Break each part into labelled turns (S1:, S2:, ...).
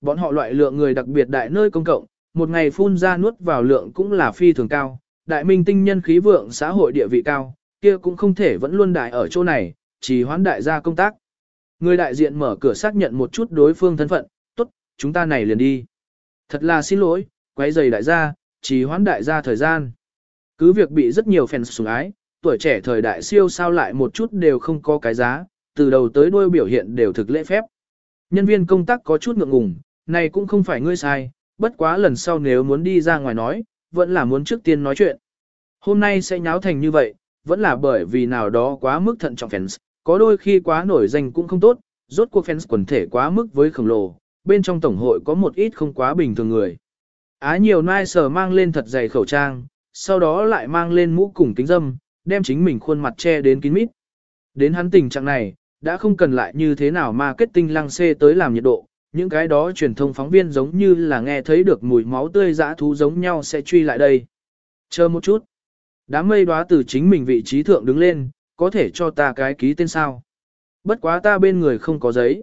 S1: Bọn họ loại lượng người đặc biệt đại nơi công cộng, một ngày phun ra nuốt vào lượng cũng là phi thường cao, đại minh tinh nhân khí vượng xã hội địa vị cao, kia cũng không thể vẫn luôn đại ở chỗ này, chỉ hoán đại gia công tác. Người đại diện mở cửa xác nhận một chút đối phương thân phận, tốt, chúng ta này liền đi. Thật là xin lỗi, quấy giày đại gia, chỉ hoán đại gia thời gian. Cứ việc bị rất nhiều fans sủng ái, tuổi trẻ thời đại siêu sao lại một chút đều không có cái giá, từ đầu tới đuôi biểu hiện đều thực lễ phép. Nhân viên công tác có chút ngượng ngùng, này cũng không phải ngươi sai, bất quá lần sau nếu muốn đi ra ngoài nói, vẫn là muốn trước tiên nói chuyện. Hôm nay sẽ nháo thành như vậy, vẫn là bởi vì nào đó quá mức thận trọng fans, có đôi khi quá nổi danh cũng không tốt, rốt cuộc fans quần thể quá mức với khổng lồ, bên trong tổng hội có một ít không quá bình thường người. Á nhiều nai sờ mang lên thật dày khẩu trang, sau đó lại mang lên mũ cùng kính dâm, đem chính mình khuôn mặt che đến kín mít. Đến hắn tình trạng này, đã không cần lại như thế nào mà kết tinh lăng xê tới làm nhiệt độ, những cái đó truyền thông phóng viên giống như là nghe thấy được mùi máu tươi dã thú giống nhau sẽ truy lại đây. Chờ một chút. Đám mây đóa từ chính mình vị trí thượng đứng lên, có thể cho ta cái ký tên sao. Bất quá ta bên người không có giấy.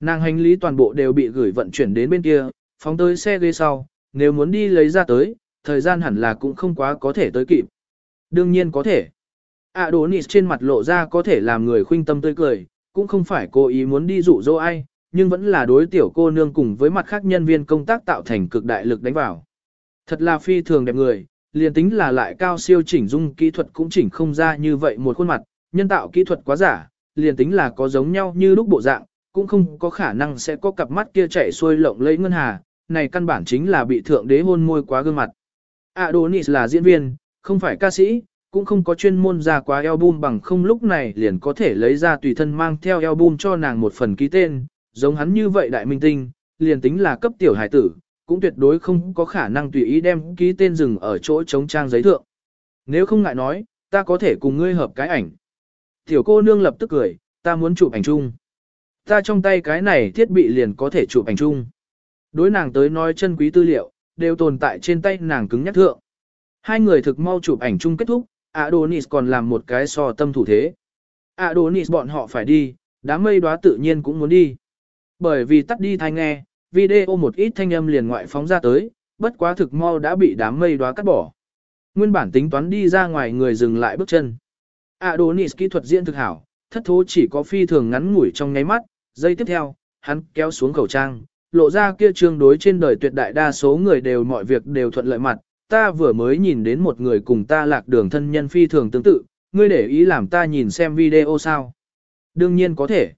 S1: Nàng hành lý toàn bộ đều bị gửi vận chuyển đến bên kia, phóng tới xe ghế sau, nếu muốn đi lấy ra tới, thời gian hẳn là cũng không quá có thể tới kịp. Đương nhiên có thể. Adonis trên mặt lộ ra có thể làm người khuynh tâm tươi cười, cũng không phải cố ý muốn đi dụ dỗ ai, nhưng vẫn là đối tiểu cô nương cùng với mặt khác nhân viên công tác tạo thành cực đại lực đánh vào. Thật là phi thường đẹp người, liền tính là lại cao siêu chỉnh dung kỹ thuật cũng chỉnh không ra như vậy một khuôn mặt, nhân tạo kỹ thuật quá giả, liền tính là có giống nhau như lúc bộ dạng, cũng không có khả năng sẽ có cặp mắt kia chạy xuôi lộng lẫy ngân hà, này căn bản chính là bị thượng đế hôn môi quá gương mặt. Adonis là diễn viên, không phải ca sĩ, cũng không có chuyên môn ra quá album bằng không lúc này liền có thể lấy ra tùy thân mang theo album cho nàng một phần ký tên, giống hắn như vậy đại minh tinh, liền tính là cấp tiểu hải tử, cũng tuyệt đối không có khả năng tùy ý đem ký tên dừng ở chỗ chống trang giấy thượng. Nếu không ngại nói, ta có thể cùng ngươi hợp cái ảnh. Tiểu cô nương lập tức cười, ta muốn chụp ảnh chung. Ta trong tay cái này thiết bị liền có thể chụp ảnh chung. Đối nàng tới nói chân quý tư liệu, đều tồn tại trên tay nàng cứng nhắc thượng. Hai người thực mau chụp ảnh chung kết thúc, Adonis còn làm một cái so tâm thủ thế. Adonis bọn họ phải đi, đám mây đóa tự nhiên cũng muốn đi. Bởi vì tắt đi thanh nghe, video một ít thanh âm liền ngoại phóng ra tới, bất quá thực mau đã bị đám mây đóa cắt bỏ. Nguyên bản tính toán đi ra ngoài người dừng lại bước chân. Adonis kỹ thuật diễn thực hảo, thất thố chỉ có phi thường ngắn ngủi trong nháy mắt, giây tiếp theo, hắn kéo xuống khẩu trang, lộ ra kia trương đối trên đời tuyệt đại đa số người đều mọi việc đều thuận lợi mặt, ta vừa mới nhìn đến một người cùng ta lạc đường thân nhân phi thường tương tự, ngươi để ý làm ta nhìn xem video sao? Đương nhiên có thể.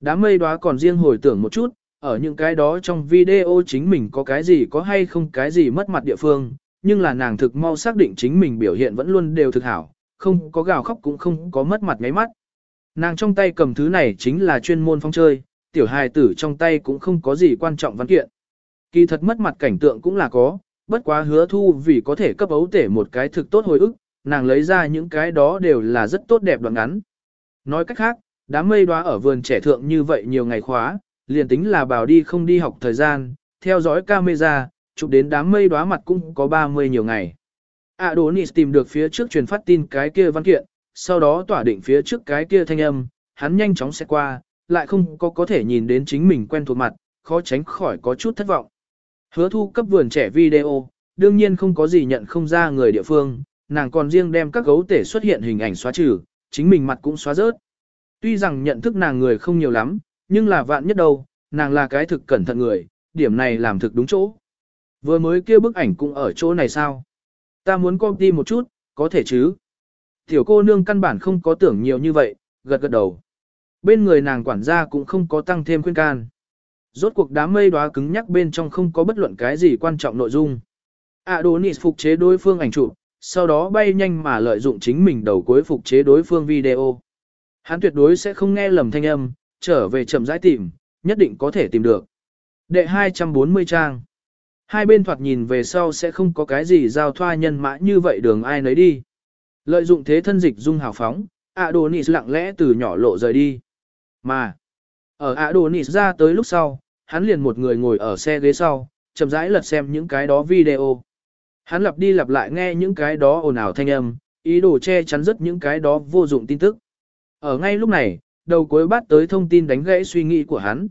S1: Đám mây đó còn riêng hồi tưởng một chút, ở những cái đó trong video chính mình có cái gì có hay không cái gì mất mặt địa phương, nhưng là nàng thực mau xác định chính mình biểu hiện vẫn luôn đều thực hảo, không có gào khóc cũng không có mất mặt ngáy mắt. Nàng trong tay cầm thứ này chính là chuyên môn phong chơi, tiểu hài tử trong tay cũng không có gì quan trọng văn kiện. Kỳ thật mất mặt cảnh tượng cũng là có, bất quá hứa thu vì có thể cấp ấu tể một cái thực tốt hồi ức, nàng lấy ra những cái đó đều là rất tốt đẹp đoạn ngắn. Nói cách khác, đám mây đoá ở vườn trẻ thượng như vậy nhiều ngày khóa, liền tính là bảo đi không đi học thời gian, theo dõi camera, chụp đến đám mây đoá mặt cũng có 30 nhiều ngày. Adonis tìm được phía trước truyền phát tin cái kia văn kiện, sau đó tỏa định phía trước cái kia thanh âm, hắn nhanh chóng sẽ qua, lại không có có thể nhìn đến chính mình quen thuộc mặt, khó tránh khỏi có chút thất vọng. Hứa thu cấp vườn trẻ video, đương nhiên không có gì nhận không ra người địa phương, nàng còn riêng đem các gấu tể xuất hiện hình ảnh xóa trừ, chính mình mặt cũng xóa rớt. Tuy rằng nhận thức nàng người không nhiều lắm, nhưng là vạn nhất đâu, nàng là cái thực cẩn thận người, điểm này làm thực đúng chỗ. Vừa mới kia bức ảnh cũng ở chỗ này sao? Ta muốn copy một chút, có thể chứ? Tiểu cô nương căn bản không có tưởng nhiều như vậy, gật gật đầu. Bên người nàng quản gia cũng không có tăng thêm khuyên can. Rốt cuộc đám mây đóa cứng nhắc bên trong không có bất luận cái gì quan trọng nội dung. Adonis phục chế đối phương ảnh chụp, sau đó bay nhanh mà lợi dụng chính mình đầu cuối phục chế đối phương video. Hắn tuyệt đối sẽ không nghe lầm thanh âm, trở về chậm rãi tìm, nhất định có thể tìm được. Đệ 240 trang. Hai bên thoạt nhìn về sau sẽ không có cái gì giao thoa nhân mã như vậy đường ai nấy đi. Lợi dụng thế thân dịch dung hào phóng, Adonis lặng lẽ từ nhỏ lộ rời đi. Mà, ở Adonis ra tới lúc sau, hắn liền một người ngồi ở xe ghế sau, chậm rãi lật xem những cái đó video. Hắn lặp đi lặp lại nghe những cái đó ồn ào thanh âm, ý đồ che chắn rất những cái đó vô dụng tin tức. Ở ngay lúc này, đầu cuối bắt tới thông tin đánh gãy suy nghĩ của hắn.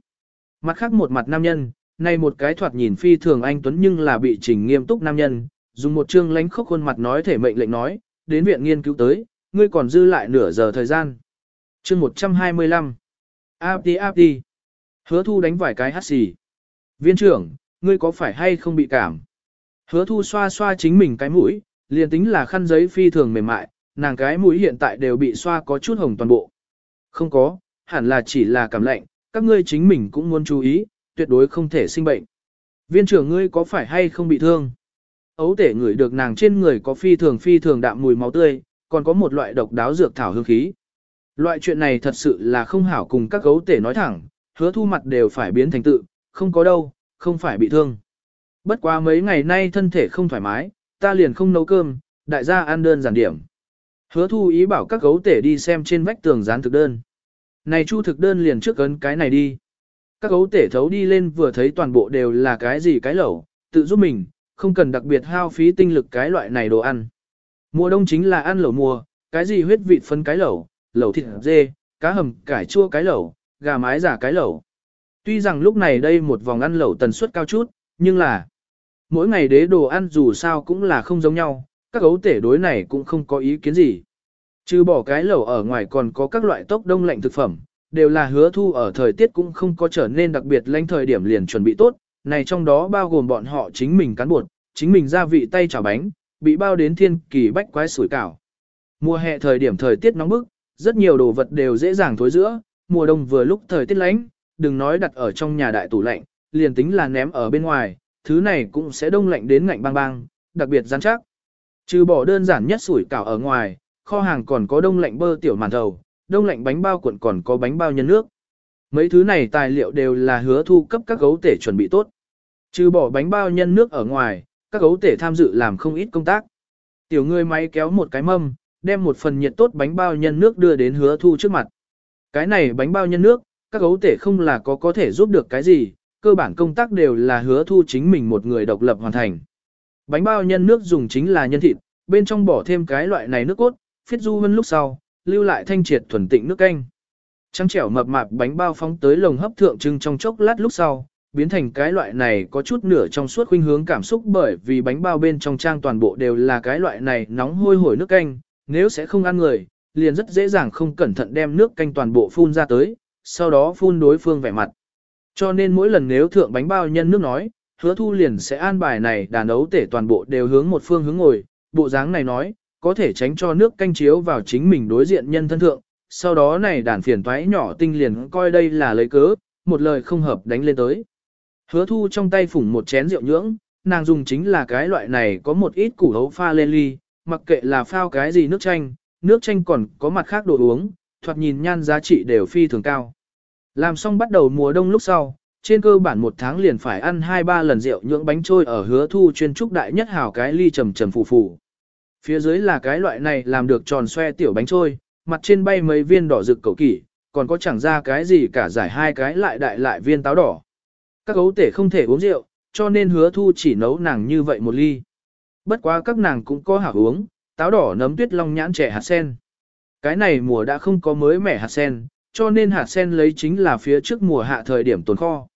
S1: Mặt khác một mặt nam nhân, này một cái thoạt nhìn phi thường anh Tuấn nhưng là bị trình nghiêm túc nam nhân, dùng một chương lánh khốc khuôn mặt nói thể mệnh lệnh nói, đến viện nghiên cứu tới, ngươi còn dư lại nửa giờ thời gian. Chương 125 Áp đi đi. Hứa thu đánh vài cái hát xì. Viên trưởng, ngươi có phải hay không bị cảm? Hứa thu xoa xoa chính mình cái mũi, liền tính là khăn giấy phi thường mềm mại, nàng cái mũi hiện tại đều bị xoa có chút hồng toàn bộ. Không có, hẳn là chỉ là cảm lạnh, các ngươi chính mình cũng muốn chú ý, tuyệt đối không thể sinh bệnh. Viên trưởng ngươi có phải hay không bị thương? Ấu tể ngửi được nàng trên người có phi thường phi thường đạm mùi máu tươi, còn có một loại độc đáo dược thảo hương khí. Loại chuyện này thật sự là không hảo cùng các gấu tể nói thẳng, hứa thu mặt đều phải biến thành tự, không có đâu, không phải bị thương. Bất quá mấy ngày nay thân thể không thoải mái, ta liền không nấu cơm, đại gia ăn đơn giản điểm. Hứa thu ý bảo các gấu tể đi xem trên vách tường dán thực đơn. Này chu thực đơn liền trước ấn cái này đi. Các gấu tể thấu đi lên vừa thấy toàn bộ đều là cái gì cái lẩu, tự giúp mình, không cần đặc biệt hao phí tinh lực cái loại này đồ ăn. Mùa đông chính là ăn lẩu mùa, cái gì huyết vị phân cái lẩu, lẩu thịt dê, cá hầm, cải chua cái lẩu, gà mái giả cái lẩu. Tuy rằng lúc này đây một vòng ăn lẩu tần suất cao chút, nhưng là mỗi ngày đế đồ ăn dù sao cũng là không giống nhau, các gấu tể đối này cũng không có ý kiến gì. Trừ bỏ cái lẩu ở ngoài còn có các loại tốc đông lạnh thực phẩm, đều là hứa thu ở thời tiết cũng không có trở nên đặc biệt lanh thời điểm liền chuẩn bị tốt, này trong đó bao gồm bọn họ chính mình cán bột, chính mình gia vị tay chảo bánh, bị bao đến thiên kỳ bách quái sủi cảo. Mùa hè thời điểm thời tiết nóng bức, rất nhiều đồ vật đều dễ dàng thối giữa, mùa đông vừa lúc thời tiết lạnh, đừng nói đặt ở trong nhà đại tủ lạnh, liền tính là ném ở bên ngoài, thứ này cũng sẽ đông lạnh đến ngạnh bang bang, đặc biệt rắn chắc. Trừ bỏ đơn giản nhất sủi cảo ở ngoài, kho hàng còn có đông lạnh bơ tiểu màn thầu, đông lạnh bánh bao cuộn còn có bánh bao nhân nước. Mấy thứ này tài liệu đều là hứa thu cấp các gấu tể chuẩn bị tốt. Trừ bỏ bánh bao nhân nước ở ngoài, các gấu tể tham dự làm không ít công tác. Tiểu người máy kéo một cái mâm, đem một phần nhiệt tốt bánh bao nhân nước đưa đến hứa thu trước mặt. Cái này bánh bao nhân nước, các gấu tể không là có có thể giúp được cái gì, cơ bản công tác đều là hứa thu chính mình một người độc lập hoàn thành. Bánh bao nhân nước dùng chính là nhân thịt, bên trong bỏ thêm cái loại này nước cốt, phiết du hơn lúc sau, lưu lại thanh triệt thuần tịnh nước canh. Trăng trẻo mập mạp bánh bao phóng tới lồng hấp thượng trưng trong chốc lát lúc sau, biến thành cái loại này có chút nửa trong suốt khuynh hướng cảm xúc bởi vì bánh bao bên trong trang toàn bộ đều là cái loại này nóng hôi hổi nước canh, nếu sẽ không ăn người, liền rất dễ dàng không cẩn thận đem nước canh toàn bộ phun ra tới, sau đó phun đối phương vẻ mặt. Cho nên mỗi lần nếu thượng bánh bao nhân nước nói, hứa thu liền sẽ an bài này đàn ấu tể toàn bộ đều hướng một phương hướng ngồi, bộ dáng này nói, có thể tránh cho nước canh chiếu vào chính mình đối diện nhân thân thượng, sau đó này đàn phiền toái nhỏ tinh liền coi đây là lấy cớ, một lời không hợp đánh lên tới. Hứa thu trong tay phủng một chén rượu nhưỡng, nàng dùng chính là cái loại này có một ít củ hấu pha lên ly, mặc kệ là phao cái gì nước chanh, nước chanh còn có mặt khác đồ uống, thoạt nhìn nhan giá trị đều phi thường cao. Làm xong bắt đầu mùa đông lúc sau, trên cơ bản một tháng liền phải ăn 2-3 lần rượu nhưỡng bánh trôi ở hứa thu chuyên trúc đại nhất hào cái ly trầm trầm phù phù. Phía dưới là cái loại này làm được tròn xoe tiểu bánh trôi, mặt trên bay mấy viên đỏ rực cầu kỷ, còn có chẳng ra cái gì cả giải hai cái lại đại lại viên táo đỏ. Các gấu tể không thể uống rượu, cho nên hứa thu chỉ nấu nàng như vậy một ly. Bất quá các nàng cũng có hảo uống, táo đỏ nấm tuyết long nhãn trẻ hạt sen. Cái này mùa đã không có mới mẻ hạt sen, cho nên hạt sen lấy chính là phía trước mùa hạ thời điểm tồn kho.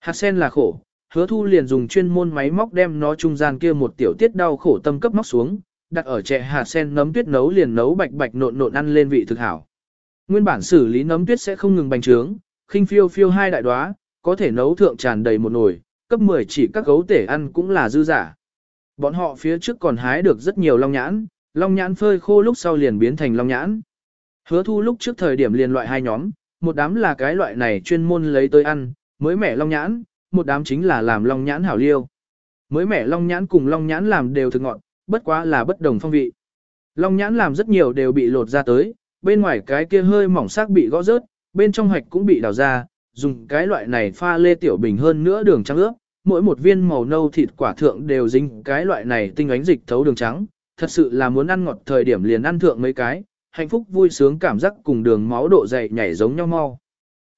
S1: Hạt sen là khổ, hứa thu liền dùng chuyên môn máy móc đem nó trung gian kia một tiểu tiết đau khổ tâm cấp móc xuống, đặt ở trẻ hạt sen nấm tuyết nấu liền nấu bạch bạch nộn nộn ăn lên vị thực hảo. Nguyên bản xử lý nấm tuyết sẽ không ngừng bành trướng, khinh phiêu phiêu hai đại đóa, có thể nấu thượng tràn đầy một nồi, cấp 10 chỉ các gấu tể ăn cũng là dư giả. Bọn họ phía trước còn hái được rất nhiều long nhãn, long nhãn phơi khô lúc sau liền biến thành long nhãn. Hứa thu lúc trước thời điểm liền loại hai nhóm, một đám là cái loại này chuyên môn lấy tới ăn, mới mẻ long nhãn, một đám chính là làm long nhãn hảo liêu. Mới mẻ long nhãn cùng long nhãn làm đều thực ngọt, bất quá là bất đồng phong vị. Long nhãn làm rất nhiều đều bị lột ra tới, bên ngoài cái kia hơi mỏng sắc bị gõ rớt, bên trong hạch cũng bị đào ra, dùng cái loại này pha lê tiểu bình hơn nữa đường trắng ướp, mỗi một viên màu nâu thịt quả thượng đều dính cái loại này tinh ánh dịch thấu đường trắng, thật sự là muốn ăn ngọt thời điểm liền ăn thượng mấy cái, hạnh phúc vui sướng cảm giác cùng đường máu độ dày nhảy giống nhau mau.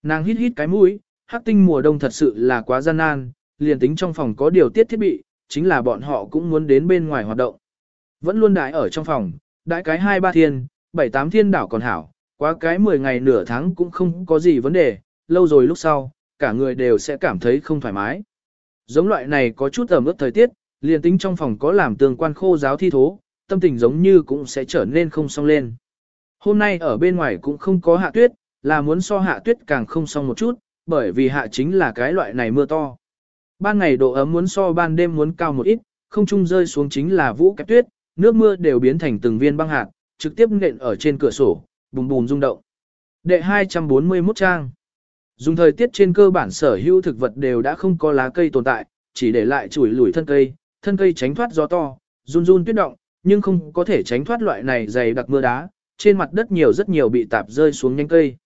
S1: Nàng hít hít cái mũi, hắc tinh mùa đông thật sự là quá gian nan, liền tính trong phòng có điều tiết thiết bị, chính là bọn họ cũng muốn đến bên ngoài hoạt động. Vẫn luôn đại ở trong phòng, đại cái hai ba thiên, bảy tám thiên đảo còn hảo, quá cái 10 ngày nửa tháng cũng không có gì vấn đề, lâu rồi lúc sau, cả người đều sẽ cảm thấy không thoải mái. Giống loại này có chút ẩm ướt thời tiết, liền tính trong phòng có làm tường quan khô giáo thi thố, tâm tình giống như cũng sẽ trở nên không xong lên. Hôm nay ở bên ngoài cũng không có hạ tuyết, là muốn so hạ tuyết càng không xong một chút, bởi vì hạ chính là cái loại này mưa to. Ban ngày độ ấm muốn so ban đêm muốn cao một ít, không trung rơi xuống chính là vũ kẹp tuyết, nước mưa đều biến thành từng viên băng hạt, trực tiếp nện ở trên cửa sổ, bùm bùm rung động. Đệ 241 trang. Dùng thời tiết trên cơ bản sở hữu thực vật đều đã không có lá cây tồn tại, chỉ để lại chuỗi lủi thân cây, thân cây tránh thoát gió to, run run tuyết động, nhưng không có thể tránh thoát loại này dày đặc mưa đá, trên mặt đất nhiều rất nhiều bị tạp rơi xuống nhanh cây.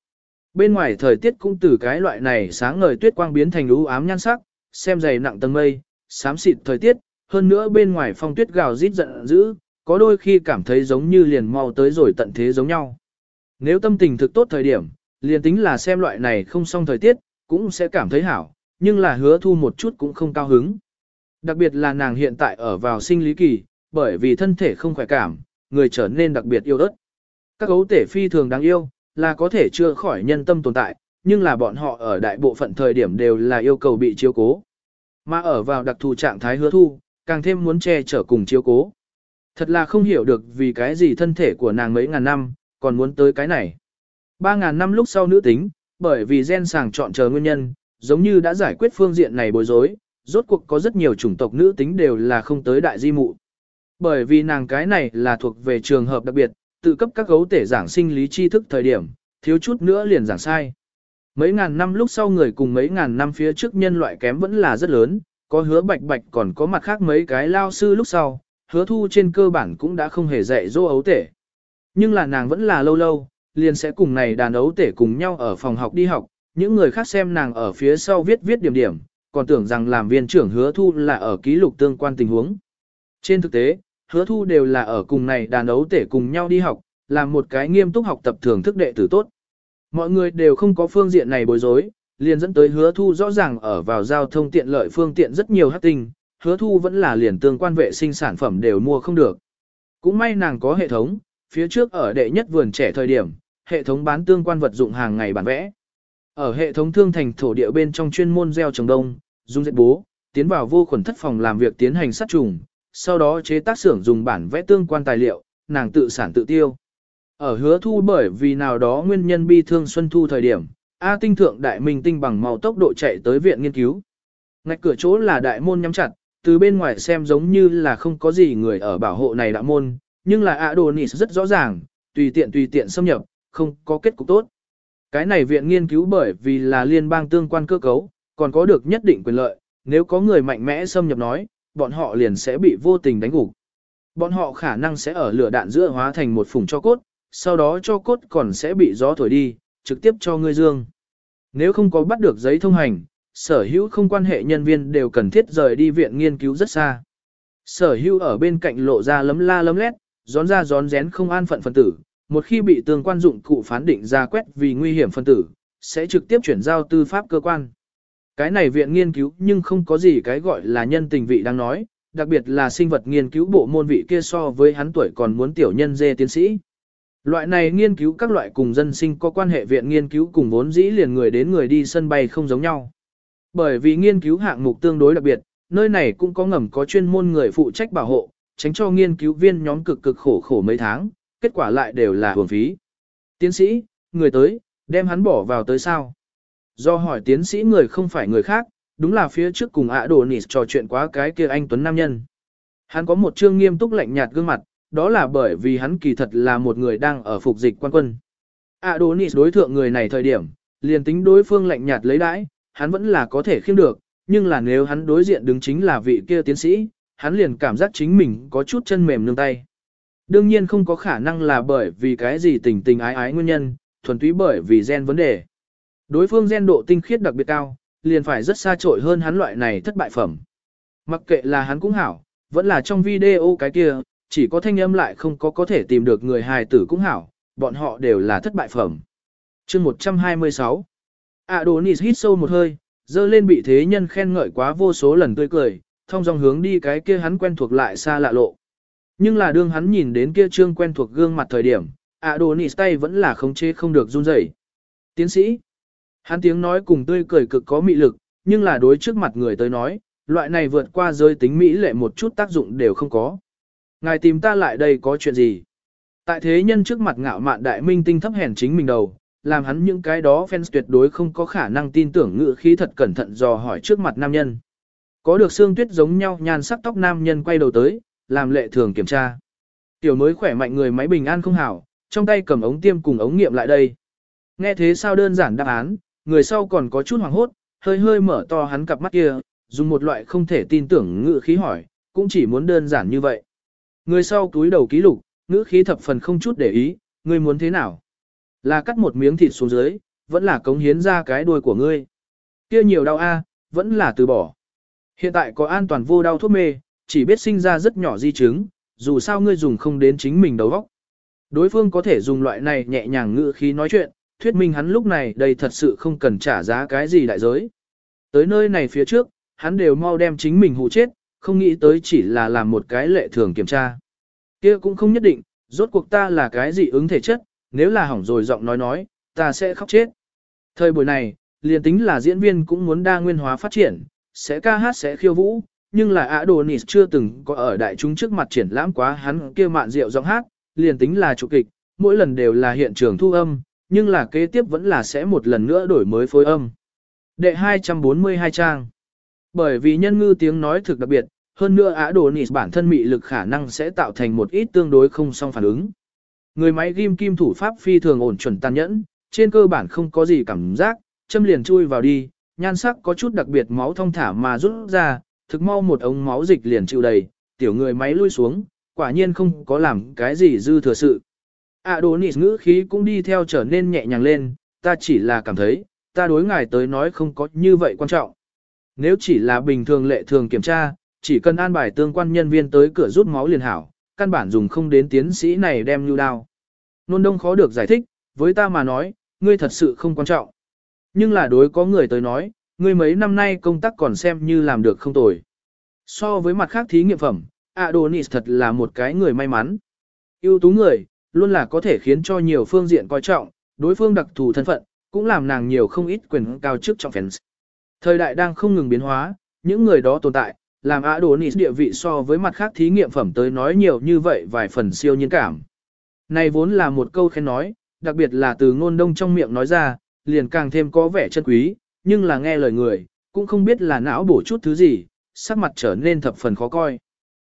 S1: Bên ngoài thời tiết cũng từ cái loại này sáng ngời tuyết quang biến thành u ám nhan sắc, xem dày nặng tầng mây, xám xịt thời tiết, hơn nữa bên ngoài phong tuyết gào rít giận dữ, có đôi khi cảm thấy giống như liền mau tới rồi tận thế giống nhau. Nếu tâm tình thực tốt thời điểm, liền tính là xem loại này không xong thời tiết, cũng sẽ cảm thấy hảo, nhưng là hứa thu một chút cũng không cao hứng. Đặc biệt là nàng hiện tại ở vào sinh lý kỳ, bởi vì thân thể không khỏe cảm, người trở nên đặc biệt yêu đất. Các gấu tể phi thường đáng yêu, là có thể chưa khỏi nhân tâm tồn tại, nhưng là bọn họ ở đại bộ phận thời điểm đều là yêu cầu bị chiếu cố. Mà ở vào đặc thù trạng thái hứa thu, càng thêm muốn che chở cùng chiếu cố. Thật là không hiểu được vì cái gì thân thể của nàng mấy ngàn năm, còn muốn tới cái này. Ba ngàn năm lúc sau nữ tính, bởi vì gen sàng chọn chờ nguyên nhân, giống như đã giải quyết phương diện này bối rối, rốt cuộc có rất nhiều chủng tộc nữ tính đều là không tới đại di mụ. Bởi vì nàng cái này là thuộc về trường hợp đặc biệt, tự cấp các gấu tể giảng sinh lý tri thức thời điểm, thiếu chút nữa liền giảng sai. Mấy ngàn năm lúc sau người cùng mấy ngàn năm phía trước nhân loại kém vẫn là rất lớn, có hứa bạch bạch còn có mặt khác mấy cái lao sư lúc sau, hứa thu trên cơ bản cũng đã không hề dạy dỗ ấu tể. Nhưng là nàng vẫn là lâu lâu, liền sẽ cùng này đàn ấu tể cùng nhau ở phòng học đi học, những người khác xem nàng ở phía sau viết viết điểm điểm, còn tưởng rằng làm viên trưởng hứa thu là ở ký lục tương quan tình huống. Trên thực tế, hứa thu đều là ở cùng này đàn ấu tể cùng nhau đi học, làm một cái nghiêm túc học tập thưởng thức đệ tử tốt. Mọi người đều không có phương diện này bối rối, liền dẫn tới hứa thu rõ ràng ở vào giao thông tiện lợi phương tiện rất nhiều hát tinh, hứa thu vẫn là liền tương quan vệ sinh sản phẩm đều mua không được. Cũng may nàng có hệ thống, phía trước ở đệ nhất vườn trẻ thời điểm, hệ thống bán tương quan vật dụng hàng ngày bản vẽ. Ở hệ thống thương thành thổ địa bên trong chuyên môn gieo trồng đông, dung dệt bố, tiến vào vô khuẩn thất phòng làm việc tiến hành sát trùng, sau đó chế tác xưởng dùng bản vẽ tương quan tài liệu, nàng tự sản tự tiêu. Ở hứa thu bởi vì nào đó nguyên nhân bi thương xuân thu thời điểm, A tinh thượng đại minh tinh bằng màu tốc độ chạy tới viện nghiên cứu. Ngạch cửa chỗ là đại môn nhắm chặt, từ bên ngoài xem giống như là không có gì người ở bảo hộ này đại môn, nhưng là Adonis rất rõ ràng, tùy tiện tùy tiện xâm nhập, không có kết cục tốt. Cái này viện nghiên cứu bởi vì là liên bang tương quan cơ cấu, còn có được nhất định quyền lợi, nếu có người mạnh mẽ xâm nhập nói, bọn họ liền sẽ bị vô tình đánh gục. Bọn họ khả năng sẽ ở lửa đạn giữa hóa thành một phùng cho cốt, sau đó cho cốt còn sẽ bị gió thổi đi, trực tiếp cho ngươi dương. Nếu không có bắt được giấy thông hành, sở hữu không quan hệ nhân viên đều cần thiết rời đi viện nghiên cứu rất xa. Sở hữu ở bên cạnh lộ ra lấm la lấm lét, gión ra gión rén không an phận phân tử, một khi bị tương quan dụng cụ phán định ra quét vì nguy hiểm phân tử, sẽ trực tiếp chuyển giao tư pháp cơ quan. Cái này viện nghiên cứu nhưng không có gì cái gọi là nhân tình vị đang nói, đặc biệt là sinh vật nghiên cứu bộ môn vị kia so với hắn tuổi còn muốn tiểu nhân dê tiến sĩ. Loại này nghiên cứu các loại cùng dân sinh có quan hệ viện nghiên cứu cùng vốn dĩ liền người đến người đi sân bay không giống nhau. Bởi vì nghiên cứu hạng mục tương đối đặc biệt, nơi này cũng có ngầm có chuyên môn người phụ trách bảo hộ, tránh cho nghiên cứu viên nhóm cực cực khổ khổ mấy tháng, kết quả lại đều là hưởng phí. Tiến sĩ, người tới, đem hắn bỏ vào tới sao? Do hỏi tiến sĩ người không phải người khác, đúng là phía trước cùng ạ đồ nịt trò chuyện quá cái kia anh Tuấn Nam Nhân. Hắn có một trương nghiêm túc lạnh nhạt gương mặt, đó là bởi vì hắn kỳ thật là một người đang ở phục dịch quan quân. ạ đồ nịt đối thượng người này thời điểm, liền tính đối phương lạnh nhạt lấy đãi, hắn vẫn là có thể khiêm được, nhưng là nếu hắn đối diện đứng chính là vị kia tiến sĩ, hắn liền cảm giác chính mình có chút chân mềm nương tay. Đương nhiên không có khả năng là bởi vì cái gì tình tình ái ái nguyên nhân, thuần túy bởi vì gen vấn đề. Đối phương gen độ tinh khiết đặc biệt cao, liền phải rất xa trội hơn hắn loại này thất bại phẩm. Mặc kệ là hắn cũng hảo, vẫn là trong video cái kia, chỉ có thanh âm lại không có có thể tìm được người hài tử cũng hảo, bọn họ đều là thất bại phẩm. chương 126 Adonis hít sâu một hơi, dơ lên bị thế nhân khen ngợi quá vô số lần tươi cười, thông dòng hướng đi cái kia hắn quen thuộc lại xa lạ lộ. Nhưng là đương hắn nhìn đến kia trương quen thuộc gương mặt thời điểm, Adonis tay vẫn là khống chế không được run rẩy. Tiến sĩ, hắn tiếng nói cùng tươi cười cực có mị lực, nhưng là đối trước mặt người tới nói, loại này vượt qua giới tính mỹ lệ một chút tác dụng đều không có. Ngài tìm ta lại đây có chuyện gì? Tại thế nhân trước mặt ngạo mạn đại minh tinh thấp hèn chính mình đầu, làm hắn những cái đó fans tuyệt đối không có khả năng tin tưởng ngự khí thật cẩn thận dò hỏi trước mặt nam nhân. Có được xương tuyết giống nhau nhan sắc tóc nam nhân quay đầu tới, làm lệ thường kiểm tra. Tiểu mới khỏe mạnh người máy bình an không hảo, trong tay cầm ống tiêm cùng ống nghiệm lại đây. Nghe thế sao đơn giản đáp án, người sau còn có chút hoảng hốt, hơi hơi mở to hắn cặp mắt kia, dùng một loại không thể tin tưởng ngữ khí hỏi, cũng chỉ muốn đơn giản như vậy. Người sau túi đầu ký lục, ngữ khí thập phần không chút để ý, ngươi muốn thế nào? Là cắt một miếng thịt xuống dưới, vẫn là cống hiến ra cái đuôi của ngươi. Kia nhiều đau a, vẫn là từ bỏ. Hiện tại có an toàn vô đau thuốc mê, chỉ biết sinh ra rất nhỏ di chứng, dù sao ngươi dùng không đến chính mình đầu óc. Đối phương có thể dùng loại này nhẹ nhàng ngữ khí nói chuyện, thuyết minh hắn lúc này đây thật sự không cần trả giá cái gì đại giới. Tới nơi này phía trước, hắn đều mau đem chính mình hụ chết, không nghĩ tới chỉ là làm một cái lệ thường kiểm tra. kia cũng không nhất định, rốt cuộc ta là cái gì ứng thể chất, nếu là hỏng rồi giọng nói nói, ta sẽ khóc chết. Thời buổi này, liền tính là diễn viên cũng muốn đa nguyên hóa phát triển, sẽ ca hát sẽ khiêu vũ, nhưng là Adonis chưa từng có ở đại chúng trước mặt triển lãm quá hắn kia mạn rượu giọng hát, liền tính là chủ kịch, mỗi lần đều là hiện trường thu âm, nhưng là kế tiếp vẫn là sẽ một lần nữa đổi mới phối âm. Đệ 242 trang Bởi vì nhân ngư tiếng nói thực đặc biệt, hơn nữa ái đồ nịt bản thân mị lực khả năng sẽ tạo thành một ít tương đối không song phản ứng. Người máy ghim kim thủ pháp phi thường ổn chuẩn tàn nhẫn, trên cơ bản không có gì cảm giác, châm liền chui vào đi, nhan sắc có chút đặc biệt máu thông thả mà rút ra, thực mau một ống máu dịch liền chịu đầy, tiểu người máy lui xuống, quả nhiên không có làm cái gì dư thừa sự. Adonis ngữ khí cũng đi theo trở nên nhẹ nhàng lên, ta chỉ là cảm thấy, ta đối ngài tới nói không có như vậy quan trọng. Nếu chỉ là bình thường lệ thường kiểm tra, chỉ cần an bài tương quan nhân viên tới cửa rút máu liền hảo, căn bản dùng không đến tiến sĩ này đem lưu đao. Nôn đông khó được giải thích, với ta mà nói, ngươi thật sự không quan trọng. Nhưng là đối có người tới nói, ngươi mấy năm nay công tác còn xem như làm được không tồi. So với mặt khác thí nghiệm phẩm, Adonis thật là một cái người may mắn. ưu tú người, luôn là có thể khiến cho nhiều phương diện coi trọng, đối phương đặc thù thân phận, cũng làm nàng nhiều không ít quyền cao chức trọng fans. Thời đại đang không ngừng biến hóa, những người đó tồn tại, làm Adonis địa vị so với mặt khác thí nghiệm phẩm tới nói nhiều như vậy vài phần siêu nhiên cảm. Này vốn là một câu khen nói, đặc biệt là từ ngôn đông trong miệng nói ra, liền càng thêm có vẻ chân quý, nhưng là nghe lời người, cũng không biết là não bổ chút thứ gì, sắc mặt trở nên thập phần khó coi.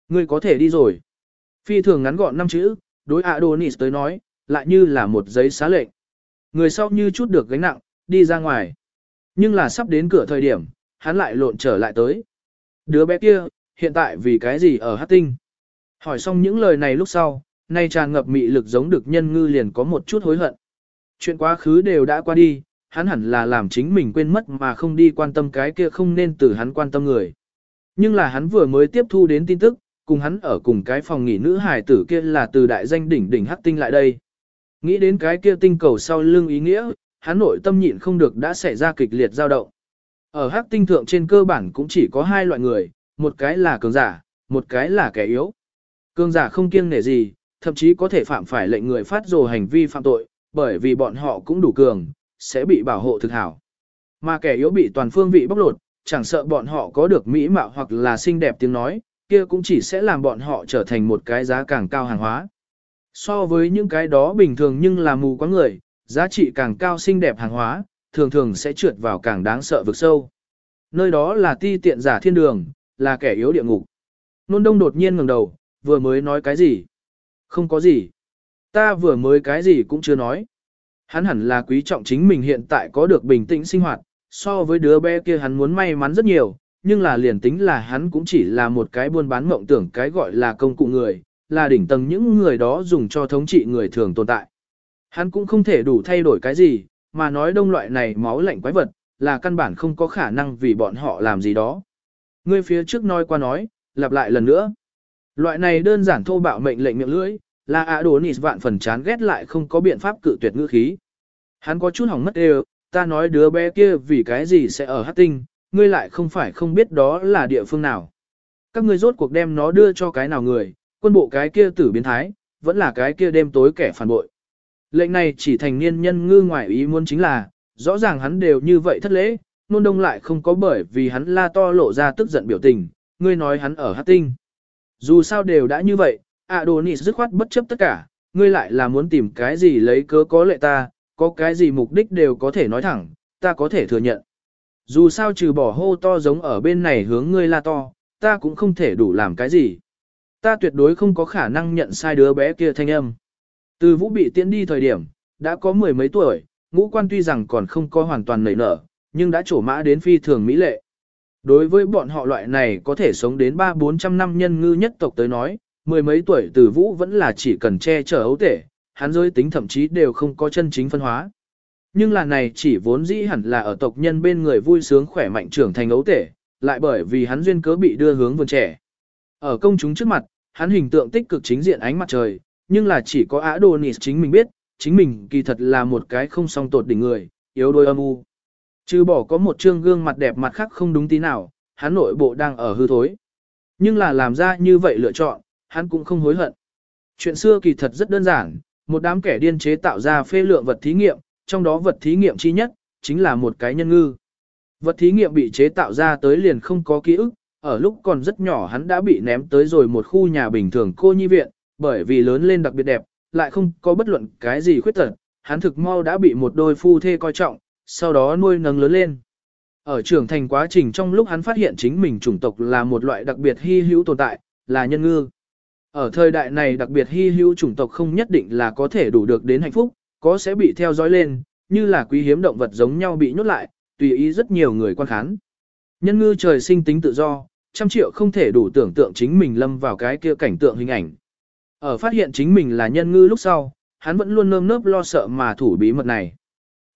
S1: Ngươi có thể đi rồi. Phi thường ngắn gọn năm chữ, đối Adonis tới nói, lại như là một giấy xá lệnh. Người sau như chút được gánh nặng, đi ra ngoài. Nhưng là sắp đến cửa thời điểm, hắn lại lộn trở lại tới. Đứa bé kia, hiện tại vì cái gì ở hát tinh? Hỏi xong những lời này lúc sau, nay tràn ngập mị lực giống được nhân ngư liền có một chút hối hận. Chuyện quá khứ đều đã qua đi, hắn hẳn là làm chính mình quên mất mà không đi quan tâm cái kia không nên từ hắn quan tâm người. Nhưng là hắn vừa mới tiếp thu đến tin tức, cùng hắn ở cùng cái phòng nghỉ nữ hài tử kia là từ đại danh đỉnh đỉnh hắc tinh lại đây. Nghĩ đến cái kia tinh cầu sau lưng ý nghĩa, hắn nội tâm nhịn không được đã xảy ra kịch liệt dao động. Ở hắc tinh thượng trên cơ bản cũng chỉ có hai loại người, một cái là cường giả, một cái là kẻ yếu. Cường giả không kiêng nể gì, thậm chí có thể phạm phải lệnh người phát rồ hành vi phạm tội, bởi vì bọn họ cũng đủ cường, sẽ bị bảo hộ thực hảo. Mà kẻ yếu bị toàn phương vị bóc lột, chẳng sợ bọn họ có được mỹ mạo hoặc là xinh đẹp tiếng nói, kia cũng chỉ sẽ làm bọn họ trở thành một cái giá càng cao hàng hóa. So với những cái đó bình thường nhưng là mù quáng người, giá trị càng cao xinh đẹp hàng hóa, thường thường sẽ trượt vào càng đáng sợ vực sâu. Nơi đó là ti tiện giả thiên đường, là kẻ yếu địa ngục. Nôn đông đột nhiên ngẩng đầu, vừa mới nói cái gì? Không có gì. Ta vừa mới cái gì cũng chưa nói. Hắn hẳn là quý trọng chính mình hiện tại có được bình tĩnh sinh hoạt, so với đứa bé kia hắn muốn may mắn rất nhiều, nhưng là liền tính là hắn cũng chỉ là một cái buôn bán mộng tưởng cái gọi là công cụ người, là đỉnh tầng những người đó dùng cho thống trị người thường tồn tại. Hắn cũng không thể đủ thay đổi cái gì, mà nói đông loại này máu lạnh quái vật, là căn bản không có khả năng vì bọn họ làm gì đó. Ngươi phía trước nói qua nói, lặp lại lần nữa. Loại này đơn giản thô bạo mệnh lệnh miệng lưỡi, là Adonis vạn phần chán ghét lại không có biện pháp cự tuyệt ngữ khí. Hắn có chút hỏng mất đều, ta nói đứa bé kia vì cái gì sẽ ở hát tinh, ngươi lại không phải không biết đó là địa phương nào. Các ngươi rốt cuộc đem nó đưa cho cái nào người, quân bộ cái kia tử biến thái, vẫn là cái kia đêm tối kẻ phản bội. Lệnh này chỉ thành niên nhân ngư ngoại ý muốn chính là, rõ ràng hắn đều như vậy thất lễ, nôn đông lại không có bởi vì hắn la to lộ ra tức giận biểu tình, ngươi nói hắn ở hát tinh. Dù sao đều đã như vậy, Adonis dứt khoát bất chấp tất cả, ngươi lại là muốn tìm cái gì lấy cớ có lệ ta, có cái gì mục đích đều có thể nói thẳng, ta có thể thừa nhận. Dù sao trừ bỏ hô to giống ở bên này hướng ngươi la to, ta cũng không thể đủ làm cái gì. Ta tuyệt đối không có khả năng nhận sai đứa bé kia thanh âm. Từ vũ bị tiễn đi thời điểm, đã có mười mấy tuổi, ngũ quan tuy rằng còn không có hoàn toàn nảy nở, nhưng đã trổ mã đến phi thường mỹ lệ. Đối với bọn họ loại này có thể sống đến 3-400 năm nhân ngư nhất tộc tới nói, mười mấy tuổi từ vũ vẫn là chỉ cần che chở ấu tể, hắn giới tính thậm chí đều không có chân chính phân hóa. Nhưng là này chỉ vốn dĩ hẳn là ở tộc nhân bên người vui sướng khỏe mạnh trưởng thành ấu tể, lại bởi vì hắn duyên cớ bị đưa hướng vườn trẻ. Ở công chúng trước mặt, hắn hình tượng tích cực chính diện ánh mặt trời, nhưng là chỉ có Adonis chính mình biết, chính mình kỳ thật là một cái không song tột đỉnh người, yếu đôi âm u. Chứ bỏ có một trương gương mặt đẹp mặt khác không đúng tí nào, hắn nội bộ đang ở hư thối. Nhưng là làm ra như vậy lựa chọn, hắn cũng không hối hận. Chuyện xưa kỳ thật rất đơn giản, một đám kẻ điên chế tạo ra phê lượng vật thí nghiệm, trong đó vật thí nghiệm chi nhất, chính là một cái nhân ngư. Vật thí nghiệm bị chế tạo ra tới liền không có ký ức, ở lúc còn rất nhỏ hắn đã bị ném tới rồi một khu nhà bình thường cô nhi viện, bởi vì lớn lên đặc biệt đẹp, lại không có bất luận cái gì khuyết tật, hắn thực mau đã bị một đôi phu thê coi trọng, sau đó nuôi nấng lớn lên. Ở trưởng thành quá trình trong lúc hắn phát hiện chính mình chủng tộc là một loại đặc biệt hy hữu tồn tại, là nhân ngư. Ở thời đại này đặc biệt hy hữu chủng tộc không nhất định là có thể đủ được đến hạnh phúc, có sẽ bị theo dõi lên, như là quý hiếm động vật giống nhau bị nhốt lại, tùy ý rất nhiều người quan khán. Nhân ngư trời sinh tính tự do, trăm triệu không thể đủ tưởng tượng chính mình lâm vào cái kia cảnh tượng hình ảnh. Ở phát hiện chính mình là nhân ngư lúc sau, hắn vẫn luôn nơm nớp lo sợ mà thủ bí mật này.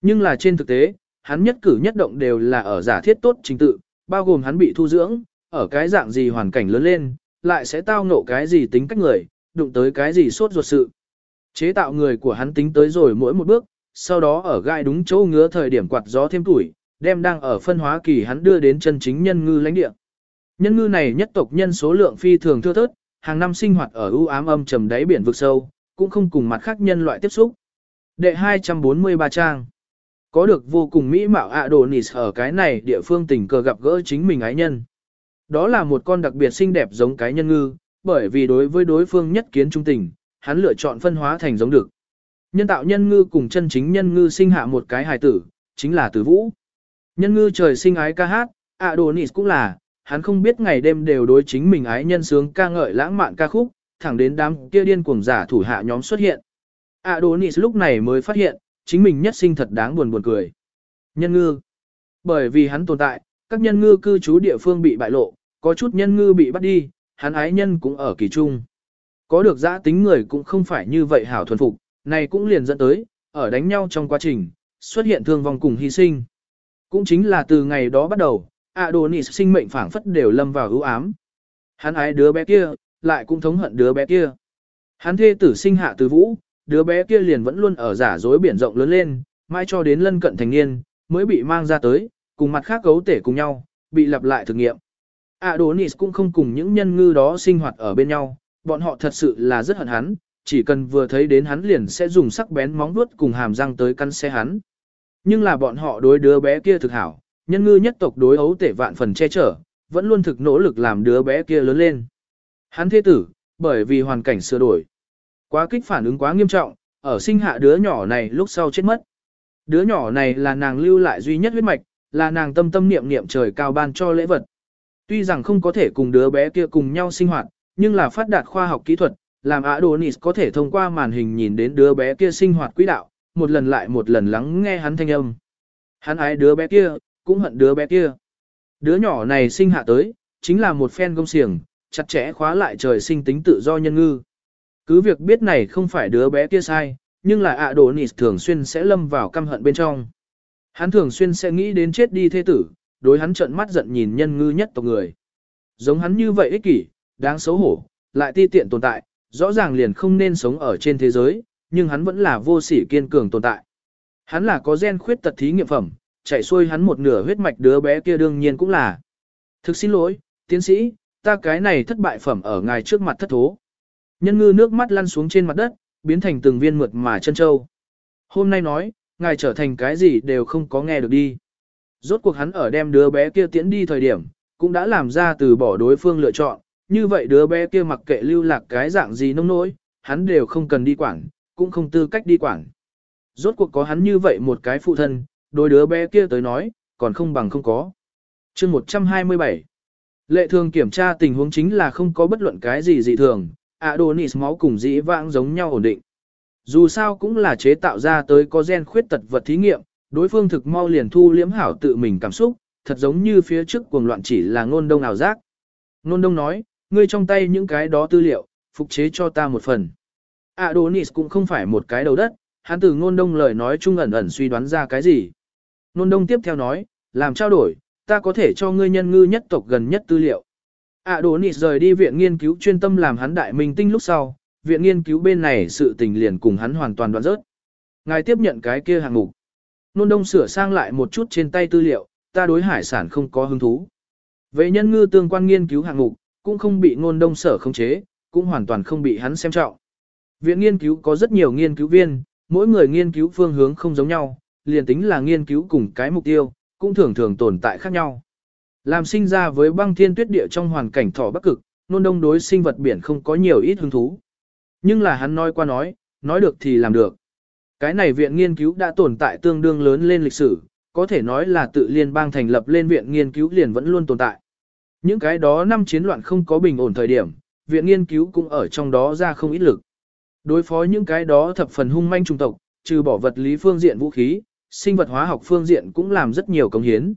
S1: Nhưng là trên thực tế, hắn nhất cử nhất động đều là ở giả thiết tốt trình tự, bao gồm hắn bị thu dưỡng, ở cái dạng gì hoàn cảnh lớn lên, lại sẽ tao ngộ cái gì tính cách người, đụng tới cái gì sốt ruột sự. Chế tạo người của hắn tính tới rồi mỗi một bước, sau đó ở gai đúng chỗ ngứa thời điểm quạt gió thêm tuổi, đem đang ở phân hóa kỳ hắn đưa đến chân chính nhân ngư lãnh địa. Nhân ngư này nhất tộc nhân số lượng phi thường thưa thớt, hàng năm sinh hoạt ở ưu ám âm trầm đáy biển vực sâu, cũng không cùng mặt khác nhân loại tiếp xúc. Đệ 243 trang Có được vô cùng mỹ mạo Adonis ở cái này địa phương tình cờ gặp gỡ chính mình ái nhân. Đó là một con đặc biệt xinh đẹp giống cái nhân ngư, bởi vì đối với đối phương nhất kiến trung tình, hắn lựa chọn phân hóa thành giống được. Nhân tạo nhân ngư cùng chân chính nhân ngư sinh hạ một cái hài tử, chính là tử vũ. Nhân ngư trời sinh ái ca hát, Adonis cũng là, hắn không biết ngày đêm đều đối chính mình ái nhân sướng ca ngợi lãng mạn ca khúc, thẳng đến đám kia điên cuồng giả thủ hạ nhóm xuất hiện. Adonis lúc này mới phát hiện, chính mình nhất sinh thật đáng buồn buồn cười. Nhân ngư. Bởi vì hắn tồn tại, các nhân ngư cư trú địa phương bị bại lộ, có chút nhân ngư bị bắt đi, hắn ái nhân cũng ở kỳ trung. Có được giã tính người cũng không phải như vậy hảo thuần phục, này cũng liền dẫn tới, ở đánh nhau trong quá trình, xuất hiện thương vong cùng hy sinh. Cũng chính là từ ngày đó bắt đầu, Adonis sinh mệnh phảng phất đều lâm vào ưu ám. Hắn ái đứa bé kia, lại cũng thống hận đứa bé kia. Hắn thê tử sinh hạ từ vũ, đứa bé kia liền vẫn luôn ở giả dối biển rộng lớn lên, mãi cho đến lân cận thành niên, mới bị mang ra tới, cùng mặt khác gấu tể cùng nhau, bị lặp lại thử nghiệm. Adonis cũng không cùng những nhân ngư đó sinh hoạt ở bên nhau, bọn họ thật sự là rất hận hắn, chỉ cần vừa thấy đến hắn liền sẽ dùng sắc bén móng vuốt cùng hàm răng tới căn xe hắn. Nhưng là bọn họ đối đứa bé kia thực hảo, nhân ngư nhất tộc đối ấu tể vạn phần che chở, vẫn luôn thực nỗ lực làm đứa bé kia lớn lên. Hắn thế tử, bởi vì hoàn cảnh sửa đổi. Quá kích phản ứng quá nghiêm trọng, ở sinh hạ đứa nhỏ này lúc sau chết mất. Đứa nhỏ này là nàng lưu lại duy nhất huyết mạch, là nàng tâm tâm niệm niệm trời cao ban cho lễ vật. Tuy rằng không có thể cùng đứa bé kia cùng nhau sinh hoạt, nhưng là phát đạt khoa học kỹ thuật, làm Adonis có thể thông qua màn hình nhìn đến đứa bé kia sinh hoạt quỹ đạo, một lần lại một lần lắng nghe hắn thanh âm. Hắn ái đứa bé kia, cũng hận đứa bé kia. Đứa nhỏ này sinh hạ tới, chính là một phen công xiềng, chặt chẽ khóa lại trời sinh tính tự do nhân ngư. Cứ việc biết này không phải đứa bé kia sai, nhưng là Adonis thường xuyên sẽ lâm vào căm hận bên trong. Hắn thường xuyên sẽ nghĩ đến chết đi thế tử, đối hắn trợn mắt giận nhìn nhân ngư nhất tộc người. Giống hắn như vậy ích kỷ, đáng xấu hổ, lại ti tiện tồn tại, rõ ràng liền không nên sống ở trên thế giới, nhưng hắn vẫn là vô sỉ kiên cường tồn tại. Hắn là có gen khuyết tật thí nghiệm phẩm, chạy xuôi hắn một nửa huyết mạch đứa bé kia đương nhiên cũng là. Thực xin lỗi, tiến sĩ, ta cái này thất bại phẩm ở ngài trước mặt thất thố. Nhân ngư nước mắt lăn xuống trên mặt đất, biến thành từng viên mượt mà chân châu. Hôm nay nói, ngài trở thành cái gì đều không có nghe được đi. Rốt cuộc hắn ở đem đứa bé kia tiễn đi thời điểm, cũng đã làm ra từ bỏ đối phương lựa chọn, như vậy đứa bé kia mặc kệ lưu lạc cái dạng gì nông nỗi, hắn đều không cần đi quản, cũng không tư cách đi quản. Rốt cuộc có hắn như vậy một cái phụ thân, đôi đứa bé kia tới nói, còn không bằng không có. chương 127 Lệ thường kiểm tra tình huống chính là không có bất luận cái gì dị thường, Adonis máu cùng dĩ vãng giống nhau ổn định. Dù sao cũng là chế tạo ra tới có gen khuyết tật vật thí nghiệm, đối phương thực mau liền thu liếm hảo tự mình cảm xúc, thật giống như phía trước cuồng loạn chỉ là ngôn đông ảo giác. Ngôn đông nói, ngươi trong tay những cái đó tư liệu, phục chế cho ta một phần. Adonis cũng không phải một cái đầu đất, hắn từ ngôn đông lời nói chung ẩn ẩn suy đoán ra cái gì. Ngôn đông tiếp theo nói, làm trao đổi, ta có thể cho ngươi nhân ngư nhất tộc gần nhất tư liệu. Adonis rời đi viện nghiên cứu chuyên tâm làm hắn đại minh tinh lúc sau, viện nghiên cứu bên này sự tình liền cùng hắn hoàn toàn đoạn rớt. Ngài tiếp nhận cái kia hạng mục. Nôn đông sửa sang lại một chút trên tay tư liệu, ta đối hải sản không có hứng thú. Về nhân ngư tương quan nghiên cứu hạng mục, cũng không bị ngôn đông sở khống chế, cũng hoàn toàn không bị hắn xem trọng. Viện nghiên cứu có rất nhiều nghiên cứu viên, mỗi người nghiên cứu phương hướng không giống nhau, liền tính là nghiên cứu cùng cái mục tiêu, cũng thường thường tồn tại khác nhau. Làm sinh ra với băng thiên tuyết địa trong hoàn cảnh thỏ bắc cực, nôn đông đối sinh vật biển không có nhiều ít hứng thú. Nhưng là hắn nói qua nói, nói được thì làm được. Cái này viện nghiên cứu đã tồn tại tương đương lớn lên lịch sử, có thể nói là tự liên bang thành lập lên viện nghiên cứu liền vẫn luôn tồn tại. Những cái đó năm chiến loạn không có bình ổn thời điểm, viện nghiên cứu cũng ở trong đó ra không ít lực. Đối phó những cái đó thập phần hung manh trung tộc, trừ bỏ vật lý phương diện vũ khí, sinh vật hóa học phương diện cũng làm rất nhiều công hiến.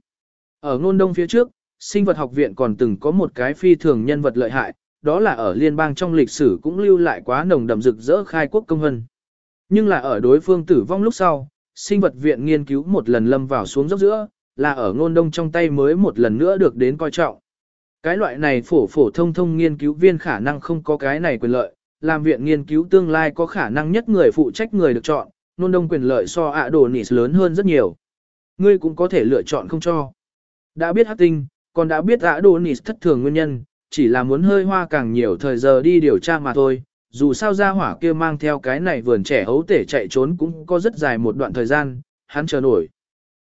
S1: Ở ngôn đông phía trước, sinh vật học viện còn từng có một cái phi thường nhân vật lợi hại, đó là ở liên bang trong lịch sử cũng lưu lại quá nồng đậm rực rỡ khai quốc công hân. Nhưng là ở đối phương tử vong lúc sau, sinh vật viện nghiên cứu một lần lâm vào xuống dốc giữa, là ở ngôn đông trong tay mới một lần nữa được đến coi trọng. Cái loại này phổ phổ thông thông nghiên cứu viên khả năng không có cái này quyền lợi, làm viện nghiên cứu tương lai có khả năng nhất người phụ trách người được chọn, nôn đông quyền lợi so ạ đồ nỉ lớn hơn rất nhiều. Ngươi cũng có thể lựa chọn không cho. Đã biết hát tinh, còn đã biết ạ đồ nỉ thất thường nguyên nhân, chỉ là muốn hơi hoa càng nhiều thời giờ đi điều tra mà thôi, dù sao ra hỏa kia mang theo cái này vườn trẻ hấu tể chạy trốn cũng có rất dài một đoạn thời gian, hắn chờ nổi.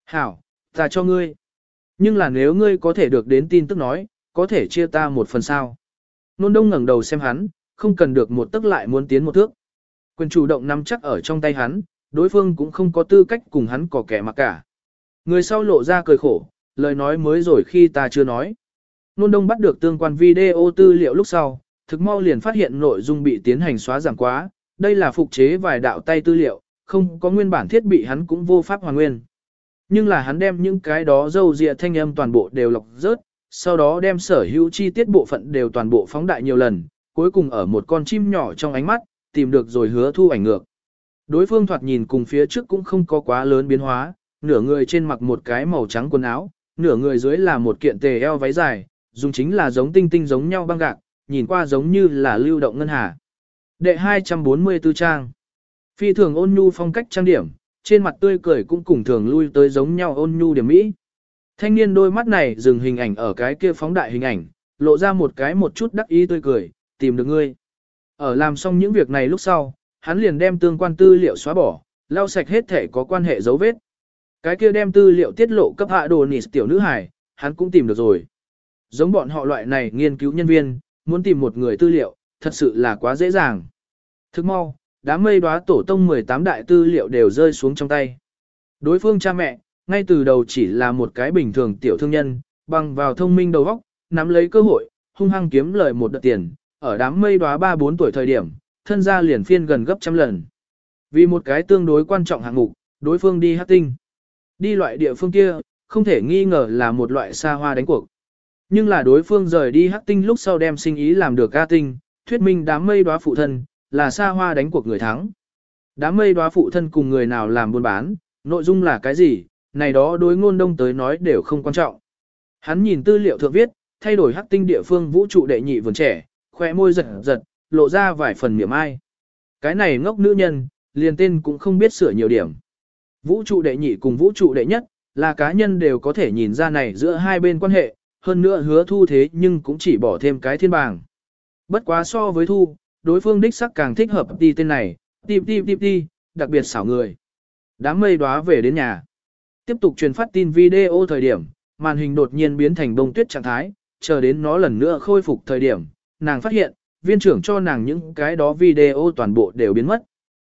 S1: Hảo, ta cho ngươi. Nhưng là nếu ngươi có thể được đến tin tức nói, có thể chia ta một phần sao. Nôn đông ngẩng đầu xem hắn, không cần được một tức lại muốn tiến một thước. Quyền chủ động nắm chắc ở trong tay hắn, đối phương cũng không có tư cách cùng hắn có kẻ mà cả. Người sau lộ ra cười khổ, lời nói mới rồi khi ta chưa nói. Nôn đông bắt được tương quan video tư liệu lúc sau, thực mau liền phát hiện nội dung bị tiến hành xóa giảm quá, đây là phục chế vài đạo tay tư liệu, không có nguyên bản thiết bị hắn cũng vô pháp hoàn nguyên. Nhưng là hắn đem những cái đó dâu dịa thanh âm toàn bộ đều lọc rớt, sau đó đem sở hữu chi tiết bộ phận đều toàn bộ phóng đại nhiều lần, cuối cùng ở một con chim nhỏ trong ánh mắt, tìm được rồi hứa thu ảnh ngược. Đối phương thoạt nhìn cùng phía trước cũng không có quá lớn biến hóa, nửa người trên mặc một cái màu trắng quần áo, nửa người dưới là một kiện tề eo váy dài, dùng chính là giống tinh tinh giống nhau băng gạc, nhìn qua giống như là lưu động ngân hà. Đệ 244 trang. Phi thường ôn nhu phong cách trang điểm, trên mặt tươi cười cũng cùng thường lui tới giống nhau ôn nhu điểm mỹ. Thanh niên đôi mắt này dừng hình ảnh ở cái kia phóng đại hình ảnh, lộ ra một cái một chút đắc ý tươi cười, tìm được ngươi. Ở làm xong những việc này lúc sau, hắn liền đem tương quan tư liệu xóa bỏ, lau sạch hết thể có quan hệ dấu vết. Cái kia đem tư liệu tiết lộ cấp hạ đồ nịt tiểu nữ hải, hắn cũng tìm được rồi. Giống bọn họ loại này nghiên cứu nhân viên, muốn tìm một người tư liệu, thật sự là quá dễ dàng. Thức mau, đám mây đóa tổ tông 18 đại tư liệu đều rơi xuống trong tay. Đối phương cha mẹ, ngay từ đầu chỉ là một cái bình thường tiểu thương nhân, bằng vào thông minh đầu óc, nắm lấy cơ hội, hung hăng kiếm lời một đợt tiền, ở đám mây đóa 3-4 tuổi thời điểm, thân gia liền phiên gần gấp trăm lần. Vì một cái tương đối quan trọng hạng mục, đối phương đi hát tinh. Đi loại địa phương kia, không thể nghi ngờ là một loại xa hoa đánh cuộc. Nhưng là đối phương rời đi hắc tinh lúc sau đem sinh ý làm được ca tinh, thuyết minh đám mây đóa phụ thân, là xa hoa đánh cuộc người thắng. Đám mây đóa phụ thân cùng người nào làm buôn bán, nội dung là cái gì, này đó đối ngôn đông tới nói đều không quan trọng. Hắn nhìn tư liệu thượng viết, thay đổi hắc tinh địa phương vũ trụ đệ nhị vườn trẻ, khoe môi giật giật, lộ ra vài phần miệng ai. Cái này ngốc nữ nhân, liền tên cũng không biết sửa nhiều điểm. Vũ trụ đệ nhị cùng vũ trụ đệ nhất, là cá nhân đều có thể nhìn ra này giữa hai bên quan hệ, hơn nữa hứa thu thế nhưng cũng chỉ bỏ thêm cái thiên bảng. Bất quá so với thu, đối phương đích sắc càng thích hợp đi tên này, tìm tìm tìm đi, đặc biệt xảo người. Đám mây đóa về đến nhà. Tiếp tục truyền phát tin video thời điểm, màn hình đột nhiên biến thành bông tuyết trạng thái, chờ đến nó lần nữa khôi phục thời điểm, nàng phát hiện, viên trưởng cho nàng những cái đó video toàn bộ đều biến mất.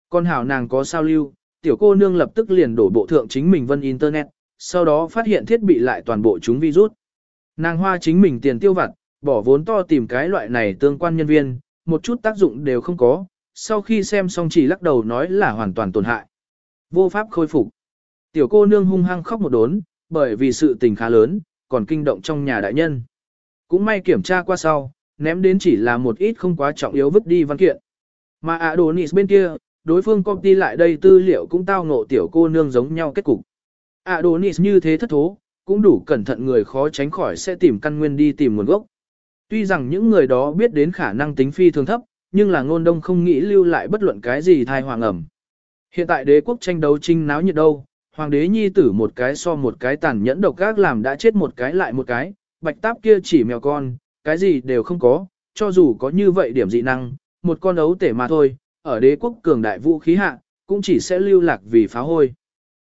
S1: Con hảo nàng có sao lưu, tiểu cô nương lập tức liền đổ bộ thượng chính mình vân internet, sau đó phát hiện thiết bị lại toàn bộ chúng virus. Nàng hoa chính mình tiền tiêu vặt, bỏ vốn to tìm cái loại này tương quan nhân viên, một chút tác dụng đều không có, sau khi xem xong chỉ lắc đầu nói là hoàn toàn tổn hại. Vô pháp khôi phục. Tiểu cô nương hung hăng khóc một đốn, bởi vì sự tình khá lớn, còn kinh động trong nhà đại nhân. Cũng may kiểm tra qua sau, ném đến chỉ là một ít không quá trọng yếu vứt đi văn kiện. Mà Adonis bên kia, đối phương công ty lại đây tư liệu cũng tao ngộ tiểu cô nương giống nhau kết cục. Adonis như thế thất thố, cũng đủ cẩn thận người khó tránh khỏi sẽ tìm căn nguyên đi tìm nguồn gốc. Tuy rằng những người đó biết đến khả năng tính phi thường thấp, nhưng là ngôn đông không nghĩ lưu lại bất luận cái gì thai hoàng ẩm. Hiện tại đế quốc tranh đấu trinh náo nhiệt đâu, hoàng đế nhi tử một cái so một cái tàn nhẫn độc gác làm đã chết một cái lại một cái, bạch táp kia chỉ mèo con, cái gì đều không có, cho dù có như vậy điểm dị năng, một con ấu tể mà thôi, ở đế quốc cường đại vũ khí hạ, cũng chỉ sẽ lưu lạc vì phá hôi.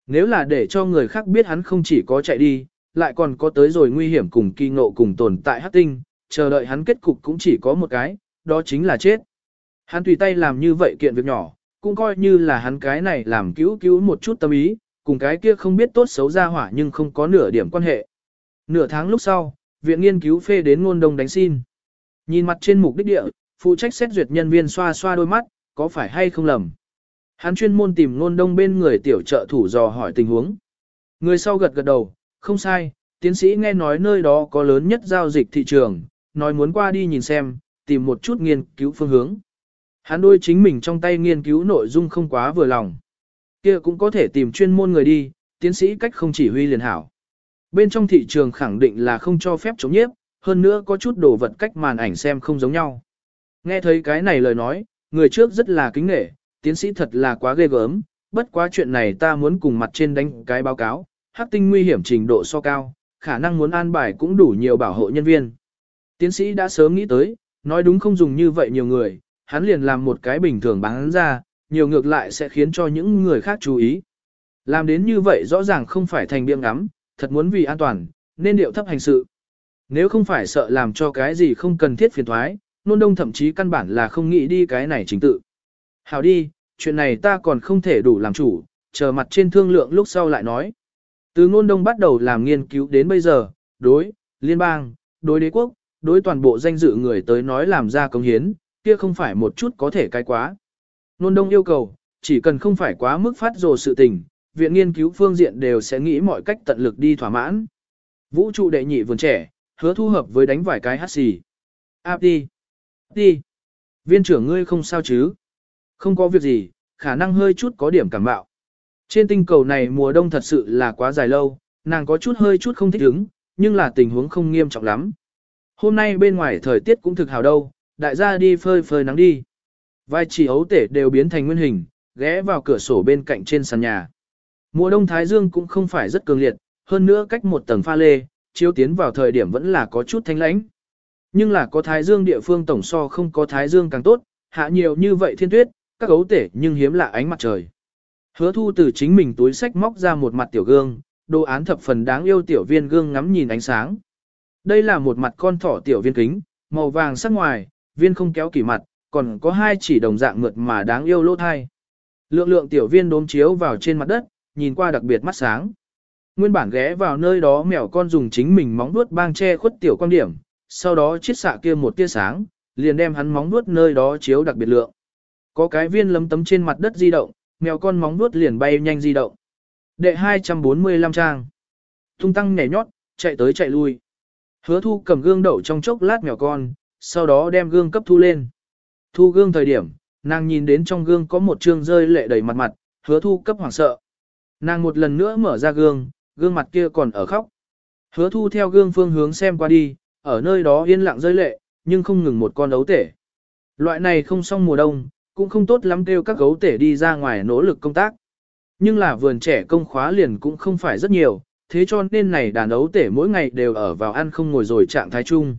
S1: Nếu là để cho người khác biết hắn không chỉ có chạy đi, lại còn có tới rồi nguy hiểm cùng kỳ ngộ cùng tồn tại hắc tinh, chờ đợi hắn kết cục cũng chỉ có một cái, đó chính là chết. Hắn tùy tay làm như vậy kiện việc nhỏ, cũng coi như là hắn cái này làm cứu cứu một chút tâm ý, cùng cái kia không biết tốt xấu ra hỏa nhưng không có nửa điểm quan hệ. Nửa tháng lúc sau, viện nghiên cứu phê đến ngôn đông đánh xin. Nhìn mặt trên mục đích địa, phụ trách xét duyệt nhân viên xoa xoa đôi mắt, có phải hay không lầm. Hắn chuyên môn tìm ngôn đông bên người tiểu trợ thủ dò hỏi tình huống. Người sau gật gật đầu, không sai, tiến sĩ nghe nói nơi đó có lớn nhất giao dịch thị trường, nói muốn qua đi nhìn xem, tìm một chút nghiên cứu phương hướng. Hắn đôi chính mình trong tay nghiên cứu nội dung không quá vừa lòng kia cũng có thể tìm chuyên môn người đi, tiến sĩ cách không chỉ huy liền hảo. Bên trong thị trường khẳng định là không cho phép chống nhiếp, hơn nữa có chút đồ vật cách màn ảnh xem không giống nhau. Nghe thấy cái này lời nói, người trước rất là kính nghệ, tiến sĩ thật là quá ghê gớm, bất quá chuyện này ta muốn cùng mặt trên đánh cái báo cáo, hắc tinh nguy hiểm trình độ so cao, khả năng muốn an bài cũng đủ nhiều bảo hộ nhân viên. Tiến sĩ đã sớm nghĩ tới, nói đúng không dùng như vậy nhiều người, hắn liền làm một cái bình thường bán ra, nhiều ngược lại sẽ khiến cho những người khác chú ý. Làm đến như vậy rõ ràng không phải thành biện ngắm, thật muốn vì an toàn, nên điệu thấp hành sự. Nếu không phải sợ làm cho cái gì không cần thiết phiền thoái, nôn đông thậm chí căn bản là không nghĩ đi cái này chính tự. Hào đi, chuyện này ta còn không thể đủ làm chủ, chờ mặt trên thương lượng lúc sau lại nói. Từ ngôn đông bắt đầu làm nghiên cứu đến bây giờ, đối, liên bang, đối đế quốc, đối toàn bộ danh dự người tới nói làm ra công hiến, kia không phải một chút có thể cái quá. Nôn đông yêu cầu, chỉ cần không phải quá mức phát rồ sự tình, viện nghiên cứu phương diện đều sẽ nghĩ mọi cách tận lực đi thỏa mãn. Vũ trụ đệ nhị vườn trẻ, hứa thu hợp với đánh vài cái hát xì. Áp đi. Đi. Viên trưởng ngươi không sao chứ? Không có việc gì, khả năng hơi chút có điểm cảm bạo. Trên tinh cầu này mùa đông thật sự là quá dài lâu, nàng có chút hơi chút không thích ứng, nhưng là tình huống không nghiêm trọng lắm. Hôm nay bên ngoài thời tiết cũng thực hào đâu, đại gia đi phơi phơi nắng đi. Vai chỉ ấu tể đều biến thành nguyên hình, ghé vào cửa sổ bên cạnh trên sàn nhà. Mùa đông Thái Dương cũng không phải rất cường liệt, hơn nữa cách một tầng pha lê, chiếu tiến vào thời điểm vẫn là có chút thanh lãnh. Nhưng là có Thái Dương địa phương tổng so không có Thái Dương càng tốt, hạ nhiều như vậy thiên tuyết, các gấu tể nhưng hiếm lạ ánh mặt trời. Hứa thu từ chính mình túi sách móc ra một mặt tiểu gương, đồ án thập phần đáng yêu tiểu viên gương ngắm nhìn ánh sáng. Đây là một mặt con thỏ tiểu viên kính, màu vàng sắc ngoài, viên không kéo kỳ mặt, còn có hai chỉ đồng dạng mượt mà đáng yêu lỗ thai. Lượng lượng tiểu viên đốm chiếu vào trên mặt đất, nhìn qua đặc biệt mắt sáng. Nguyên bản ghé vào nơi đó mèo con dùng chính mình móng vuốt bang che khuất tiểu quan điểm, sau đó chiết xạ kia một tia sáng, liền đem hắn móng vuốt nơi đó chiếu đặc biệt lượng. Có cái viên lấm tấm trên mặt đất di động, mèo con móng vuốt liền bay nhanh di động. Đệ 245 trang. Tung tăng nhảy nhót, chạy tới chạy lui. Hứa thu cầm gương đậu trong chốc lát mèo con, sau đó đem gương cấp thu lên. Thu gương thời điểm, nàng nhìn đến trong gương có một trương rơi lệ đầy mặt mặt, hứa thu cấp hoảng sợ. Nàng một lần nữa mở ra gương, gương mặt kia còn ở khóc. Hứa thu theo gương phương hướng xem qua đi, ở nơi đó yên lặng rơi lệ, nhưng không ngừng một con ấu tể. Loại này không xong mùa đông, cũng không tốt lắm kêu các gấu tể đi ra ngoài nỗ lực công tác. Nhưng là vườn trẻ công khóa liền cũng không phải rất nhiều, thế cho nên này đàn ấu tể mỗi ngày đều ở vào ăn không ngồi rồi trạng thái chung.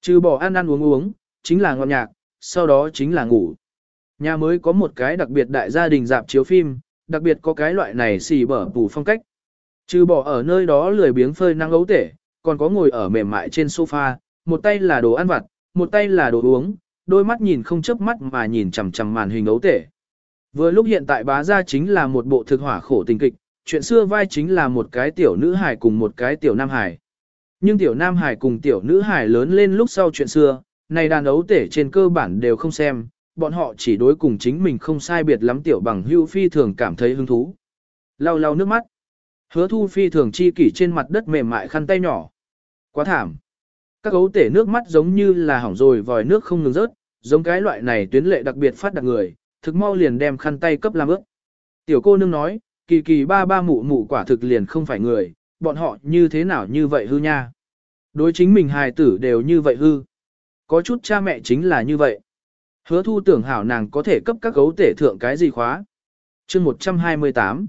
S1: Trừ bỏ ăn ăn uống uống, chính là ngọt nhạc, sau đó chính là ngủ. Nhà mới có một cái đặc biệt đại gia đình dạp chiếu phim, đặc biệt có cái loại này xì bở bù phong cách. Trừ bỏ ở nơi đó lười biếng phơi năng ấu tể, còn có ngồi ở mềm mại trên sofa, một tay là đồ ăn vặt, một tay là đồ uống, đôi mắt nhìn không chớp mắt mà nhìn chằm chằm màn hình ấu tể. Vừa lúc hiện tại bá gia chính là một bộ thực hỏa khổ tình kịch, chuyện xưa vai chính là một cái tiểu nữ hài cùng một cái tiểu nam hài. Nhưng tiểu nam hài cùng tiểu nữ hài lớn lên lúc sau chuyện xưa, này đàn ấu tể trên cơ bản đều không xem, bọn họ chỉ đối cùng chính mình không sai biệt lắm tiểu bằng hưu phi thường cảm thấy hứng thú. Lau lau nước mắt. Hứa thu phi thường chi kỷ trên mặt đất mềm mại khăn tay nhỏ. Quá thảm. Các ấu tể nước mắt giống như là hỏng rồi vòi nước không ngừng rớt, giống cái loại này tuyến lệ đặc biệt phát đặc người, thực mau liền đem khăn tay cấp làm ướt. Tiểu cô nương nói, kỳ kỳ ba ba mụ mụ quả thực liền không phải người, bọn họ như thế nào như vậy hư nha. Đối chính mình hài tử đều như vậy hư. Có chút cha mẹ chính là như vậy. Hứa thu tưởng hảo nàng có thể cấp các gấu tể thượng cái gì khóa. chương 128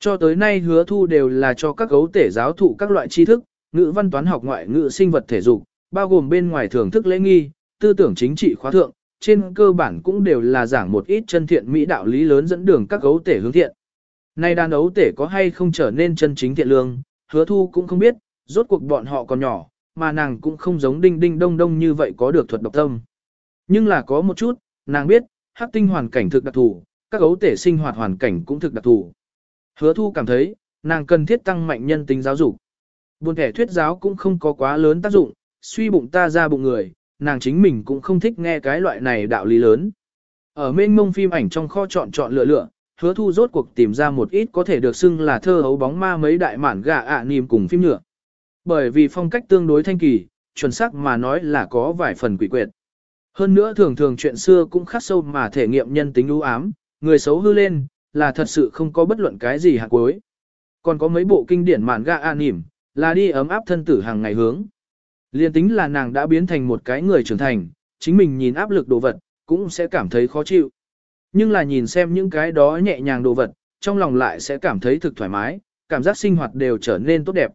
S1: Cho tới nay hứa thu đều là cho các gấu tể giáo thụ các loại tri thức, ngữ văn toán học ngoại ngữ sinh vật thể dục, bao gồm bên ngoài thưởng thức lễ nghi, tư tưởng chính trị khóa thượng, trên cơ bản cũng đều là giảng một ít chân thiện mỹ đạo lý lớn dẫn đường các gấu tể hướng thiện. Nay đàn ấu tể có hay không trở nên chân chính thiện lương, hứa thu cũng không biết, rốt cuộc bọn họ còn nhỏ, mà nàng cũng không giống đinh đinh đông đông như vậy có được thuật độc tâm. Nhưng là có một chút, nàng biết, hắc tinh hoàn cảnh thực đặc thù, các gấu tể sinh hoạt hoàn cảnh cũng thực đặc thù. Hứa thu cảm thấy, nàng cần thiết tăng mạnh nhân tính giáo dục. Buồn thẻ thuyết giáo cũng không có quá lớn tác dụng, suy bụng ta ra bụng người, nàng chính mình cũng không thích nghe cái loại này đạo lý lớn. Ở mênh mông phim ảnh trong kho chọn chọn lựa lựa, hứa thu rốt cuộc tìm ra một ít có thể được xưng là thơ hấu bóng ma mấy đại mản gà ạ à cùng phim nhựa. Bởi vì phong cách tương đối thanh kỳ, chuẩn xác mà nói là có vài phần quỷ quyệt. Hơn nữa thường thường chuyện xưa cũng khắc sâu mà thể nghiệm nhân tính ưu ám, người xấu hư lên, là thật sự không có bất luận cái gì hạt cuối. Còn có mấy bộ kinh điển mạn gạ an nỉm, là đi ấm áp thân tử hàng ngày hướng. Liên tính là nàng đã biến thành một cái người trưởng thành, chính mình nhìn áp lực đồ vật, cũng sẽ cảm thấy khó chịu. Nhưng là nhìn xem những cái đó nhẹ nhàng đồ vật, trong lòng lại sẽ cảm thấy thực thoải mái, cảm giác sinh hoạt đều trở nên tốt đẹp.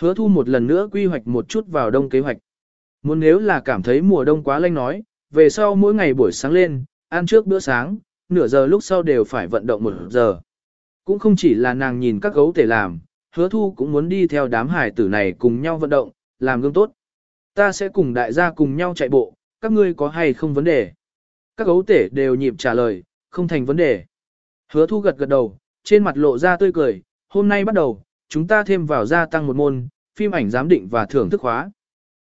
S1: Hứa thu một lần nữa quy hoạch một chút vào đông kế hoạch. Muốn nếu là cảm thấy mùa đông quá lanh nói, về sau mỗi ngày buổi sáng lên, ăn trước bữa sáng, nửa giờ lúc sau đều phải vận động một giờ. Cũng không chỉ là nàng nhìn các gấu thể làm, hứa thu cũng muốn đi theo đám hải tử này cùng nhau vận động, làm gương tốt. Ta sẽ cùng đại gia cùng nhau chạy bộ, các ngươi có hay không vấn đề? Các gấu tể đều nhịp trả lời, không thành vấn đề. Hứa thu gật gật đầu, trên mặt lộ ra tươi cười, hôm nay bắt đầu, chúng ta thêm vào gia tăng một môn, phim ảnh giám định và thưởng thức khóa.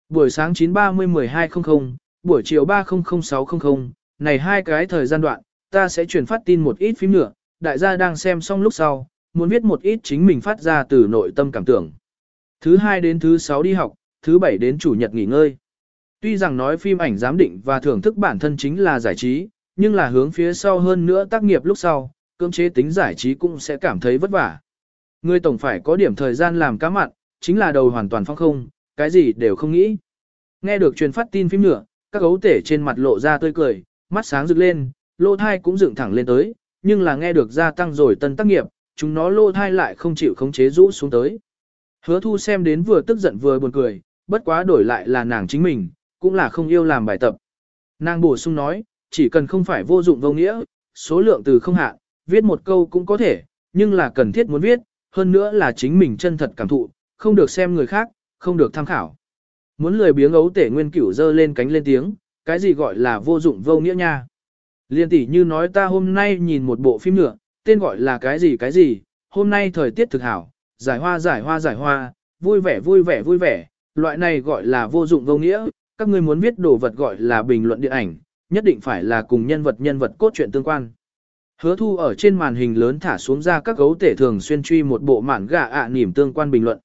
S1: Buổi sáng 9.30-12.00, buổi chiều 3.00-6.00, này hai cái thời gian đoạn, ta sẽ truyền phát tin một ít phim nữa, đại gia đang xem xong lúc sau, muốn viết một ít chính mình phát ra từ nội tâm cảm tưởng. Thứ hai đến thứ sáu đi học, thứ bảy đến chủ nhật nghỉ ngơi. Tuy rằng nói phim ảnh giám định và thưởng thức bản thân chính là giải trí, nhưng là hướng phía sau hơn nữa tác nghiệp lúc sau, cưỡng chế tính giải trí cũng sẽ cảm thấy vất vả. Ngươi tổng phải có điểm thời gian làm cá mặn, chính là đầu hoàn toàn phong không, cái gì đều không nghĩ. Nghe được truyền phát tin phim nữa, các gấu tể trên mặt lộ ra tươi cười, mắt sáng rực lên, lô thai cũng dựng thẳng lên tới, nhưng là nghe được gia tăng rồi tân tác nghiệp, chúng nó lô thai lại không chịu khống chế rũ xuống tới. Hứa thu xem đến vừa tức giận vừa buồn cười, bất quá đổi lại là nàng chính mình, cũng là không yêu làm bài tập. Nàng bổ sung nói, chỉ cần không phải vô dụng vô nghĩa, số lượng từ không hạn, viết một câu cũng có thể, nhưng là cần thiết muốn viết, hơn nữa là chính mình chân thật cảm thụ, không được xem người khác, không được tham khảo. Muốn lười biếng ấu tể nguyên cửu dơ lên cánh lên tiếng, cái gì gọi là vô dụng vô nghĩa nha. Liên tỷ như nói ta hôm nay nhìn một bộ phim nữa, tên gọi là cái gì cái gì, hôm nay thời tiết thực hảo, giải hoa giải hoa giải hoa, vui vẻ vui vẻ vui vẻ, loại này gọi là vô dụng vô nghĩa, các ngươi muốn viết đồ vật gọi là bình luận điện ảnh, nhất định phải là cùng nhân vật nhân vật cốt truyện tương quan. Hứa thu ở trên màn hình lớn thả xuống ra các gấu tể thường xuyên truy một bộ mản gà ạ à tương quan bình luận.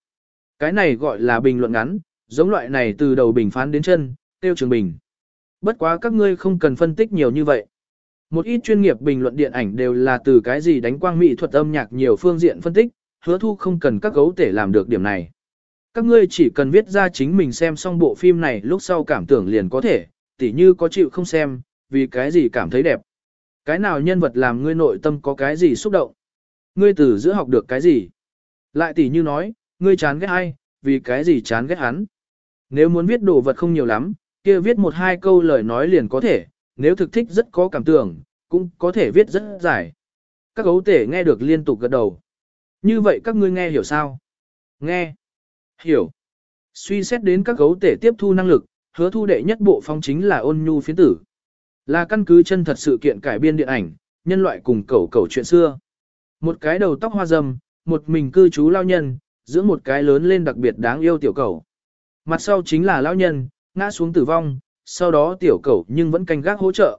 S1: Cái này gọi là bình luận ngắn, giống loại này từ đầu bình phán đến chân, tiêu trường bình. Bất quá các ngươi không cần phân tích nhiều như vậy. Một ít chuyên nghiệp bình luận điện ảnh đều là từ cái gì đánh quang mỹ thuật âm nhạc nhiều phương diện phân tích, hứa thu không cần các gấu tể làm được điểm này. Các ngươi chỉ cần viết ra chính mình xem xong bộ phim này lúc sau cảm tưởng liền có thể, tỉ như có chịu không xem, vì cái gì cảm thấy đẹp. Cái nào nhân vật làm ngươi nội tâm có cái gì xúc động. Ngươi từ giữa học được cái gì. Lại tỉ như nói, ngươi chán ghét ai, vì cái gì chán ghét hắn. Nếu muốn viết đồ vật không nhiều lắm, kia viết một hai câu lời nói liền có thể, nếu thực thích rất có cảm tưởng, cũng có thể viết rất dài. Các gấu tể nghe được liên tục gật đầu. Như vậy các ngươi nghe hiểu sao? Nghe. Hiểu. Suy xét đến các gấu tể tiếp thu năng lực, hứa thu đệ nhất bộ phong chính là ôn nhu phiến tử. Là căn cứ chân thật sự kiện cải biên điện ảnh, nhân loại cùng cẩu cẩu chuyện xưa. Một cái đầu tóc hoa râm, một mình cư trú lao nhân, giữa một cái lớn lên đặc biệt đáng yêu tiểu cẩu. Mặt sau chính là lao nhân, ngã xuống tử vong, sau đó tiểu cẩu nhưng vẫn canh gác hỗ trợ.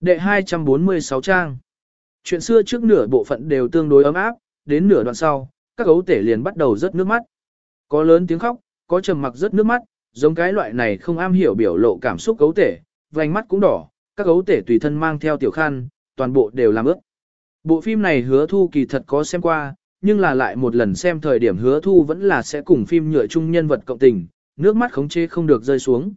S1: Đệ 246 trang. Chuyện xưa trước nửa bộ phận đều tương đối ấm áp, đến nửa đoạn sau, các gấu tể liền bắt đầu rớt nước mắt. Có lớn tiếng khóc, có trầm mặc rớt nước mắt, giống cái loại này không am hiểu biểu lộ cảm xúc gấu tể, vành mắt cũng đỏ, các gấu tể tùy thân mang theo tiểu khăn, toàn bộ đều làm ướt. Bộ phim này hứa thu kỳ thật có xem qua, nhưng là lại một lần xem thời điểm hứa thu vẫn là sẽ cùng phim nhựa chung nhân vật cộng tình, nước mắt khống chế không được rơi xuống.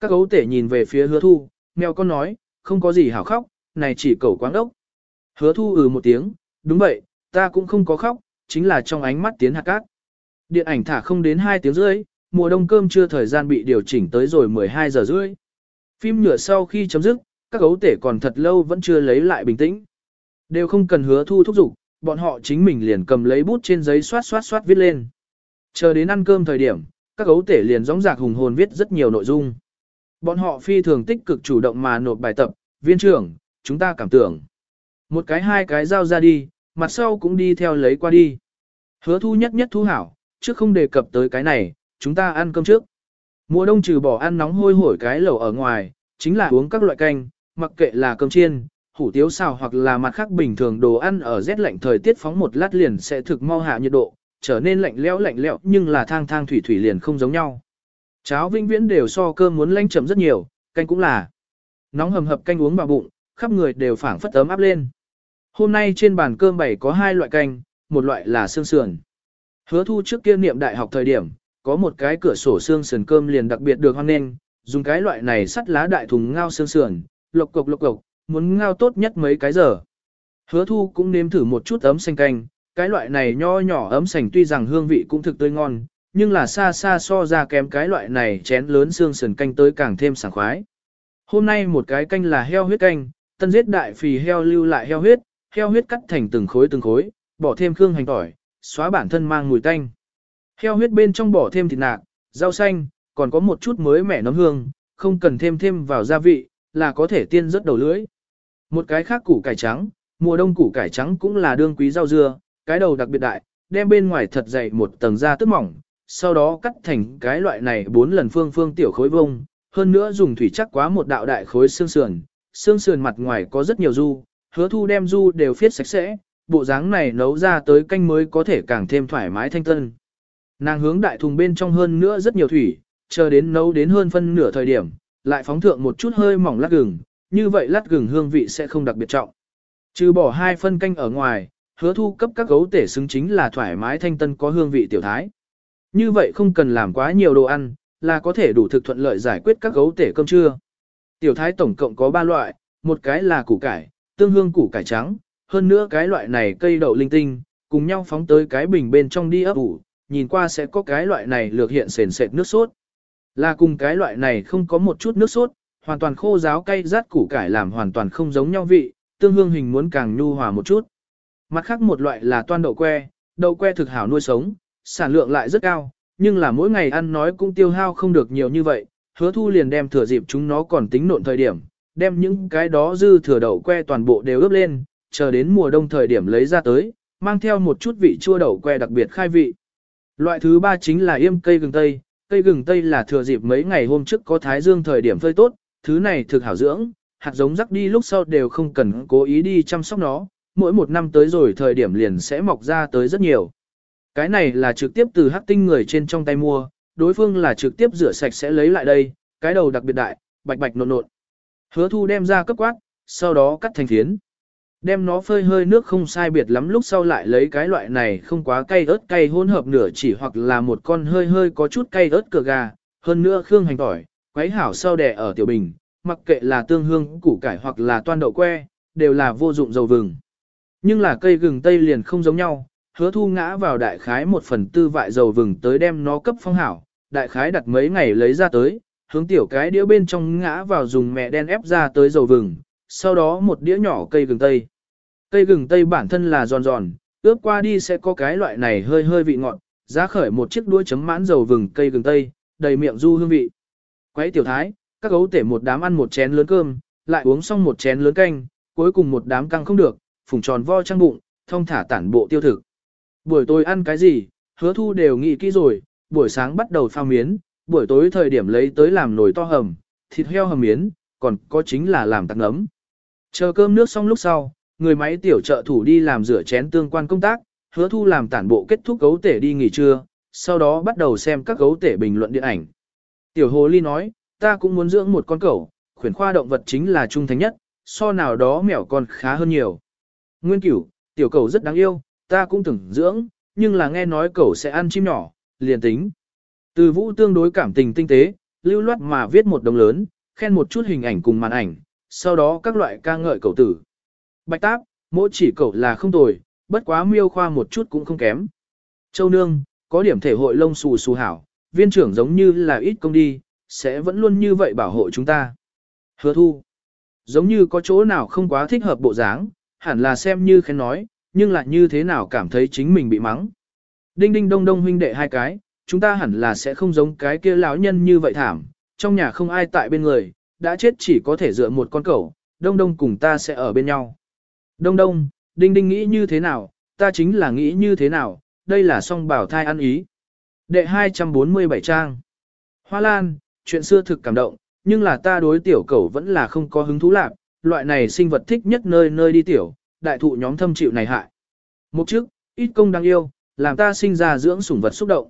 S1: Các gấu tể nhìn về phía hứa thu, mèo con nói, không có gì hảo khóc, này chỉ cầu quáng đốc. Hứa thu ừ một tiếng, đúng vậy, ta cũng không có khóc, chính là trong ánh mắt tiến hạt cát. Điện ảnh thả không đến 2 tiếng rưỡi, mùa đông cơm chưa thời gian bị điều chỉnh tới rồi 12 giờ rưỡi. Phim nhựa sau khi chấm dứt, các gấu tể còn thật lâu vẫn chưa lấy lại bình tĩnh. Đều không cần hứa thu thúc giục, bọn họ chính mình liền cầm lấy bút trên giấy xoát xoát xoát viết lên. Chờ đến ăn cơm thời điểm, các gấu tể liền gióng giạc hùng hồn viết rất nhiều nội dung. Bọn họ phi thường tích cực chủ động mà nộp bài tập, viên trưởng, chúng ta cảm tưởng. Một cái hai cái giao ra đi, mặt sau cũng đi theo lấy qua đi. Hứa thu nhất nhất thu hảo, trước không đề cập tới cái này, chúng ta ăn cơm trước. Mùa đông trừ bỏ ăn nóng hôi hổi cái lẩu ở ngoài, chính là uống các loại canh, mặc kệ là cơm chiên, hủ tiếu xào hoặc là mặt khác bình thường đồ ăn ở rét lạnh thời tiết phóng một lát liền sẽ thực mau hạ nhiệt độ, trở nên lạnh lẽo lạnh lẽo nhưng là thang thang thủy thủy liền không giống nhau. Cháo vĩnh viễn đều so cơm muốn lanh chậm rất nhiều, canh cũng là. Nóng hầm hập canh uống vào bụng, khắp người đều phảng phất ấm áp lên. Hôm nay trên bàn cơm bảy có hai loại canh, một loại là xương sườn. Hứa thu trước kia niệm đại học thời điểm, có một cái cửa sổ xương sườn cơm liền đặc biệt được hoan nghênh, dùng cái loại này sắt lá đại thùng ngao xương sườn, lộc cộc lộc cộc, muốn ngao tốt nhất mấy cái giờ. Hứa thu cũng nếm thử một chút ấm xanh canh, cái loại này nho nhỏ ấm sành tuy rằng hương vị cũng thực tươi ngon, nhưng là xa xa so ra kém cái loại này chén lớn xương sườn canh tới càng thêm sảng khoái. Hôm nay một cái canh là heo huyết canh, tân giết đại phì heo lưu lại heo huyết, heo huyết cắt thành từng khối từng khối, bỏ thêm khương hành tỏi, xóa bản thân mang mùi tanh. Heo huyết bên trong bỏ thêm thịt nạc, rau xanh, còn có một chút mới mẻ nấm hương, không cần thêm thêm vào gia vị, là có thể tiên rất đầu lưỡi. Một cái khác củ cải trắng, mùa đông củ cải trắng cũng là đương quý rau dưa, cái đầu đặc biệt đại, đem bên ngoài thật dày một tầng da tức mỏng, sau đó cắt thành cái loại này bốn lần phương phương tiểu khối vông, hơn nữa dùng thủy chắc quá một đạo đại khối xương sườn, xương sườn mặt ngoài có rất nhiều du, hứa thu đem du đều phiết sạch sẽ, bộ dáng này nấu ra tới canh mới có thể càng thêm thoải mái thanh tân. Nàng hướng đại thùng bên trong hơn nữa rất nhiều thủy, chờ đến nấu đến hơn phân nửa thời điểm, lại phóng thượng một chút hơi mỏng lát gừng, như vậy lát gừng hương vị sẽ không đặc biệt trọng. Trừ bỏ hai phân canh ở ngoài, hứa thu cấp các gấu tể xứng chính là thoải mái thanh tân có hương vị tiểu thái. Như vậy không cần làm quá nhiều đồ ăn, là có thể đủ thực thuận lợi giải quyết các gấu tể cơm trưa. Tiểu thái tổng cộng có 3 loại, một cái là củ cải, tương hương củ cải trắng, hơn nữa cái loại này cây đậu linh tinh, cùng nhau phóng tới cái bình bên trong đi ấp ủ, nhìn qua sẽ có cái loại này lược hiện sền sệt nước sốt. Là cùng cái loại này không có một chút nước sốt, hoàn toàn khô ráo cay rát củ cải làm hoàn toàn không giống nhau vị, tương hương hình muốn càng nhu hòa một chút. Mặt khác một loại là toan đậu que, đậu que thực hảo nuôi sống, sản lượng lại rất cao, nhưng là mỗi ngày ăn nói cũng tiêu hao không được nhiều như vậy, hứa thu liền đem thừa dịp chúng nó còn tính nộn thời điểm, đem những cái đó dư thừa đậu que toàn bộ đều ướp lên, chờ đến mùa đông thời điểm lấy ra tới, mang theo một chút vị chua đậu que đặc biệt khai vị. Loại thứ ba chính là yêm cây gừng tây, cây gừng tây là thừa dịp mấy ngày hôm trước có thái dương thời điểm phơi tốt, thứ này thực hảo dưỡng, hạt giống rắc đi lúc sau đều không cần cố ý đi chăm sóc nó, mỗi một năm tới rồi thời điểm liền sẽ mọc ra tới rất nhiều. Cái này là trực tiếp từ hắc tinh người trên trong tay mua, đối phương là trực tiếp rửa sạch sẽ lấy lại đây, cái đầu đặc biệt đại, bạch bạch nộn nộn. Hứa thu đem ra cấp quát, sau đó cắt thành phiến. Đem nó phơi hơi nước không sai biệt lắm lúc sau lại lấy cái loại này không quá cay ớt cay hỗn hợp nửa chỉ hoặc là một con hơi hơi có chút cay ớt cờ gà, hơn nữa khương hành tỏi, quấy hảo sau đẻ ở tiểu bình, mặc kệ là tương hương, củ cải hoặc là toan đậu que, đều là vô dụng dầu vừng. Nhưng là cây gừng tây liền không giống nhau, hứa thu ngã vào đại khái một phần tư vại dầu vừng tới đem nó cấp phong hảo, đại khái đặt mấy ngày lấy ra tới, hướng tiểu cái đĩa bên trong ngã vào dùng mẹ đen ép ra tới dầu vừng, sau đó một đĩa nhỏ cây gừng tây. Cây gừng tây bản thân là giòn giòn, Ướp qua đi sẽ có cái loại này hơi hơi vị ngọt, giá khởi một chiếc đuôi chấm mãn dầu vừng cây gừng tây, đầy miệng du hương vị. Quấy tiểu thái, các gấu tể một đám ăn một chén lớn cơm, lại uống xong một chén lớn canh, cuối cùng một đám căng không được, phùng tròn vo trang bụng, thông thả tản bộ tiêu thực. Buổi tối ăn cái gì, hứa thu đều nghĩ kỹ rồi, buổi sáng bắt đầu phao miến, buổi tối thời điểm lấy tới làm nồi to hầm, thịt heo hầm miến, còn có chính là làm tạc nấm. Chờ cơm nước xong lúc sau, người máy tiểu trợ thủ đi làm rửa chén tương quan công tác, hứa thu làm tản bộ kết thúc gấu tể đi nghỉ trưa, sau đó bắt đầu xem các gấu tể bình luận điện ảnh. Tiểu hồ ly nói, ta cũng muốn dưỡng một con cẩu, khuyển khoa động vật chính là trung thành nhất, so nào đó mèo con khá hơn nhiều. Nguyên cửu, tiểu cẩu rất đáng yêu, ta cũng từng dưỡng, nhưng là nghe nói cẩu sẽ ăn chim nhỏ, liền tính. Từ vũ tương đối cảm tình tinh tế, lưu loát mà viết một đồng lớn, khen một chút hình ảnh cùng màn ảnh, sau đó các loại ca ngợi cẩu tử. Bạch táp, mỗi chỉ cẩu là không tồi, bất quá miêu khoa một chút cũng không kém. Châu Nương, có điểm thể hội lông xù xù hảo, viên trưởng giống như là ít công đi, sẽ vẫn luôn như vậy bảo hộ chúng ta. Hứa thu, giống như có chỗ nào không quá thích hợp bộ dáng, hẳn là xem như khen nói, nhưng lại như thế nào cảm thấy chính mình bị mắng. Đinh đinh đông đông huynh đệ hai cái, chúng ta hẳn là sẽ không giống cái kia lão nhân như vậy thảm, trong nhà không ai tại bên người, đã chết chỉ có thể dựa một con cẩu, đông đông cùng ta sẽ ở bên nhau. Đông đông, đinh đinh nghĩ như thế nào, ta chính là nghĩ như thế nào, đây là song bảo thai ăn ý. Đệ 247 trang. Hoa Lan, chuyện xưa thực cảm động, nhưng là ta đối tiểu cẩu vẫn là không có hứng thú lạc, loại này sinh vật thích nhất nơi nơi đi tiểu, đại thụ nhóm thâm chịu này hại. Một trước, ít công đáng yêu, làm ta sinh ra dưỡng sủng vật xúc động.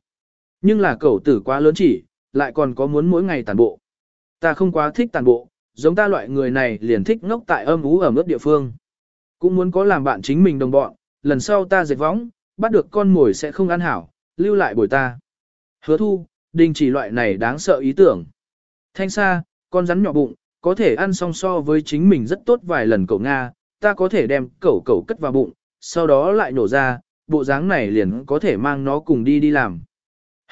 S1: Nhưng là cẩu tử quá lớn chỉ, lại còn có muốn mỗi ngày tàn bộ. Ta không quá thích tàn bộ, giống ta loại người này liền thích ngốc tại âm ú ở mức địa phương. Cũng muốn có làm bạn chính mình đồng bọn, lần sau ta dệt võng, bắt được con mồi sẽ không ăn hảo, lưu lại bồi ta. Hứa thu, đình chỉ loại này đáng sợ ý tưởng. Thanh xa, con rắn nhỏ bụng, có thể ăn song so với chính mình rất tốt vài lần cậu Nga, ta có thể đem cậu cậu cất vào bụng, sau đó lại nổ ra, bộ dáng này liền có thể mang nó cùng đi đi làm.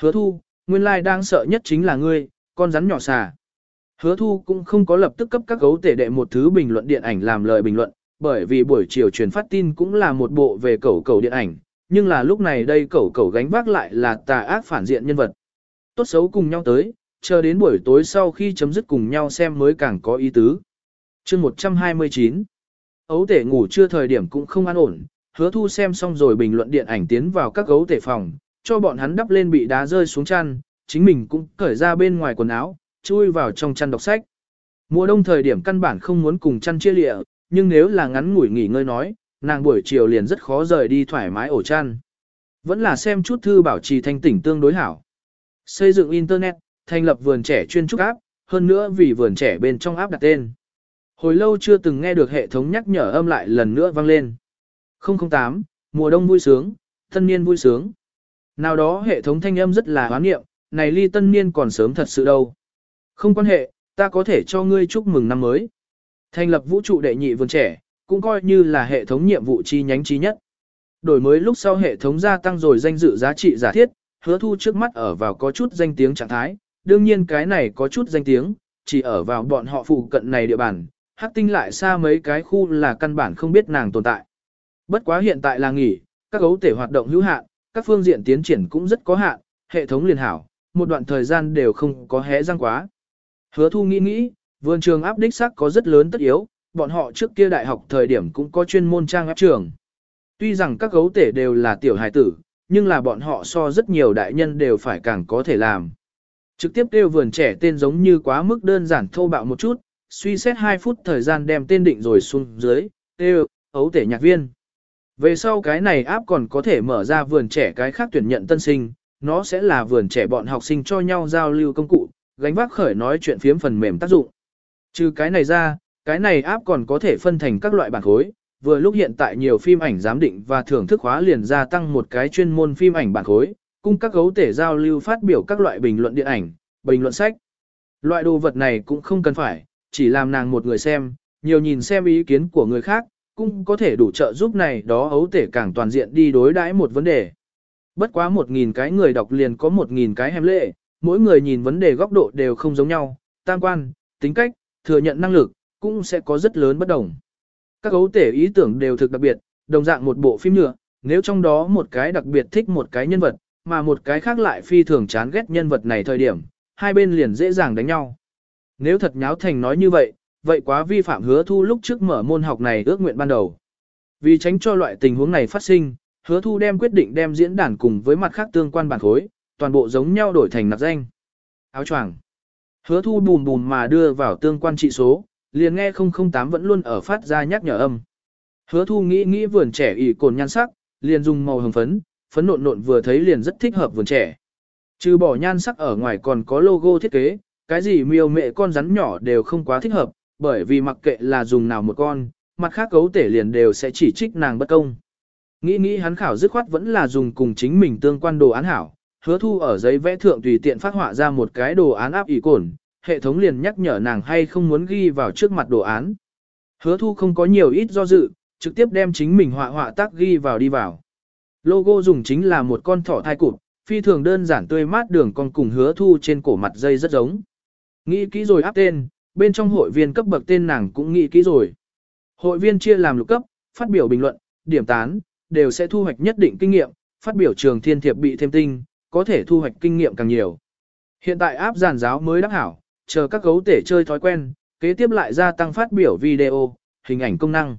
S1: Hứa thu, nguyên lai đang sợ nhất chính là ngươi, con rắn nhỏ xà. Hứa thu cũng không có lập tức cấp các gấu tể đệ một thứ bình luận điện ảnh làm lời bình luận, bởi vì buổi chiều truyền phát tin cũng là một bộ về cẩu cẩu điện ảnh, nhưng là lúc này đây cẩu cẩu gánh vác lại là tà ác phản diện nhân vật. Tốt xấu cùng nhau tới, chờ đến buổi tối sau khi chấm dứt cùng nhau xem mới càng có ý tứ. chương 129 Ấu tể ngủ chưa thời điểm cũng không an ổn, hứa thu xem xong rồi bình luận điện ảnh tiến vào các gấu tể phòng, cho bọn hắn đắp lên bị đá rơi xuống chăn, chính mình cũng cởi ra bên ngoài quần áo, chui vào trong chăn đọc sách. Mùa đông thời điểm căn bản không muốn cùng chăn chia lịa, nhưng nếu là ngắn ngủi nghỉ ngơi nói, nàng buổi chiều liền rất khó rời đi thoải mái ổ chăn. Vẫn là xem chút thư bảo trì thanh tỉnh tương đối hảo. Xây dựng Internet, thành lập vườn trẻ chuyên trúc áp, hơn nữa vì vườn trẻ bên trong áp đặt tên. Hồi lâu chưa từng nghe được hệ thống nhắc nhở âm lại lần nữa vang lên. 008, mùa đông vui sướng, tân niên vui sướng. Nào đó hệ thống thanh âm rất là hoán nghiệm, này ly tân niên còn sớm thật sự đâu. Không quan hệ, ta có thể cho ngươi chúc mừng năm mới. Thành lập vũ trụ đệ nhị vườn trẻ, cũng coi như là hệ thống nhiệm vụ chi nhánh chi nhất. Đổi mới lúc sau hệ thống gia tăng rồi danh dự giá trị giả thiết, hứa thu trước mắt ở vào có chút danh tiếng trạng thái, đương nhiên cái này có chút danh tiếng, chỉ ở vào bọn họ phụ cận này địa bàn, hắc tinh lại xa mấy cái khu là căn bản không biết nàng tồn tại. Bất quá hiện tại là nghỉ, các gấu thể hoạt động hữu hạn, các phương diện tiến triển cũng rất có hạn, hệ thống liền hảo, một đoạn thời gian đều không có hé răng quá. Hứa thu nghĩ nghĩ, vườn trường áp đích sắc có rất lớn tất yếu, bọn họ trước kia đại học thời điểm cũng có chuyên môn trang áp trường. Tuy rằng các gấu tể đều là tiểu hài tử, nhưng là bọn họ so rất nhiều đại nhân đều phải càng có thể làm. Trực tiếp kêu vườn trẻ tên giống như quá mức đơn giản thô bạo một chút, suy xét 2 phút thời gian đem tên định rồi xuống dưới, kêu, ấu tể nhạc viên. Về sau cái này áp còn có thể mở ra vườn trẻ cái khác tuyển nhận tân sinh, nó sẽ là vườn trẻ bọn học sinh cho nhau giao lưu công cụ, gánh vác khởi nói chuyện phiếm phần mềm tác dụng. Trừ cái này ra, cái này áp còn có thể phân thành các loại bản khối, vừa lúc hiện tại nhiều phim ảnh giám định và thưởng thức khóa liền gia tăng một cái chuyên môn phim ảnh bản khối, cung các gấu tể giao lưu phát biểu các loại bình luận điện ảnh, bình luận sách. Loại đồ vật này cũng không cần phải, chỉ làm nàng một người xem, nhiều nhìn xem ý kiến của người khác, cũng có thể đủ trợ giúp này đó ấu tể càng toàn diện đi đối đãi một vấn đề. Bất quá một nghìn cái người đọc liền có một nghìn cái hèm lệ, mỗi người nhìn vấn đề góc độ đều không giống nhau, tam quan, tính cách, thừa nhận năng lực, cũng sẽ có rất lớn bất đồng. Các gấu tể ý tưởng đều thực đặc biệt, đồng dạng một bộ phim nhựa, nếu trong đó một cái đặc biệt thích một cái nhân vật, mà một cái khác lại phi thường chán ghét nhân vật này thời điểm, hai bên liền dễ dàng đánh nhau. Nếu thật nháo thành nói như vậy, vậy quá vi phạm hứa thu lúc trước mở môn học này ước nguyện ban đầu. Vì tránh cho loại tình huống này phát sinh, hứa thu đem quyết định đem diễn đàn cùng với mặt khác tương quan bản khối, toàn bộ giống nhau đổi thành nạp danh. Áo choàng. Hứa thu bùm bùm mà đưa vào tương quan trị số, liền nghe 008 vẫn luôn ở phát ra nhắc nhở âm. Hứa thu nghĩ nghĩ vườn trẻ ỉ cồn nhan sắc, liền dùng màu hồng phấn, phấn nộn nộn vừa thấy liền rất thích hợp vườn trẻ. Trừ bỏ nhan sắc ở ngoài còn có logo thiết kế, cái gì miêu mẹ con rắn nhỏ đều không quá thích hợp, bởi vì mặc kệ là dùng nào một con, mặt khác cấu tể liền đều sẽ chỉ trích nàng bất công. Nghĩ nghĩ hắn khảo dứt khoát vẫn là dùng cùng chính mình tương quan đồ án hảo, hứa thu ở giấy vẽ thượng tùy tiện phát họa ra một cái đồ án áp ỉ cồn, hệ thống liền nhắc nhở nàng hay không muốn ghi vào trước mặt đồ án. Hứa thu không có nhiều ít do dự, trực tiếp đem chính mình họa họa tác ghi vào đi vào. Logo dùng chính là một con thỏ thai cụt, phi thường đơn giản tươi mát đường con cùng hứa thu trên cổ mặt dây rất giống. Nghĩ kỹ rồi áp tên, bên trong hội viên cấp bậc tên nàng cũng nghĩ kỹ rồi. Hội viên chia làm lục cấp, phát biểu bình luận, điểm tán, đều sẽ thu hoạch nhất định kinh nghiệm, phát biểu trường thiên thiệp bị thêm tinh, có thể thu hoạch kinh nghiệm càng nhiều. Hiện tại áp giàn giáo mới đắc hảo, chờ các gấu tể chơi thói quen, kế tiếp lại gia tăng phát biểu video, hình ảnh công năng.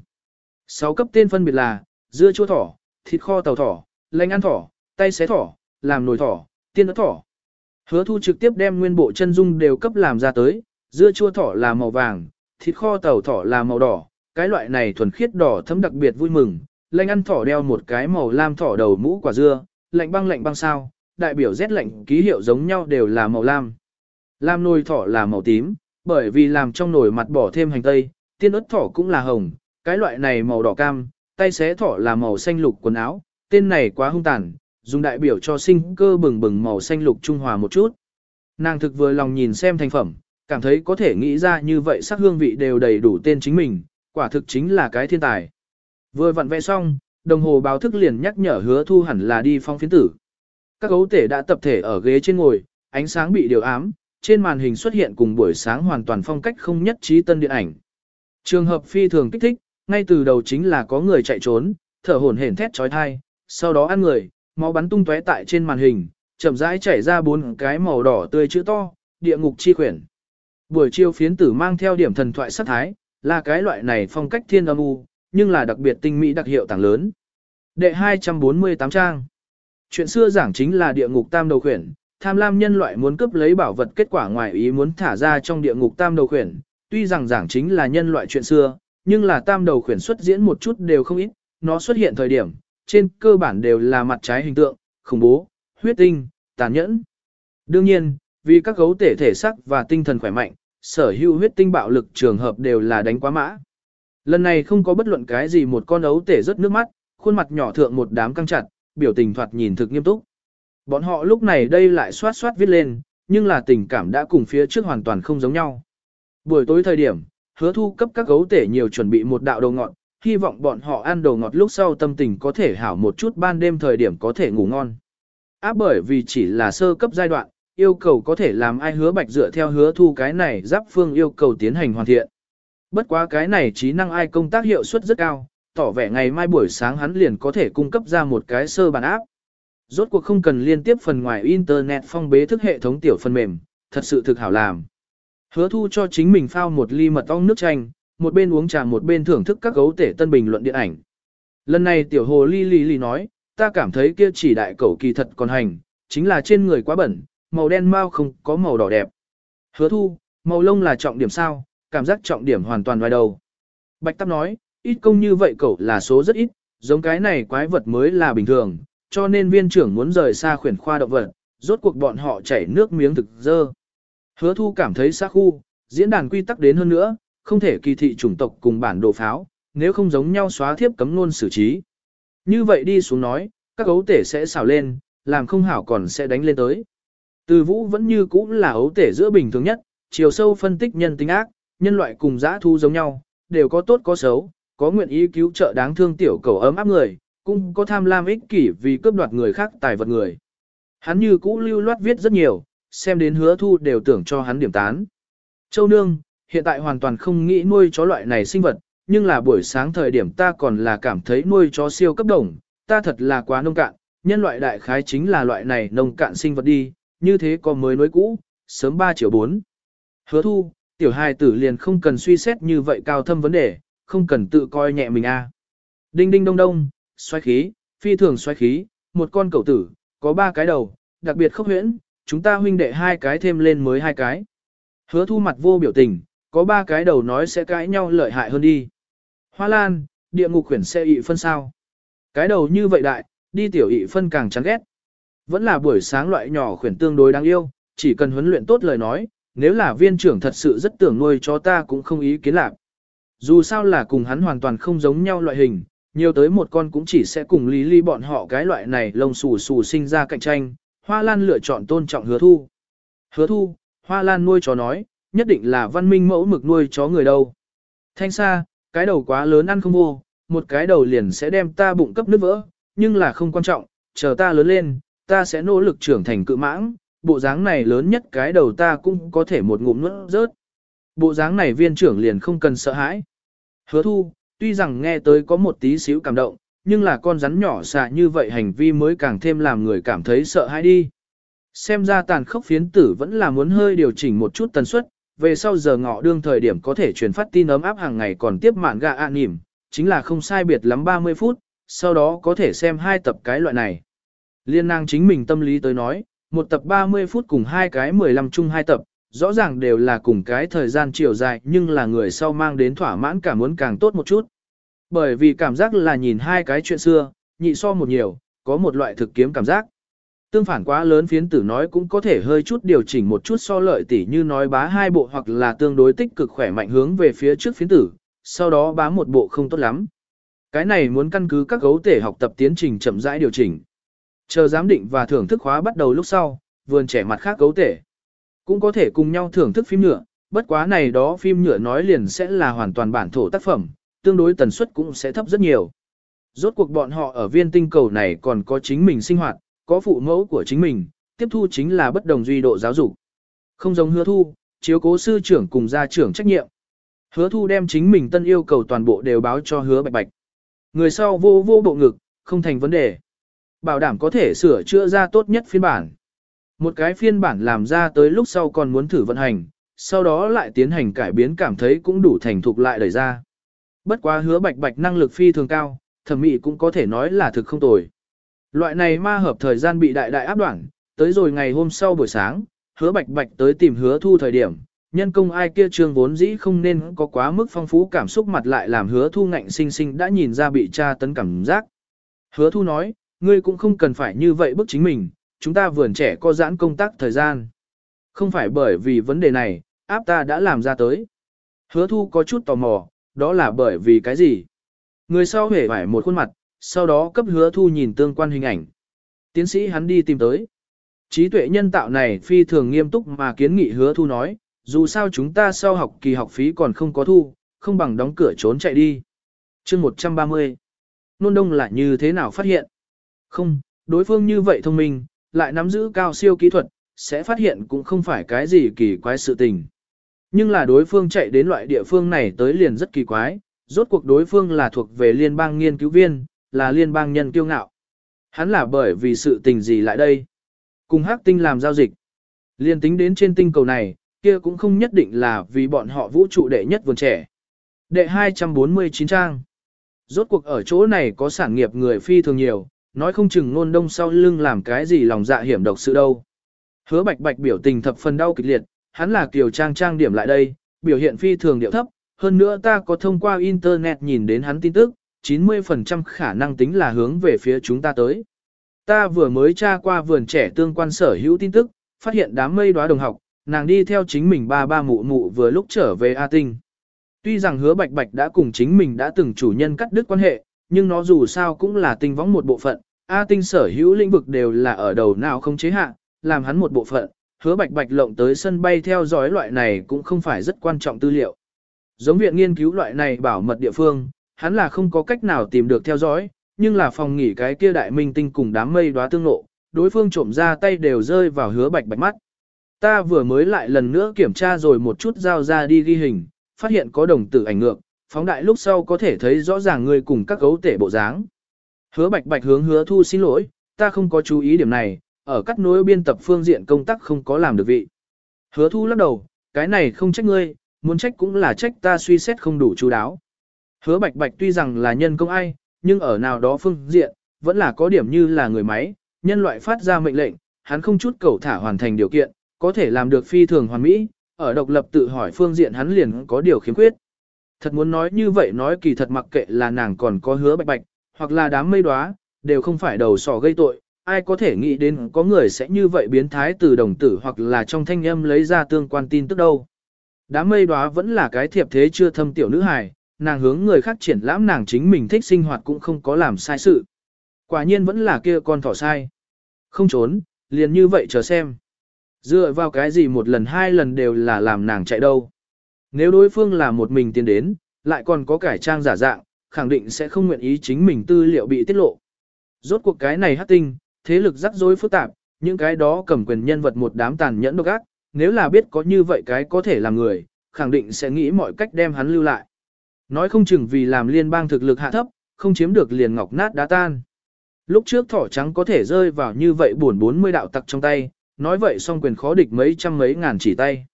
S1: 6 cấp tên phân biệt là, dưa chua thỏ, thịt kho tàu thỏ, lanh ăn thỏ, tay xé thỏ, làm nồi thỏ, tiên ớt thỏ. Hứa thu trực tiếp đem nguyên bộ chân dung đều cấp làm ra tới, dưa chua thỏ là màu vàng, thịt kho tàu thỏ là màu đỏ, cái loại này thuần khiết đỏ thấm đặc biệt vui mừng, lanh ăn thỏ đeo một cái màu lam thỏ đầu mũ quả dưa, lạnh băng lạnh băng sao, đại biểu rét lạnh ký hiệu giống nhau đều là màu lam. Lam nồi thỏ là màu tím, bởi vì làm trong nồi mặt bỏ thêm hành tây, tiên ớt thỏ cũng là hồng, cái loại này màu đỏ cam, tay xé thỏ là màu xanh lục quần áo, tên này quá hung tàn, dùng đại biểu cho sinh cơ bừng bừng màu xanh lục trung hòa một chút. Nàng thực vừa lòng nhìn xem thành phẩm, cảm thấy có thể nghĩ ra như vậy sắc hương vị đều đầy đủ tên chính mình, quả thực chính là cái thiên tài. Vừa vặn vẽ xong, đồng hồ báo thức liền nhắc nhở hứa thu hẳn là đi phong phiến tử. Các gấu tể đã tập thể ở ghế trên ngồi, ánh sáng bị điều ám, trên màn hình xuất hiện cùng buổi sáng hoàn toàn phong cách không nhất trí tân điện ảnh. Trường hợp phi thường kích thích, ngay từ đầu chính là có người chạy trốn, thở hổn hển thét trói thai, sau đó ăn người, máu bắn tung tóe tại trên màn hình, chậm rãi chảy ra bốn cái màu đỏ tươi chữ to, địa ngục chi quyển. Buổi chiều phiến tử mang theo điểm thần thoại sát thái, là cái loại này phong cách thiên âm u, nhưng là đặc biệt tinh mỹ đặc hiệu tàng lớn. Đệ 248 trang. Chuyện xưa giảng chính là địa ngục tam đầu khuyển, tham lam nhân loại muốn cướp lấy bảo vật kết quả ngoài ý muốn thả ra trong địa ngục tam đầu khuyển, tuy rằng giảng chính là nhân loại chuyện xưa, nhưng là tam đầu khuyển xuất diễn một chút đều không ít, nó xuất hiện thời điểm, trên cơ bản đều là mặt trái hình tượng, khủng bố, huyết tinh, tàn nhẫn. Đương nhiên, vì các gấu thể thể sắc và tinh thần khỏe mạnh, sở hữu huyết tinh bạo lực trường hợp đều là đánh quá mã. Lần này không có bất luận cái gì một con ấu tể rớt nước mắt, khuôn mặt nhỏ thượng một đám căng chặt, biểu tình thoạt nhìn thực nghiêm túc. Bọn họ lúc này đây lại xoát xoát viết lên, nhưng là tình cảm đã cùng phía trước hoàn toàn không giống nhau. Buổi tối thời điểm, hứa thu cấp các gấu tể nhiều chuẩn bị một đạo đồ ngọt, hy vọng bọn họ ăn đồ ngọt lúc sau tâm tình có thể hảo một chút ban đêm thời điểm có thể ngủ ngon. Áp bởi vì chỉ là sơ cấp giai đoạn, yêu cầu có thể làm ai hứa bạch dựa theo hứa thu cái này giáp phương yêu cầu tiến hành hoàn thiện. Bất quá cái này trí năng ai công tác hiệu suất rất cao, tỏ vẻ ngày mai buổi sáng hắn liền có thể cung cấp ra một cái sơ bản áp. Rốt cuộc không cần liên tiếp phần ngoài Internet phong bế thức hệ thống tiểu phần mềm, thật sự thực hảo làm. Hứa thu cho chính mình phao một ly mật ong nước chanh, một bên uống trà một bên thưởng thức các gấu tể tân bình luận điện ảnh. Lần này tiểu hồ ly ly ly nói, ta cảm thấy kia chỉ đại cẩu kỳ thật còn hành, chính là trên người quá bẩn, màu đen mau không có màu đỏ đẹp. Hứa thu, màu lông là trọng điểm sao, cảm giác trọng điểm hoàn toàn ngoài đầu. Bạch Tắp nói, ít công như vậy cậu là số rất ít, giống cái này quái vật mới là bình thường, cho nên viên trưởng muốn rời xa khuyển khoa động vật, rốt cuộc bọn họ chảy nước miếng thực dơ. Hứa thu cảm thấy xa khu, diễn đàn quy tắc đến hơn nữa, không thể kỳ thị chủng tộc cùng bản đồ pháo, nếu không giống nhau xóa thiếp cấm luôn xử trí. Như vậy đi xuống nói, các ấu tể sẽ xào lên, làm không hảo còn sẽ đánh lên tới. Từ vũ vẫn như cũ là ấu tể giữa bình thường nhất, chiều sâu phân tích nhân tính ác, nhân loại cùng giã thu giống nhau, đều có tốt có xấu, có nguyện ý cứu trợ đáng thương tiểu cầu ấm áp người, cũng có tham lam ích kỷ vì cướp đoạt người khác tài vật người. Hắn như cũ lưu loát viết rất nhiều, xem đến hứa thu đều tưởng cho hắn điểm tán. Châu Nương, hiện tại hoàn toàn không nghĩ nuôi chó loại này sinh vật, nhưng là buổi sáng thời điểm ta còn là cảm thấy nuôi chó siêu cấp đồng, ta thật là quá nông cạn, nhân loại đại khái chính là loại này nông cạn sinh vật đi, như thế có mới nối cũ, sớm 3 triệu 4. Hứa thu, tiểu hài tử liền không cần suy xét như vậy cao thâm vấn đề, không cần tự coi nhẹ mình a. Đinh đinh đông đông, xoay khí, phi thường xoay khí, một con cậu tử, có ba cái đầu, đặc biệt khốc huyễn, chúng ta huynh đệ hai cái thêm lên mới hai cái. Hứa thu mặt vô biểu tình, có ba cái đầu nói sẽ cãi nhau lợi hại hơn đi. Hoa lan, địa ngục khuyển xe ị phân sao. Cái đầu như vậy đại, đi tiểu ị phân càng chán ghét. Vẫn là buổi sáng loại nhỏ khuyển tương đối đáng yêu, chỉ cần huấn luyện tốt lời nói, nếu là viên trưởng thật sự rất tưởng nuôi cho ta cũng không ý kiến lạc. Dù sao là cùng hắn hoàn toàn không giống nhau loại hình, nhiều tới một con cũng chỉ sẽ cùng lý ly bọn họ cái loại này lông xù xù sinh ra cạnh tranh, Hoa Lan lựa chọn tôn trọng hứa thu. Hứa thu, Hoa Lan nuôi chó nói, nhất định là văn minh mẫu mực nuôi chó người đâu. Thanh xa, cái đầu quá lớn ăn không vô, một cái đầu liền sẽ đem ta bụng cấp nước vỡ, nhưng là không quan trọng, chờ ta lớn lên, ta sẽ nỗ lực trưởng thành cự mãng, bộ dáng này lớn nhất cái đầu ta cũng có thể một ngụm nuốt rớt. Bộ dáng này viên trưởng liền không cần sợ hãi. Hứa thu, tuy rằng nghe tới có một tí xíu cảm động, nhưng là con rắn nhỏ xạ như vậy hành vi mới càng thêm làm người cảm thấy sợ hãi đi. Xem ra tàn khốc phiến tử vẫn là muốn hơi điều chỉnh một chút tần suất, về sau giờ ngọ đương thời điểm có thể truyền phát tin ấm áp hàng ngày còn tiếp mạn gà ạ nỉm, chính là không sai biệt lắm 30 phút, sau đó có thể xem hai tập cái loại này. Liên năng chính mình tâm lý tới nói, một tập 30 phút cùng hai cái 15 chung hai tập, rõ ràng đều là cùng cái thời gian chiều dài nhưng là người sau mang đến thỏa mãn cảm muốn càng tốt một chút. Bởi vì cảm giác là nhìn hai cái chuyện xưa, nhị so một nhiều, có một loại thực kiếm cảm giác. Tương phản quá lớn phiến tử nói cũng có thể hơi chút điều chỉnh một chút so lợi tỉ như nói bá hai bộ hoặc là tương đối tích cực khỏe mạnh hướng về phía trước phiến tử, sau đó bá một bộ không tốt lắm. Cái này muốn căn cứ các gấu tể học tập tiến trình chậm rãi điều chỉnh. Chờ giám định và thưởng thức khóa bắt đầu lúc sau, vườn trẻ mặt khác gấu tể. Cũng có thể cùng nhau thưởng thức phim nhựa, bất quá này đó phim nhựa nói liền sẽ là hoàn toàn bản thổ tác phẩm, tương đối tần suất cũng sẽ thấp rất nhiều. Rốt cuộc bọn họ ở viên tinh cầu này còn có chính mình sinh hoạt, có phụ mẫu của chính mình, tiếp thu chính là bất đồng duy độ giáo dục. Không giống hứa thu, chiếu cố sư trưởng cùng gia trưởng trách nhiệm. Hứa thu đem chính mình tân yêu cầu toàn bộ đều báo cho hứa bạch bạch. Người sau vô vô bộ ngực, không thành vấn đề. Bảo đảm có thể sửa chữa ra tốt nhất phiên bản. Một cái phiên bản làm ra tới lúc sau còn muốn thử vận hành, sau đó lại tiến hành cải biến cảm thấy cũng đủ thành thục lại đẩy ra. Bất quá hứa bạch bạch năng lực phi thường cao, thẩm mỹ cũng có thể nói là thực không tồi. Loại này ma hợp thời gian bị đại đại áp đoạn, tới rồi ngày hôm sau buổi sáng, hứa bạch bạch tới tìm hứa thu thời điểm, nhân công ai kia trương vốn dĩ không nên có quá mức phong phú cảm xúc mặt lại làm hứa thu ngạnh sinh sinh đã nhìn ra bị tra tấn cảm giác. Hứa thu nói, ngươi cũng không cần phải như vậy bức chính mình, chúng ta vườn trẻ có giãn công tác thời gian. Không phải bởi vì vấn đề này, áp ta đã làm ra tới. Hứa thu có chút tò mò, đó là bởi vì cái gì? Người sau hề phải một khuôn mặt, sau đó cấp hứa thu nhìn tương quan hình ảnh. Tiến sĩ hắn đi tìm tới. Trí tuệ nhân tạo này phi thường nghiêm túc mà kiến nghị hứa thu nói, dù sao chúng ta sau học kỳ học phí còn không có thu, không bằng đóng cửa trốn chạy đi. chương 130. Nôn đông là như thế nào phát hiện? Không, đối phương như vậy thông minh, lại nắm giữ cao siêu kỹ thuật, sẽ phát hiện cũng không phải cái gì kỳ quái sự tình. Nhưng là đối phương chạy đến loại địa phương này tới liền rất kỳ quái, rốt cuộc đối phương là thuộc về liên bang nghiên cứu viên, là liên bang nhân kiêu ngạo. Hắn là bởi vì sự tình gì lại đây? Cùng hắc tinh làm giao dịch. Liên tính đến trên tinh cầu này, kia cũng không nhất định là vì bọn họ vũ trụ đệ nhất vườn trẻ. Đệ 249 trang. Rốt cuộc ở chỗ này có sản nghiệp người phi thường nhiều, nói không chừng nôn đông sau lưng làm cái gì lòng dạ hiểm độc sự đâu. Hứa bạch bạch biểu tình thập phần đau kịch liệt, hắn là kiều trang trang điểm lại đây, biểu hiện phi thường điệu thấp, hơn nữa ta có thông qua internet nhìn đến hắn tin tức, 90% khả năng tính là hướng về phía chúng ta tới. Ta vừa mới tra qua vườn trẻ tương quan sở hữu tin tức, phát hiện đám mây đóa đồng học, nàng đi theo chính mình ba ba mụ mụ vừa lúc trở về A Tinh. Tuy rằng hứa bạch bạch đã cùng chính mình đã từng chủ nhân cắt đứt quan hệ, nhưng nó dù sao cũng là tinh võng một bộ phận, A Tinh sở hữu lĩnh vực đều là ở đầu nào không chế hạ, làm hắn một bộ phận, hứa bạch bạch lộng tới sân bay theo dõi loại này cũng không phải rất quan trọng tư liệu. Giống viện nghiên cứu loại này bảo mật địa phương, hắn là không có cách nào tìm được theo dõi, nhưng là phòng nghỉ cái kia đại minh tinh cùng đám mây đóa tương lộ, đối phương trộm ra tay đều rơi vào hứa bạch bạch mắt. Ta vừa mới lại lần nữa kiểm tra rồi một chút giao ra đi ghi hình, phát hiện có đồng tử ảnh ngược, phóng đại lúc sau có thể thấy rõ ràng người cùng các gấu tể bộ dáng. Hứa bạch bạch hướng hứa thu xin lỗi, ta không có chú ý điểm này, ở các nối biên tập phương diện công tác không có làm được vị. Hứa thu lắc đầu, cái này không trách ngươi, muốn trách cũng là trách ta suy xét không đủ chú đáo. Hứa bạch bạch tuy rằng là nhân công ai, nhưng ở nào đó phương diện, vẫn là có điểm như là người máy, nhân loại phát ra mệnh lệnh, hắn không chút cầu thả hoàn thành điều kiện, có thể làm được phi thường hoàn mỹ, ở độc lập tự hỏi phương diện hắn liền có điều khiếm khuyết. Thật muốn nói như vậy nói kỳ thật mặc kệ là nàng còn có hứa bạch bạch, hoặc là đám mây đóa, đều không phải đầu sỏ gây tội, ai có thể nghĩ đến có người sẽ như vậy biến thái từ đồng tử hoặc là trong thanh âm lấy ra tương quan tin tức đâu. Đám mây đóa vẫn là cái thiệp thế chưa thâm tiểu nữ hài, nàng hướng người khác triển lãm nàng chính mình thích sinh hoạt cũng không có làm sai sự. Quả nhiên vẫn là kia con thỏ sai. Không trốn, liền như vậy chờ xem. Dựa vào cái gì một lần hai lần đều là làm nàng chạy đâu. Nếu đối phương là một mình tiến đến, lại còn có cải trang giả dạng, khẳng định sẽ không nguyện ý chính mình tư liệu bị tiết lộ. Rốt cuộc cái này hát tinh, thế lực rắc rối phức tạp, những cái đó cầm quyền nhân vật một đám tàn nhẫn độc ác, nếu là biết có như vậy cái có thể làm người, khẳng định sẽ nghĩ mọi cách đem hắn lưu lại. Nói không chừng vì làm liên bang thực lực hạ thấp, không chiếm được liền ngọc nát đá tan. Lúc trước thỏ trắng có thể rơi vào như vậy buồn 40 đạo tặc trong tay, nói vậy song quyền khó địch mấy trăm mấy ngàn chỉ tay.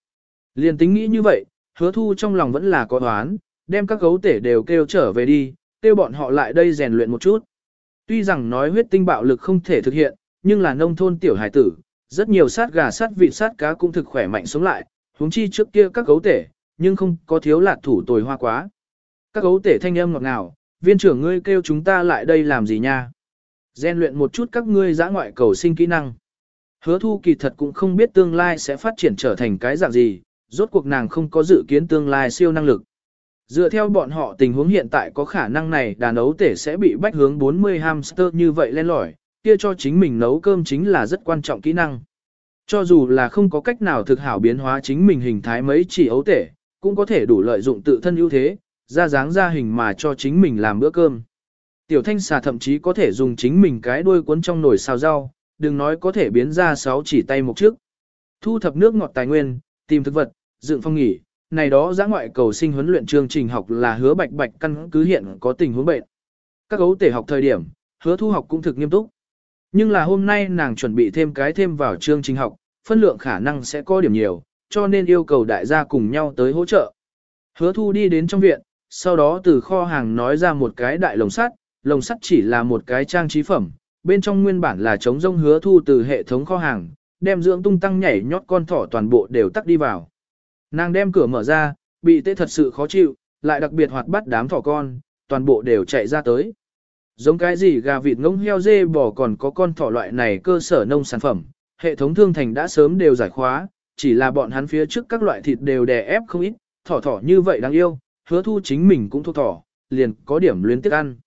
S1: Liền tính nghĩ như vậy, hứa thu trong lòng vẫn là có đoán, đem các gấu tể đều kêu trở về đi, kêu bọn họ lại đây rèn luyện một chút. Tuy rằng nói huyết tinh bạo lực không thể thực hiện, nhưng là nông thôn tiểu hải tử, rất nhiều sát gà sát vịt sát cá cũng thực khỏe mạnh sống lại, huống chi trước kia các gấu tể, nhưng không có thiếu lạc thủ tồi hoa quá. Các gấu tể thanh âm ngọt ngào, viên trưởng ngươi kêu chúng ta lại đây làm gì nha? Gen luyện một chút các ngươi giã ngoại cầu sinh kỹ năng. Hứa thu kỳ thật cũng không biết tương lai sẽ phát triển trở thành cái dạng gì, rốt cuộc nàng không có dự kiến tương lai siêu năng lực. Dựa theo bọn họ tình huống hiện tại có khả năng này đàn ấu tể sẽ bị bách hướng 40 hamster như vậy lên lỏi, kia cho chính mình nấu cơm chính là rất quan trọng kỹ năng. Cho dù là không có cách nào thực hảo biến hóa chính mình hình thái mấy chỉ ấu tể, cũng có thể đủ lợi dụng tự thân ưu thế, ra dáng ra hình mà cho chính mình làm bữa cơm. Tiểu thanh xà thậm chí có thể dùng chính mình cái đuôi cuốn trong nồi xào rau, đừng nói có thể biến ra sáu chỉ tay một trước. Thu thập nước ngọt tài nguyên, tìm thực vật, dựng phong nghỉ, này đó giã ngoại cầu sinh huấn luyện chương trình học là hứa bạch bạch căn cứ hiện có tình huống bệnh. Các gấu tể học thời điểm, hứa thu học cũng thực nghiêm túc. Nhưng là hôm nay nàng chuẩn bị thêm cái thêm vào chương trình học, phân lượng khả năng sẽ có điểm nhiều, cho nên yêu cầu đại gia cùng nhau tới hỗ trợ. Hứa thu đi đến trong viện, sau đó từ kho hàng nói ra một cái đại lồng sắt, lồng sắt chỉ là một cái trang trí phẩm, bên trong nguyên bản là chống rông hứa thu từ hệ thống kho hàng, đem dưỡng tung tăng nhảy nhót con thỏ toàn bộ đều tắt đi vào. Nàng đem cửa mở ra, bị tê thật sự khó chịu, lại đặc biệt hoạt bắt đám thỏ con, toàn bộ đều chạy ra tới. Giống cái gì gà vịt ngỗng heo dê bò còn có con thỏ loại này cơ sở nông sản phẩm, hệ thống thương thành đã sớm đều giải khóa, chỉ là bọn hắn phía trước các loại thịt đều đè ép không ít, thỏ thỏ như vậy đáng yêu, hứa thu chính mình cũng thuộc thỏ, liền có điểm luyến tiếc ăn.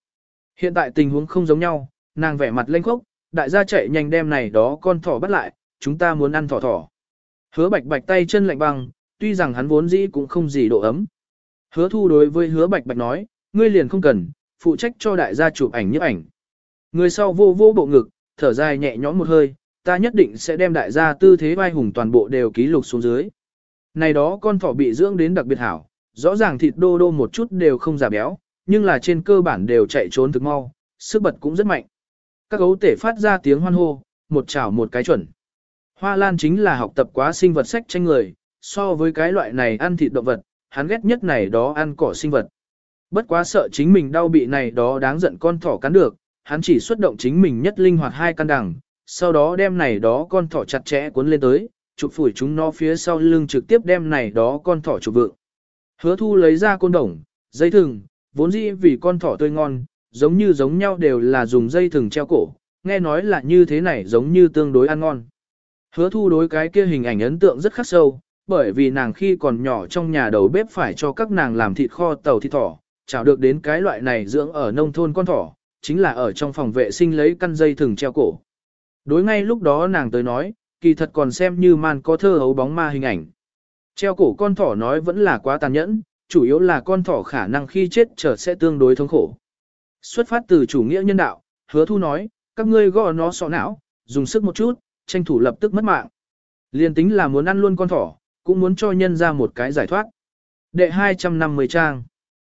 S1: Hiện tại tình huống không giống nhau, nàng vẻ mặt lênh khốc, đại gia chạy nhanh đem này đó con thỏ bắt lại, chúng ta muốn ăn thỏ thỏ. Hứa bạch bạch tay chân lạnh băng, tuy rằng hắn vốn dĩ cũng không gì độ ấm. Hứa thu đối với hứa bạch bạch nói, ngươi liền không cần, phụ trách cho đại gia chụp ảnh nhấp ảnh. Người sau vô vô bộ ngực, thở dài nhẹ nhõm một hơi, ta nhất định sẽ đem đại gia tư thế vai hùng toàn bộ đều ký lục xuống dưới. Này đó con thỏ bị dưỡng đến đặc biệt hảo, rõ ràng thịt đô đô một chút đều không giả béo, nhưng là trên cơ bản đều chạy trốn thực mau, sức bật cũng rất mạnh. Các gấu tể phát ra tiếng hoan hô, một chảo một cái chuẩn. Hoa Lan chính là học tập quá sinh vật sách tranh người, so với cái loại này ăn thịt động vật, hắn ghét nhất này đó ăn cỏ sinh vật. Bất quá sợ chính mình đau bị này đó đáng giận con thỏ cắn được, hắn chỉ xuất động chính mình nhất linh hoạt hai căn đằng, sau đó đem này đó con thỏ chặt chẽ cuốn lên tới, chụp phủi chúng nó phía sau lưng trực tiếp đem này đó con thỏ chụp vượng. Hứa thu lấy ra côn đồng, dây thừng, vốn dĩ vì con thỏ tươi ngon, giống như giống nhau đều là dùng dây thừng treo cổ, nghe nói là như thế này giống như tương đối ăn ngon. Hứa thu đối cái kia hình ảnh ấn tượng rất khắc sâu, bởi vì nàng khi còn nhỏ trong nhà đầu bếp phải cho các nàng làm thịt kho tàu thịt thỏ, chảo được đến cái loại này dưỡng ở nông thôn con thỏ, chính là ở trong phòng vệ sinh lấy căn dây thừng treo cổ. Đối ngay lúc đó nàng tới nói, kỳ thật còn xem như man có thơ hấu bóng ma hình ảnh. Treo cổ con thỏ nói vẫn là quá tàn nhẫn, chủ yếu là con thỏ khả năng khi chết trở sẽ tương đối thống khổ. Xuất phát từ chủ nghĩa nhân đạo, hứa thu nói, các ngươi gõ nó sọ não, dùng sức một chút, tranh thủ lập tức mất mạng. Liên tính là muốn ăn luôn con thỏ, cũng muốn cho nhân ra một cái giải thoát. Đệ 250 trang.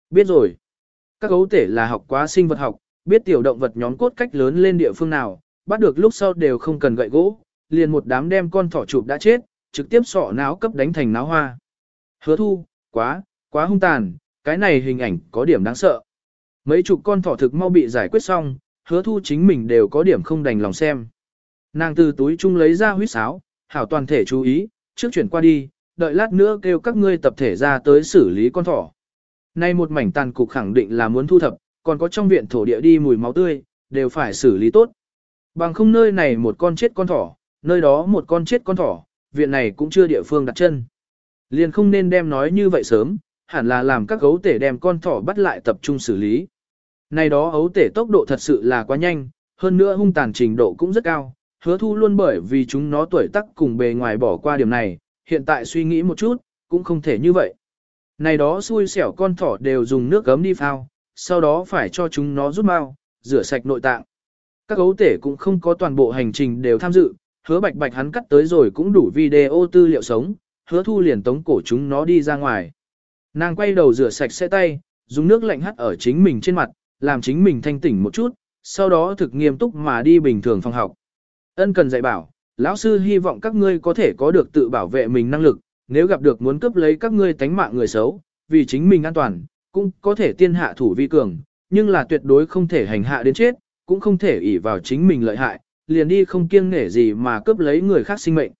S1: Biết rồi. Các gấu tể là học quá sinh vật học, biết tiểu động vật nhóm cốt cách lớn lên địa phương nào, bắt được lúc sau đều không cần gậy gỗ, liền một đám đem con thỏ chụp đã chết, trực tiếp sọ náo cấp đánh thành náo hoa. Hứa thu, quá, quá hung tàn, cái này hình ảnh có điểm đáng sợ. Mấy chục con thỏ thực mau bị giải quyết xong, hứa thu chính mình đều có điểm không đành lòng xem. Nàng từ túi chung lấy ra huyết sáo, hảo toàn thể chú ý, trước chuyển qua đi, đợi lát nữa kêu các ngươi tập thể ra tới xử lý con thỏ. Nay một mảnh tàn cục khẳng định là muốn thu thập, còn có trong viện thổ địa đi mùi máu tươi, đều phải xử lý tốt. Bằng không nơi này một con chết con thỏ, nơi đó một con chết con thỏ, viện này cũng chưa địa phương đặt chân. Liền không nên đem nói như vậy sớm, hẳn là làm các gấu tể đem con thỏ bắt lại tập trung xử lý. Này đó ấu tể tốc độ thật sự là quá nhanh, hơn nữa hung tàn trình độ cũng rất cao, hứa thu luôn bởi vì chúng nó tuổi tác cùng bề ngoài bỏ qua điểm này, hiện tại suy nghĩ một chút, cũng không thể như vậy. Này đó xui xẻo con thỏ đều dùng nước gấm đi phao, sau đó phải cho chúng nó rút mau, rửa sạch nội tạng. Các gấu tể cũng không có toàn bộ hành trình đều tham dự, hứa bạch bạch hắn cắt tới rồi cũng đủ video tư liệu sống, hứa thu liền tống cổ chúng nó đi ra ngoài. Nàng quay đầu rửa sạch xe tay, dùng nước lạnh hắt ở chính mình trên mặt, làm chính mình thanh tỉnh một chút, sau đó thực nghiêm túc mà đi bình thường phòng học. Ân cần dạy bảo, lão sư hy vọng các ngươi có thể có được tự bảo vệ mình năng lực, nếu gặp được muốn cướp lấy các ngươi tánh mạng người xấu, vì chính mình an toàn, cũng có thể tiên hạ thủ vi cường, nhưng là tuyệt đối không thể hành hạ đến chết, cũng không thể ỷ vào chính mình lợi hại, liền đi không kiêng nể gì mà cướp lấy người khác sinh mệnh.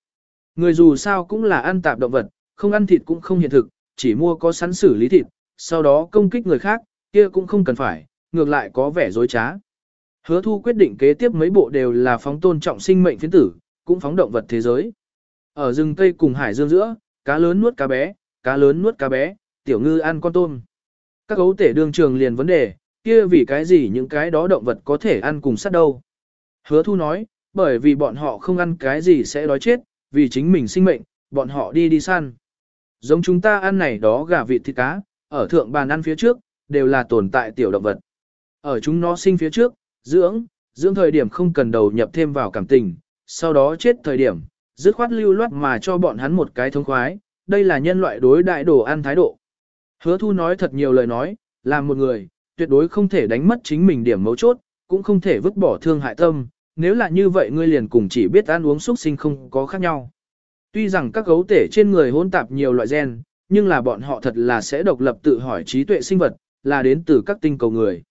S1: Người dù sao cũng là ăn tạp động vật, không ăn thịt cũng không hiện thực, chỉ mua có sẵn xử lý thịt, sau đó công kích người khác, kia cũng không cần phải, ngược lại có vẻ dối trá. Hứa thu quyết định kế tiếp mấy bộ đều là phóng tôn trọng sinh mệnh phiến tử, cũng phóng động vật thế giới. Ở rừng cây cùng hải dương giữa, cá lớn nuốt cá bé, cá lớn nuốt cá bé, tiểu ngư ăn con tôm. Các gấu tể đương trường liền vấn đề, kia vì cái gì những cái đó động vật có thể ăn cùng sát đâu. Hứa thu nói, bởi vì bọn họ không ăn cái gì sẽ đói chết, vì chính mình sinh mệnh, bọn họ đi đi săn. Giống chúng ta ăn này đó gà vịt thịt cá, ở thượng bàn ăn phía trước, đều là tồn tại tiểu động vật. Ở chúng nó sinh phía trước, dưỡng, dưỡng thời điểm không cần đầu nhập thêm vào cảm tình, sau đó chết thời điểm, dứt khoát lưu loát mà cho bọn hắn một cái thông khoái, đây là nhân loại đối đại đồ ăn thái độ. Hứa thu nói thật nhiều lời nói, làm một người, tuyệt đối không thể đánh mất chính mình điểm mấu chốt, cũng không thể vứt bỏ thương hại tâm, nếu là như vậy ngươi liền cùng chỉ biết ăn uống xúc sinh không có khác nhau. Tuy rằng các gấu tể trên người hỗn tạp nhiều loại gen, nhưng là bọn họ thật là sẽ độc lập tự hỏi trí tuệ sinh vật, là đến từ các tinh cầu người.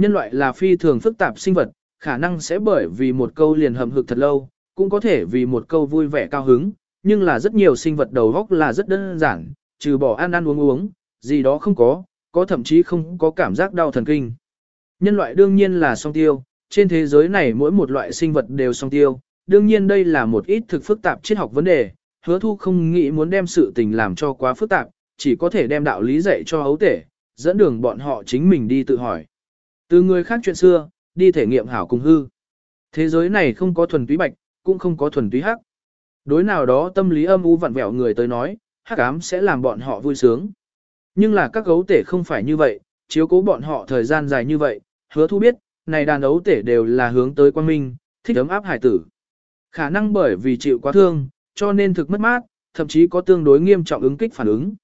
S1: Nhân loại là phi thường phức tạp sinh vật, khả năng sẽ bởi vì một câu liền hầm hực thật lâu, cũng có thể vì một câu vui vẻ cao hứng, nhưng là rất nhiều sinh vật đầu góc là rất đơn giản, trừ bỏ ăn ăn uống uống, gì đó không có, có thậm chí không có cảm giác đau thần kinh. Nhân loại đương nhiên là song tiêu, trên thế giới này mỗi một loại sinh vật đều song tiêu, đương nhiên đây là một ít thực phức tạp triết học vấn đề, hứa thu không nghĩ muốn đem sự tình làm cho quá phức tạp, chỉ có thể đem đạo lý dạy cho hấu tể, dẫn đường bọn họ chính mình đi tự hỏi. Từ người khác chuyện xưa, đi thể nghiệm hảo cùng hư. Thế giới này không có thuần túy bạch, cũng không có thuần túy hắc. Đối nào đó tâm lý âm u vặn vẹo người tới nói, hắc ám sẽ làm bọn họ vui sướng. Nhưng là các gấu tể không phải như vậy, chiếu cố bọn họ thời gian dài như vậy, hứa thu biết, này đàn ấu tể đều là hướng tới quan minh, thích ấm áp hải tử. Khả năng bởi vì chịu quá thương, cho nên thực mất mát, thậm chí có tương đối nghiêm trọng ứng kích phản ứng.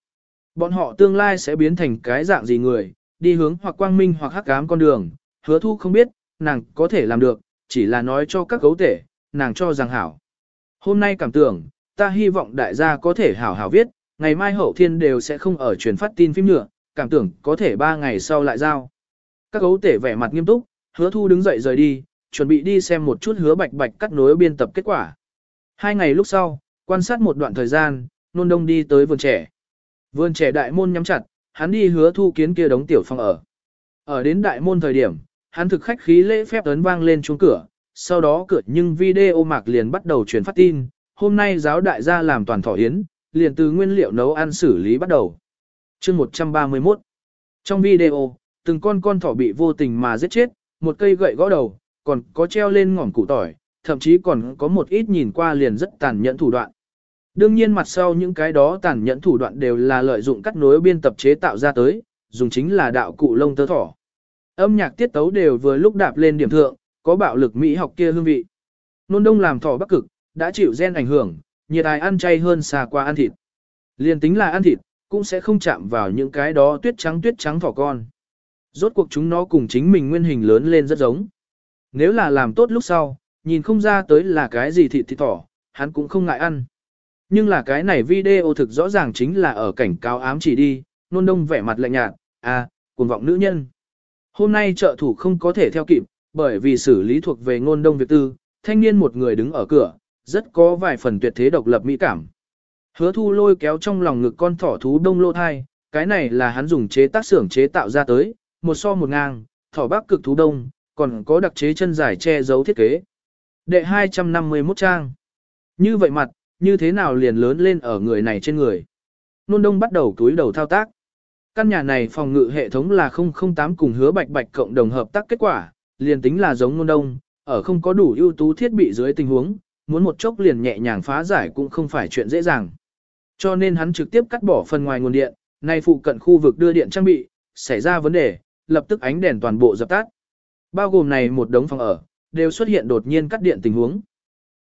S1: Bọn họ tương lai sẽ biến thành cái dạng gì người, đi hướng hoặc quang minh hoặc hắc ám con đường, hứa thu không biết, nàng có thể làm được, chỉ là nói cho các gấu tể, nàng cho rằng hảo. Hôm nay cảm tưởng, ta hy vọng đại gia có thể hảo hảo viết, ngày mai hậu thiên đều sẽ không ở truyền phát tin phim nữa, cảm tưởng có thể 3 ngày sau lại giao. Các gấu tể vẻ mặt nghiêm túc, hứa thu đứng dậy rời đi, chuẩn bị đi xem một chút hứa bạch bạch cắt nối biên tập kết quả. Hai ngày lúc sau, quan sát một đoạn thời gian, nôn đông đi tới vườn trẻ. Vườn trẻ đại môn nhắm chặt, hắn đi hứa thu kiến kia đóng tiểu phong ở. Ở đến đại môn thời điểm, hắn thực khách khí lễ phép ấn vang lên chuông cửa, sau đó cửa nhưng video mạc liền bắt đầu truyền phát tin, hôm nay giáo đại gia làm toàn thỏ yến, liền từ nguyên liệu nấu ăn xử lý bắt đầu. chương 131 Trong video, từng con con thỏ bị vô tình mà giết chết, một cây gậy gõ đầu, còn có treo lên ngỏm củ tỏi, thậm chí còn có một ít nhìn qua liền rất tàn nhẫn thủ đoạn. Đương nhiên mặt sau những cái đó tàn nhẫn thủ đoạn đều là lợi dụng cắt nối biên tập chế tạo ra tới, dùng chính là đạo cụ lông tơ thỏ. Âm nhạc tiết tấu đều vừa lúc đạp lên điểm thượng, có bạo lực mỹ học kia hương vị. Nôn đông làm thỏ bắc cực, đã chịu gen ảnh hưởng, nhiệt ai ăn chay hơn xà qua ăn thịt. Liên tính là ăn thịt, cũng sẽ không chạm vào những cái đó tuyết trắng tuyết trắng thỏ con. Rốt cuộc chúng nó cùng chính mình nguyên hình lớn lên rất giống. Nếu là làm tốt lúc sau, nhìn không ra tới là cái gì thịt thịt thỏ, hắn cũng không ngại ăn. Nhưng là cái này video thực rõ ràng chính là ở cảnh cáo ám chỉ đi, nôn đông vẻ mặt lạnh nhạt, à, cuồng vọng nữ nhân. Hôm nay trợ thủ không có thể theo kịp, bởi vì xử lý thuộc về ngôn đông việc tư, thanh niên một người đứng ở cửa, rất có vài phần tuyệt thế độc lập mỹ cảm. Hứa thu lôi kéo trong lòng ngực con thỏ thú đông lô thai, cái này là hắn dùng chế tác xưởng chế tạo ra tới, một so một ngang, thỏ bác cực thú đông, còn có đặc chế chân dài che giấu thiết kế. Đệ 251 trang. Như vậy mặt, như thế nào liền lớn lên ở người này trên người. Nôn đông bắt đầu túi đầu thao tác. Căn nhà này phòng ngự hệ thống là 008 cùng hứa bạch bạch cộng đồng hợp tác kết quả, liền tính là giống nôn đông, ở không có đủ ưu tú thiết bị dưới tình huống, muốn một chốc liền nhẹ nhàng phá giải cũng không phải chuyện dễ dàng. Cho nên hắn trực tiếp cắt bỏ phần ngoài nguồn điện, nay phụ cận khu vực đưa điện trang bị, xảy ra vấn đề, lập tức ánh đèn toàn bộ dập tắt. Bao gồm này một đống phòng ở, đều xuất hiện đột nhiên cắt điện tình huống.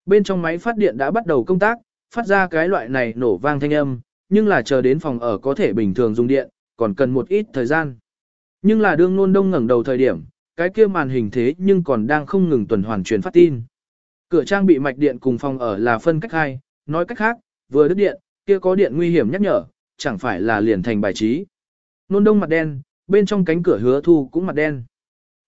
S1: Bên trong máy phát điện đã bắt đầu công tác, phát ra cái loại này nổ vang thanh âm, nhưng là chờ đến phòng ở có thể bình thường dùng điện, còn cần một ít thời gian. Nhưng là đương nôn đông ngẩng đầu thời điểm, cái kia màn hình thế nhưng còn đang không ngừng tuần hoàn truyền phát tin. Cửa trang bị mạch điện cùng phòng ở là phân cách hai, nói cách khác, vừa đứt điện, kia có điện nguy hiểm nhắc nhở, chẳng phải là liền thành bài trí. Nôn đông mặt đen, bên trong cánh cửa hứa thu cũng mặt đen.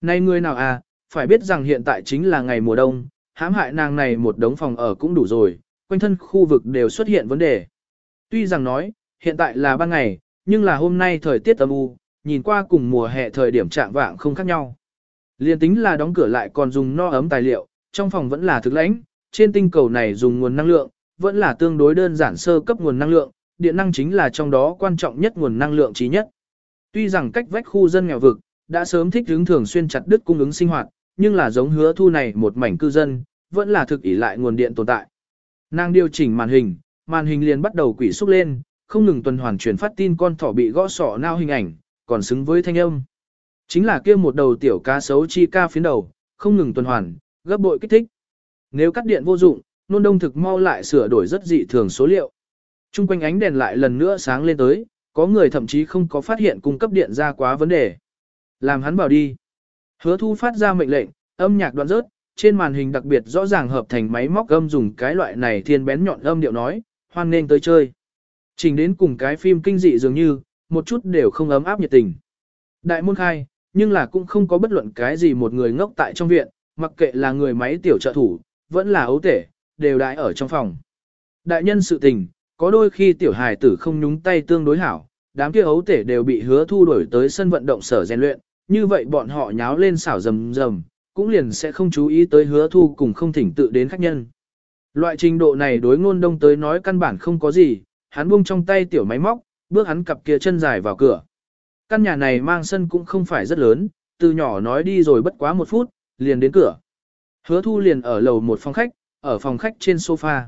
S1: Này người nào à, phải biết rằng hiện tại chính là ngày mùa đông, hãm hại nàng này một đống phòng ở cũng đủ rồi, quanh thân khu vực đều xuất hiện vấn đề. Tuy rằng nói, hiện tại là ban ngày, nhưng là hôm nay thời tiết âm u, nhìn qua cùng mùa hè thời điểm trạng vạng không khác nhau. Liên tính là đóng cửa lại còn dùng no ấm tài liệu, trong phòng vẫn là thực lãnh, trên tinh cầu này dùng nguồn năng lượng, vẫn là tương đối đơn giản sơ cấp nguồn năng lượng, điện năng chính là trong đó quan trọng nhất nguồn năng lượng trí nhất. Tuy rằng cách vách khu dân nghèo vực, đã sớm thích hướng thường xuyên chặt đứt cung ứng sinh hoạt, nhưng là giống hứa thu này một mảnh cư dân, vẫn là thực ỷ lại nguồn điện tồn tại. Nàng điều chỉnh màn hình, màn hình liền bắt đầu quỷ xúc lên, không ngừng tuần hoàn truyền phát tin con thỏ bị gõ sọ nao hình ảnh, còn xứng với thanh âm. Chính là kia một đầu tiểu cá sấu chi ca phiến đầu, không ngừng tuần hoàn, gấp bội kích thích. Nếu cắt điện vô dụng, nôn đông thực mau lại sửa đổi rất dị thường số liệu. Trung quanh ánh đèn lại lần nữa sáng lên tới, có người thậm chí không có phát hiện cung cấp điện ra quá vấn đề. Làm hắn bảo đi. Hứa thu phát ra mệnh lệnh, âm nhạc đoạn rớt, trên màn hình đặc biệt rõ ràng hợp thành máy móc âm dùng cái loại này thiên bén nhọn âm điệu nói, hoan nên tới chơi. Trình đến cùng cái phim kinh dị dường như, một chút đều không ấm áp nhiệt tình. Đại môn khai, nhưng là cũng không có bất luận cái gì một người ngốc tại trong viện, mặc kệ là người máy tiểu trợ thủ, vẫn là ấu tể, đều đại ở trong phòng. Đại nhân sự tình, có đôi khi tiểu hài tử không nhúng tay tương đối hảo, đám kia ấu tể đều bị hứa thu đổi tới sân vận động sở rèn luyện, như vậy bọn họ nháo lên xảo rầm rầm, cũng liền sẽ không chú ý tới hứa thu cùng không thỉnh tự đến khách nhân. Loại trình độ này đối ngôn đông tới nói căn bản không có gì, hắn buông trong tay tiểu máy móc, bước hắn cặp kia chân dài vào cửa. Căn nhà này mang sân cũng không phải rất lớn, từ nhỏ nói đi rồi bất quá một phút, liền đến cửa. Hứa thu liền ở lầu một phòng khách, ở phòng khách trên sofa.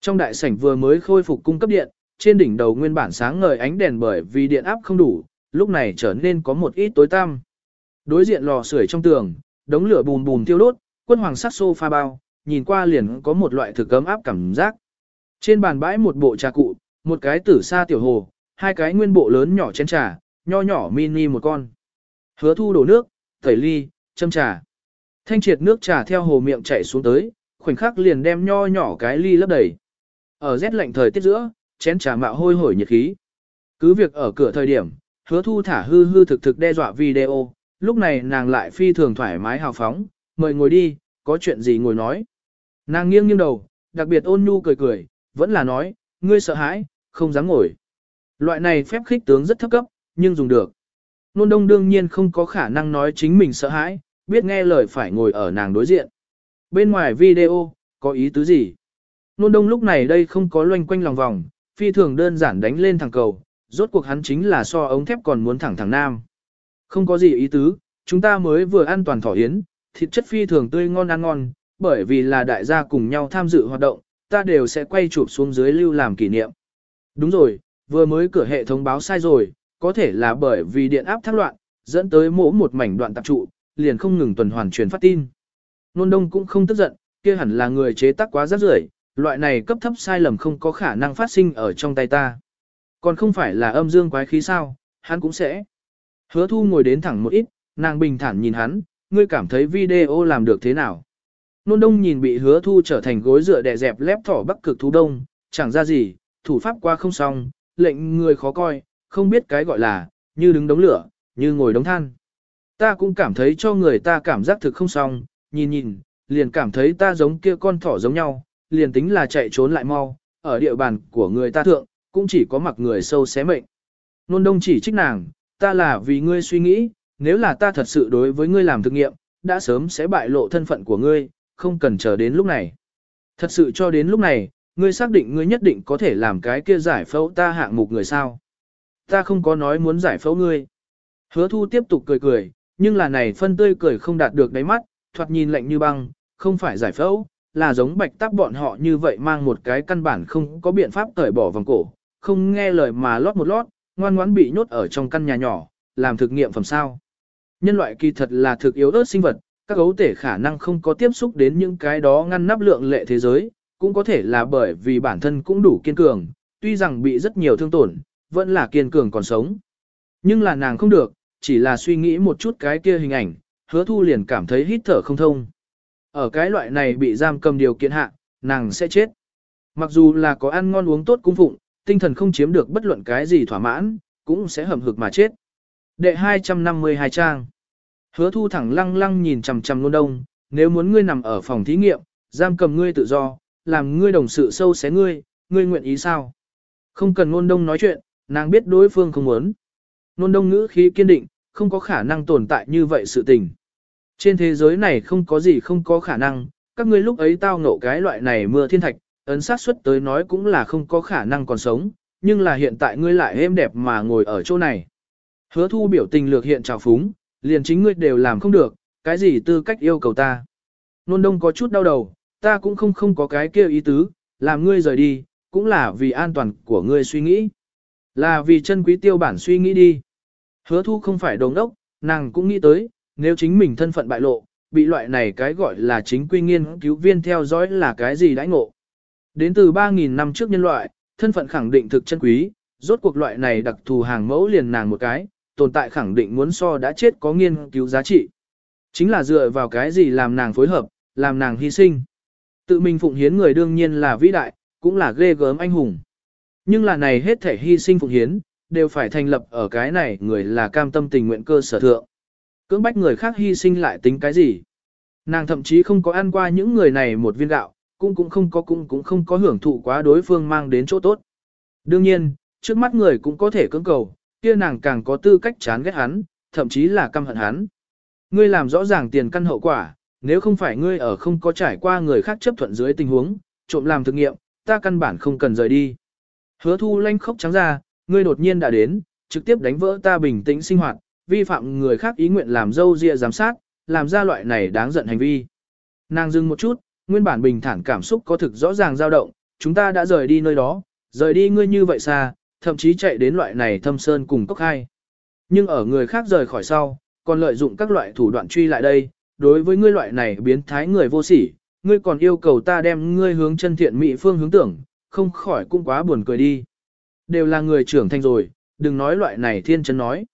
S1: Trong đại sảnh vừa mới khôi phục cung cấp điện, trên đỉnh đầu nguyên bản sáng ngời ánh đèn bởi vì điện áp không đủ, lúc này trở nên có một ít tối tăm. Đối diện lò sưởi trong tường, đống lửa bùn bùn tiêu đốt, quân hoàng sắc sofa bao, nhìn qua liền có một loại thực cấm áp cảm giác. Trên bàn bãi một bộ trà cụ, một cái tử sa tiểu hồ, hai cái nguyên bộ lớn nhỏ chén trà, nho nhỏ mini một con. Hứa thu đổ nước, tẩy ly, châm trà. Thanh triệt nước trà theo hồ miệng chảy xuống tới, khoảnh khắc liền đem nho nhỏ cái ly lấp đầy. Ở rét lạnh thời tiết giữa, chén trà mạo hôi hổi nhiệt khí. Cứ việc ở cửa thời điểm, hứa thu thả hư hư thực thực đe dọa video, lúc này nàng lại phi thường thoải mái hào phóng, mời ngồi đi, có chuyện gì ngồi nói. Nàng nghiêng nghiêng đầu, đặc biệt ôn nhu cười cười, vẫn là nói, ngươi sợ hãi, không dám ngồi. Loại này phép khích tướng rất thấp cấp, nhưng dùng được. Nôn đông đương nhiên không có khả năng nói chính mình sợ hãi, biết nghe lời phải ngồi ở nàng đối diện. Bên ngoài video, có ý tứ gì? Nôn đông lúc này đây không có loanh quanh lòng vòng, phi thường đơn giản đánh lên thẳng cầu, rốt cuộc hắn chính là so ống thép còn muốn thẳng thẳng nam. Không có gì ý tứ, chúng ta mới vừa ăn toàn thỏ yến, thịt chất phi thường tươi ngon ăn ngon, bởi vì là đại gia cùng nhau tham dự hoạt động, ta đều sẽ quay chụp xuống dưới lưu làm kỷ niệm. Đúng rồi, vừa mới cửa hệ thống báo sai rồi, có thể là bởi vì điện áp thác loạn, dẫn tới mỗi một mảnh đoạn tạp trụ, liền không ngừng tuần hoàn truyền phát tin. Nôn đông cũng không tức giận, kia hẳn là người chế tác quá rất rưởi, loại này cấp thấp sai lầm không có khả năng phát sinh ở trong tay ta. Còn không phải là âm dương quái khí sao, hắn cũng sẽ. Hứa thu ngồi đến thẳng một ít, nàng bình thản nhìn hắn, ngươi cảm thấy video làm được thế nào. Nôn đông nhìn bị hứa thu trở thành gối dựa đè dẹp lép thỏ bắc cực thú đông, chẳng ra gì, thủ pháp qua không xong, lệnh người khó coi, không biết cái gọi là, như đứng đống lửa, như ngồi đống than. Ta cũng cảm thấy cho người ta cảm giác thực không xong, nhìn nhìn, liền cảm thấy ta giống kia con thỏ giống nhau, liền tính là chạy trốn lại mau, ở địa bàn của người ta thượng, cũng chỉ có mặc người sâu xé mệnh. Nôn đông chỉ trích nàng, ta là vì ngươi suy nghĩ, nếu là ta thật sự đối với ngươi làm thực nghiệm, đã sớm sẽ bại lộ thân phận của ngươi, không cần chờ đến lúc này. Thật sự cho đến lúc này, ngươi xác định ngươi nhất định có thể làm cái kia giải phẫu ta hạng mục người sao. Ta không có nói muốn giải phẫu ngươi. Hứa thu tiếp tục cười cười, nhưng là này phân tươi cười không đạt được đáy mắt, thoạt nhìn lạnh như băng, không phải giải phẫu, là giống bạch tắc bọn họ như vậy mang một cái căn bản không có biện pháp cởi bỏ vòng cổ, không nghe lời mà lót một lót, ngoan ngoãn bị nhốt ở trong căn nhà nhỏ, làm thực nghiệm phẩm sao. Nhân loại kỳ thật là thực yếu ớt sinh vật, các gấu thể khả năng không có tiếp xúc đến những cái đó ngăn nắp lượng lệ thế giới, cũng có thể là bởi vì bản thân cũng đủ kiên cường, tuy rằng bị rất nhiều thương tổn, vẫn là kiên cường còn sống. Nhưng là nàng không được, chỉ là suy nghĩ một chút cái kia hình ảnh, hứa thu liền cảm thấy hít thở không thông. Ở cái loại này bị giam cầm điều kiện hạ, nàng sẽ chết. Mặc dù là có ăn ngon uống tốt cung phụng, tinh thần không chiếm được bất luận cái gì thỏa mãn, cũng sẽ hầm hực mà chết. Đệ 252 trang. Hứa thu thẳng lăng lăng nhìn chằm chằm luôn đông, nếu muốn ngươi nằm ở phòng thí nghiệm, giam cầm ngươi tự do, làm ngươi đồng sự sâu xé ngươi, ngươi nguyện ý sao? Không cần ngôn đông nói chuyện, nàng biết đối phương không muốn. Ngôn đông ngữ khí kiên định, không có khả năng tồn tại như vậy sự tình. Trên thế giới này không có gì không có khả năng, các ngươi lúc ấy tao ngộ cái loại này mưa thiên thạch, ấn sát suất tới nói cũng là không có khả năng còn sống, nhưng là hiện tại ngươi lại êm đẹp mà ngồi ở chỗ này. Hứa thu biểu tình lược hiện trào phúng, liền chính ngươi đều làm không được, cái gì tư cách yêu cầu ta. Nôn đông có chút đau đầu, ta cũng không không có cái kia ý tứ, làm ngươi rời đi, cũng là vì an toàn của ngươi suy nghĩ. Là vì chân quý tiêu bản suy nghĩ đi. Hứa thu không phải đồng đốc, nàng cũng nghĩ tới, nếu chính mình thân phận bại lộ, bị loại này cái gọi là chính quy nghiên cứu viên theo dõi là cái gì đãi ngộ. Đến từ 3.000 năm trước nhân loại, thân phận khẳng định thực chân quý, rốt cuộc loại này đặc thù hàng mẫu liền nàng một cái, tồn tại khẳng định muốn so đã chết có nghiên cứu giá trị. Chính là dựa vào cái gì làm nàng phối hợp, làm nàng hy sinh. Tự mình phụng hiến người đương nhiên là vĩ đại, cũng là ghê gớm anh hùng. Nhưng là này hết thể hy sinh phụng hiến, đều phải thành lập ở cái này người là cam tâm tình nguyện cơ sở thượng. Cưỡng bách người khác hy sinh lại tính cái gì? Nàng thậm chí không có ăn qua những người này một viên gạo, cũng cũng không có cũng cũng không có hưởng thụ quá đối phương mang đến chỗ tốt. Đương nhiên, trước mắt người cũng có thể cưỡng cầu, kia nàng càng có tư cách chán ghét hắn, thậm chí là căm hận hắn. Ngươi làm rõ ràng tiền căn hậu quả, nếu không phải ngươi ở không có trải qua người khác chấp thuận dưới tình huống, trộm làm thực nghiệm, ta căn bản không cần rời đi. Hứa thu lanh khóc trắng ra, ngươi đột nhiên đã đến, trực tiếp đánh vỡ ta bình tĩnh sinh hoạt, vi phạm người khác ý nguyện làm dâu dịa giám sát, làm ra loại này đáng giận hành vi. Nàng dừng một chút, nguyên bản bình thản cảm xúc có thực rõ ràng dao động, chúng ta đã rời đi nơi đó, rời đi ngươi như vậy xa, thậm chí chạy đến loại này thâm sơn cùng cốc hai. Nhưng ở người khác rời khỏi sau, còn lợi dụng các loại thủ đoạn truy lại đây, đối với ngươi loại này biến thái người vô sỉ, ngươi còn yêu cầu ta đem ngươi hướng chân thiện mỹ phương hướng tưởng, không khỏi cũng quá buồn cười đi. Đều là người trưởng thành rồi, đừng nói loại này thiên chân nói.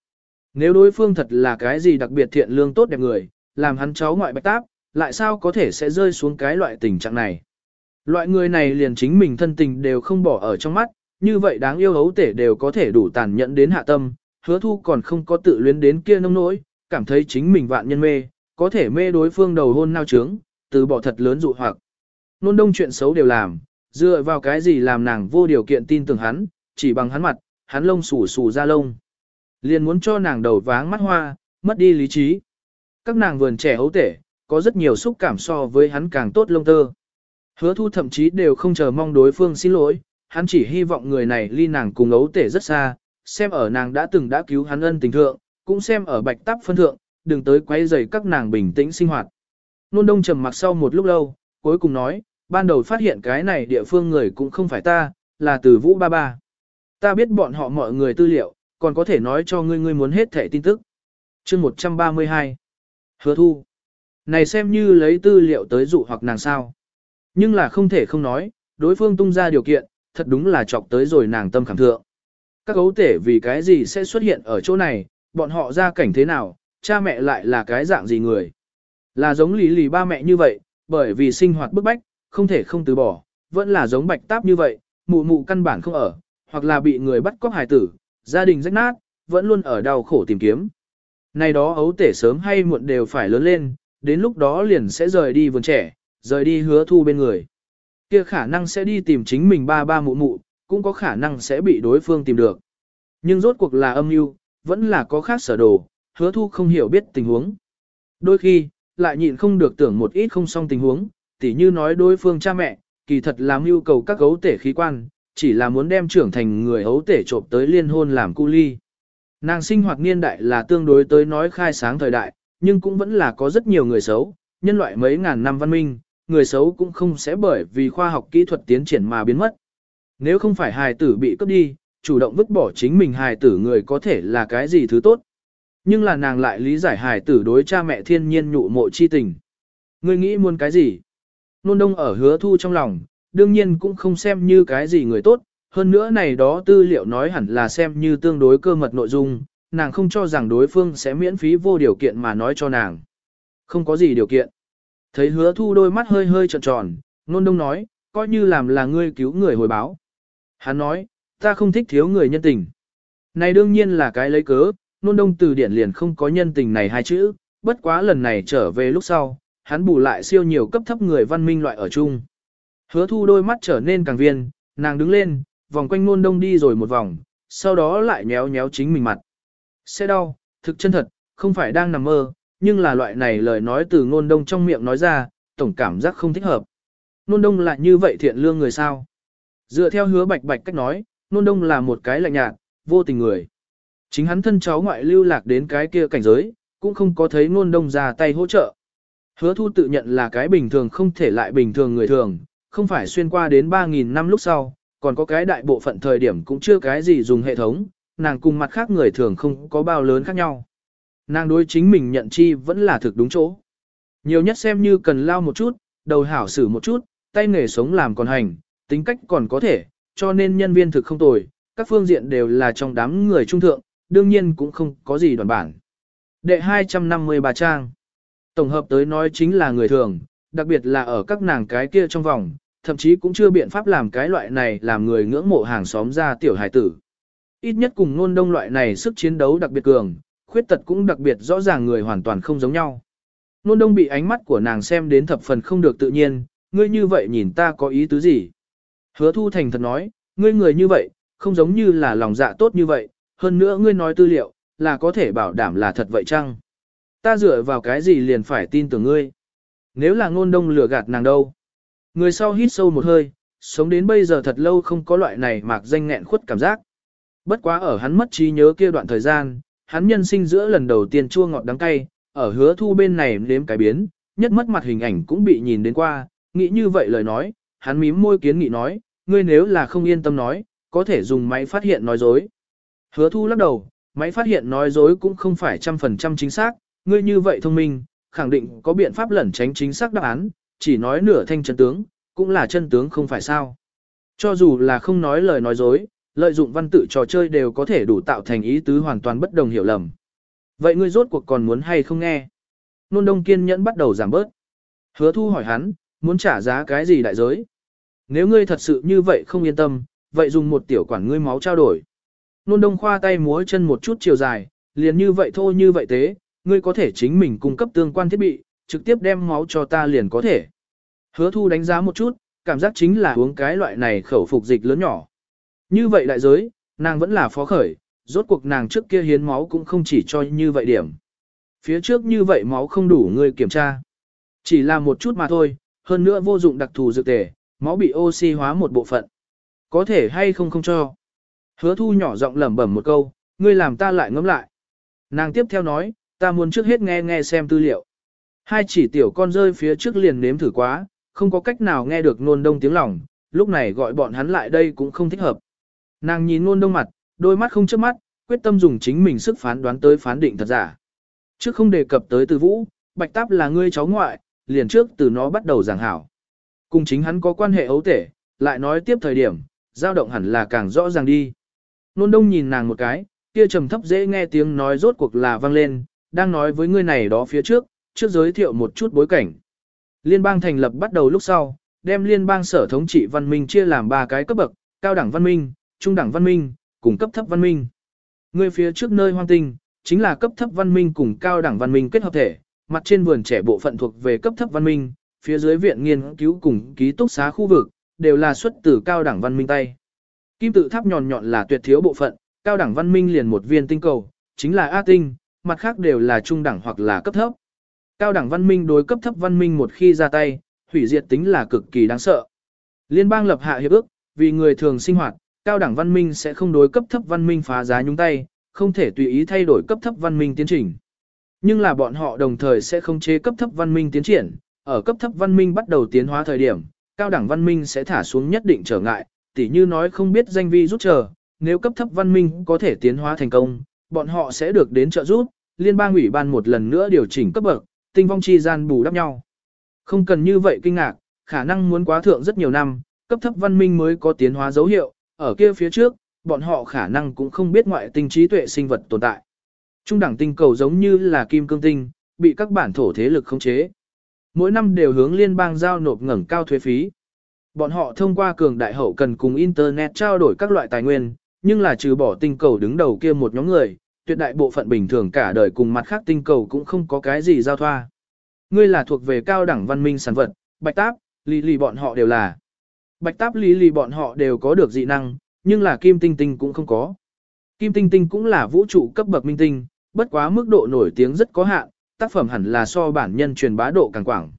S1: Nếu đối phương thật là cái gì đặc biệt thiện lương tốt đẹp người, làm hắn cháu ngoại bạch táp, lại sao có thể sẽ rơi xuống cái loại tình trạng này. Loại người này liền chính mình thân tình đều không bỏ ở trong mắt, như vậy đáng yêu hấu tể đều có thể đủ tàn nhẫn đến hạ tâm, hứa thu còn không có tự luyến đến kia nông nỗi, cảm thấy chính mình vạn nhân mê, có thể mê đối phương đầu hôn nao trướng, từ bỏ thật lớn dụ hoặc. Nôn đông chuyện xấu đều làm, dựa vào cái gì làm nàng vô điều kiện tin tưởng hắn, chỉ bằng hắn mặt, hắn lông xù xù ra lông. Liền muốn cho nàng đầu váng mắt hoa, mất đi lý trí. Các nàng vườn trẻ hấu tể, có rất nhiều xúc cảm so với hắn càng tốt lông tơ. Hứa thu thậm chí đều không chờ mong đối phương xin lỗi, hắn chỉ hy vọng người này ly nàng cùng ấu tể rất xa, xem ở nàng đã từng đã cứu hắn ân tình thượng, cũng xem ở bạch tắp phân thượng, đừng tới quay rầy các nàng bình tĩnh sinh hoạt. Nôn đông trầm mặc sau một lúc lâu, cuối cùng nói, ban đầu phát hiện cái này địa phương người cũng không phải ta, là từ vũ ba ba. Ta biết bọn họ mọi người tư liệu, còn có thể nói cho ngươi ngươi muốn hết thẻ tin tức. chương 132 Hứa thu này xem như lấy tư liệu tới dụ hoặc nàng sao. Nhưng là không thể không nói, đối phương tung ra điều kiện, thật đúng là chọc tới rồi nàng tâm khảm thượng. Các gấu tể vì cái gì sẽ xuất hiện ở chỗ này, bọn họ ra cảnh thế nào, cha mẹ lại là cái dạng gì người. Là giống lý lì ba mẹ như vậy, bởi vì sinh hoạt bức bách, không thể không từ bỏ, vẫn là giống bạch táp như vậy, mụ mụ căn bản không ở, hoặc là bị người bắt cóc hài tử, gia đình rách nát, vẫn luôn ở đau khổ tìm kiếm. Này đó ấu tể sớm hay muộn đều phải lớn lên, đến lúc đó liền sẽ rời đi vườn trẻ, rời đi hứa thu bên người. Kia khả năng sẽ đi tìm chính mình ba ba mụ mụ, cũng có khả năng sẽ bị đối phương tìm được. Nhưng rốt cuộc là âm mưu, vẫn là có khác sở đồ, hứa thu không hiểu biết tình huống. Đôi khi, lại nhịn không được tưởng một ít không xong tình huống, tỉ như nói đối phương cha mẹ, kỳ thật là mưu cầu các gấu tể khí quan, chỉ là muốn đem trưởng thành người hấu tể trộm tới liên hôn làm cu ly. Nàng sinh hoạt niên đại là tương đối tới nói khai sáng thời đại, nhưng cũng vẫn là có rất nhiều người xấu, nhân loại mấy ngàn năm văn minh, người xấu cũng không sẽ bởi vì khoa học kỹ thuật tiến triển mà biến mất. Nếu không phải hài tử bị cướp đi, chủ động vứt bỏ chính mình hài tử người có thể là cái gì thứ tốt. Nhưng là nàng lại lý giải hài tử đối cha mẹ thiên nhiên nhụ mộ chi tình. Ngươi nghĩ muốn cái gì? Nôn đông ở hứa thu trong lòng, đương nhiên cũng không xem như cái gì người tốt, hơn nữa này đó tư liệu nói hẳn là xem như tương đối cơ mật nội dung, nàng không cho rằng đối phương sẽ miễn phí vô điều kiện mà nói cho nàng. Không có gì điều kiện. Thấy hứa thu đôi mắt hơi hơi tròn tròn, nôn đông nói, coi như làm là ngươi cứu người hồi báo. Hắn nói, ta không thích thiếu người nhân tình. Này đương nhiên là cái lấy cớ, nôn đông từ điển liền không có nhân tình này hai chữ, bất quá lần này trở về lúc sau, hắn bù lại siêu nhiều cấp thấp người văn minh loại ở chung. Hứa thu đôi mắt trở nên càng viên, nàng đứng lên, vòng quanh nôn đông đi rồi một vòng, sau đó lại nhéo nhéo chính mình mặt. Sẽ đau, thực chân thật, không phải đang nằm mơ, nhưng là loại này lời nói từ ngôn đông trong miệng nói ra, tổng cảm giác không thích hợp. Nôn đông lại như vậy thiện lương người sao? Dựa theo hứa bạch bạch cách nói, nôn đông là một cái lạnh nhạt, vô tình người. Chính hắn thân cháu ngoại lưu lạc đến cái kia cảnh giới, cũng không có thấy nôn đông ra tay hỗ trợ. Hứa thu tự nhận là cái bình thường không thể lại bình thường người thường, không phải xuyên qua đến 3.000 năm lúc sau, còn có cái đại bộ phận thời điểm cũng chưa cái gì dùng hệ thống, nàng cùng mặt khác người thường không có bao lớn khác nhau. Nàng đối chính mình nhận chi vẫn là thực đúng chỗ. Nhiều nhất xem như cần lao một chút, đầu hảo xử một chút, tay nghề sống làm còn hành, tính cách còn có thể, cho nên nhân viên thực không tồi, các phương diện đều là trong đám người trung thượng, đương nhiên cũng không có gì đoàn bản. Đệ 253 trang. Tổng hợp tới nói chính là người thường, đặc biệt là ở các nàng cái kia trong vòng, thậm chí cũng chưa biện pháp làm cái loại này làm người ngưỡng mộ hàng xóm ra tiểu hải tử. Ít nhất cùng nôn đông loại này sức chiến đấu đặc biệt cường, khuyết tật cũng đặc biệt rõ ràng người hoàn toàn không giống nhau. Nôn đông bị ánh mắt của nàng xem đến thập phần không được tự nhiên, ngươi như vậy nhìn ta có ý tứ gì? Hứa thu thành thật nói, ngươi người như vậy, không giống như là lòng dạ tốt như vậy, hơn nữa ngươi nói tư liệu, là có thể bảo đảm là thật vậy chăng? Ta dựa vào cái gì liền phải tin tưởng ngươi? Nếu là ngôn đông lừa gạt nàng đâu? Người sau hít sâu một hơi, sống đến bây giờ thật lâu không có loại này mạc danh nghẹn khuất cảm giác. Bất quá ở hắn mất trí nhớ kia đoạn thời gian, hắn nhân sinh giữa lần đầu tiên chua ngọt đắng cay, ở hứa thu bên này nếm cái biến, nhất mất mặt hình ảnh cũng bị nhìn đến qua, nghĩ như vậy lời nói, hắn mím môi kiến nghị nói, ngươi nếu là không yên tâm nói, có thể dùng máy phát hiện nói dối. Hứa thu lắc đầu, máy phát hiện nói dối cũng không phải trăm phần trăm chính xác, ngươi như vậy thông minh, khẳng định có biện pháp lẩn tránh chính xác đáp án, chỉ nói nửa thanh chân tướng, cũng là chân tướng không phải sao. Cho dù là không nói lời nói dối, lợi dụng văn tự trò chơi đều có thể đủ tạo thành ý tứ hoàn toàn bất đồng hiểu lầm. Vậy ngươi rốt cuộc còn muốn hay không nghe? Nôn đông kiên nhẫn bắt đầu giảm bớt. Hứa thu hỏi hắn, muốn trả giá cái gì đại giới? Nếu ngươi thật sự như vậy không yên tâm, vậy dùng một tiểu quản ngươi máu trao đổi. Nôn đông khoa tay múa chân một chút chiều dài, liền như vậy thôi như vậy thế, ngươi có thể chính mình cung cấp tương quan thiết bị, trực tiếp đem máu cho ta liền có thể. Hứa thu đánh giá một chút, cảm giác chính là uống cái loại này khẩu phục dịch lớn nhỏ. Như vậy đại giới, nàng vẫn là phó khởi, rốt cuộc nàng trước kia hiến máu cũng không chỉ cho như vậy điểm. Phía trước như vậy máu không đủ người kiểm tra. Chỉ là một chút mà thôi, hơn nữa vô dụng đặc thù dược tề, máu bị oxy hóa một bộ phận. Có thể hay không không cho. Hứa thu nhỏ giọng lẩm bẩm một câu, ngươi làm ta lại ngẫm lại. Nàng tiếp theo nói, ta muốn trước hết nghe nghe xem tư liệu. Hai chỉ tiểu con rơi phía trước liền nếm thử quá, không có cách nào nghe được nôn đông tiếng lòng, lúc này gọi bọn hắn lại đây cũng không thích hợp. Nàng nhìn nôn đông mặt, đôi mắt không chớp mắt, quyết tâm dùng chính mình sức phán đoán tới phán định thật giả. Trước không đề cập tới từ vũ, bạch táp là ngươi cháu ngoại, liền trước từ nó bắt đầu giảng hảo. Cùng chính hắn có quan hệ ấu tể, lại nói tiếp thời điểm, dao động hẳn là càng rõ ràng đi. Nôn đông nhìn nàng một cái, kia trầm thấp dễ nghe tiếng nói rốt cuộc là vang lên, đang nói với ngươi này đó phía trước, trước giới thiệu một chút bối cảnh. Liên bang thành lập bắt đầu lúc sau, đem liên bang sở thống trị văn minh chia làm ba cái cấp bậc, cao đẳng văn minh, trung đẳng văn minh, cùng cấp thấp văn minh. Người phía trước nơi hoang tinh, chính là cấp thấp văn minh cùng cao đẳng văn minh kết hợp thể, mặt trên vườn trẻ bộ phận thuộc về cấp thấp văn minh, phía dưới viện nghiên cứu cùng ký túc xá khu vực, đều là xuất từ cao đẳng văn minh tay. Kim tự tháp nhọn nhọn là tuyệt thiếu bộ phận, cao đẳng văn minh liền một viên tinh cầu, chính là A tinh, mặt khác đều là trung đẳng hoặc là cấp thấp. Cao đẳng văn minh đối cấp thấp văn minh một khi ra tay, hủy diệt tính là cực kỳ đáng sợ. Liên bang lập hạ hiệp ước, vì người thường sinh hoạt, cao đẳng văn minh sẽ không đối cấp thấp văn minh phá giá nhúng tay, không thể tùy ý thay đổi cấp thấp văn minh tiến trình. Nhưng là bọn họ đồng thời sẽ không chế cấp thấp văn minh tiến triển, ở cấp thấp văn minh bắt đầu tiến hóa thời điểm, cao đẳng văn minh sẽ thả xuống nhất định trở ngại, tỉ như nói không biết danh vi rút chờ, nếu cấp thấp văn minh có thể tiến hóa thành công, bọn họ sẽ được đến trợ giúp, liên bang ủy ban một lần nữa điều chỉnh cấp bậc, tinh vong chi gian bù đắp nhau. Không cần như vậy kinh ngạc, khả năng muốn quá thượng rất nhiều năm, cấp thấp văn minh mới có tiến hóa dấu hiệu, ở kia phía trước, bọn họ khả năng cũng không biết ngoại tinh trí tuệ sinh vật tồn tại. Trung đẳng tinh cầu giống như là kim cương tinh, bị các bản thổ thế lực khống chế. Mỗi năm đều hướng liên bang giao nộp ngẩng cao thuế phí. Bọn họ thông qua cường đại hậu cần cùng Internet trao đổi các loại tài nguyên, nhưng là trừ bỏ tinh cầu đứng đầu kia một nhóm người, tuyệt đại bộ phận bình thường cả đời cùng mặt khác tinh cầu cũng không có cái gì giao thoa. Ngươi là thuộc về cao đẳng văn minh sản vật, bạch táp, lì lì bọn họ đều là. Bạch táp Lý lì bọn họ đều có được dị năng, nhưng là kim tinh tinh cũng không có. Kim tinh tinh cũng là vũ trụ cấp bậc minh tinh, bất quá mức độ nổi tiếng rất có hạn, tác phẩm hẳn là so bản nhân truyền bá độ càng quảng.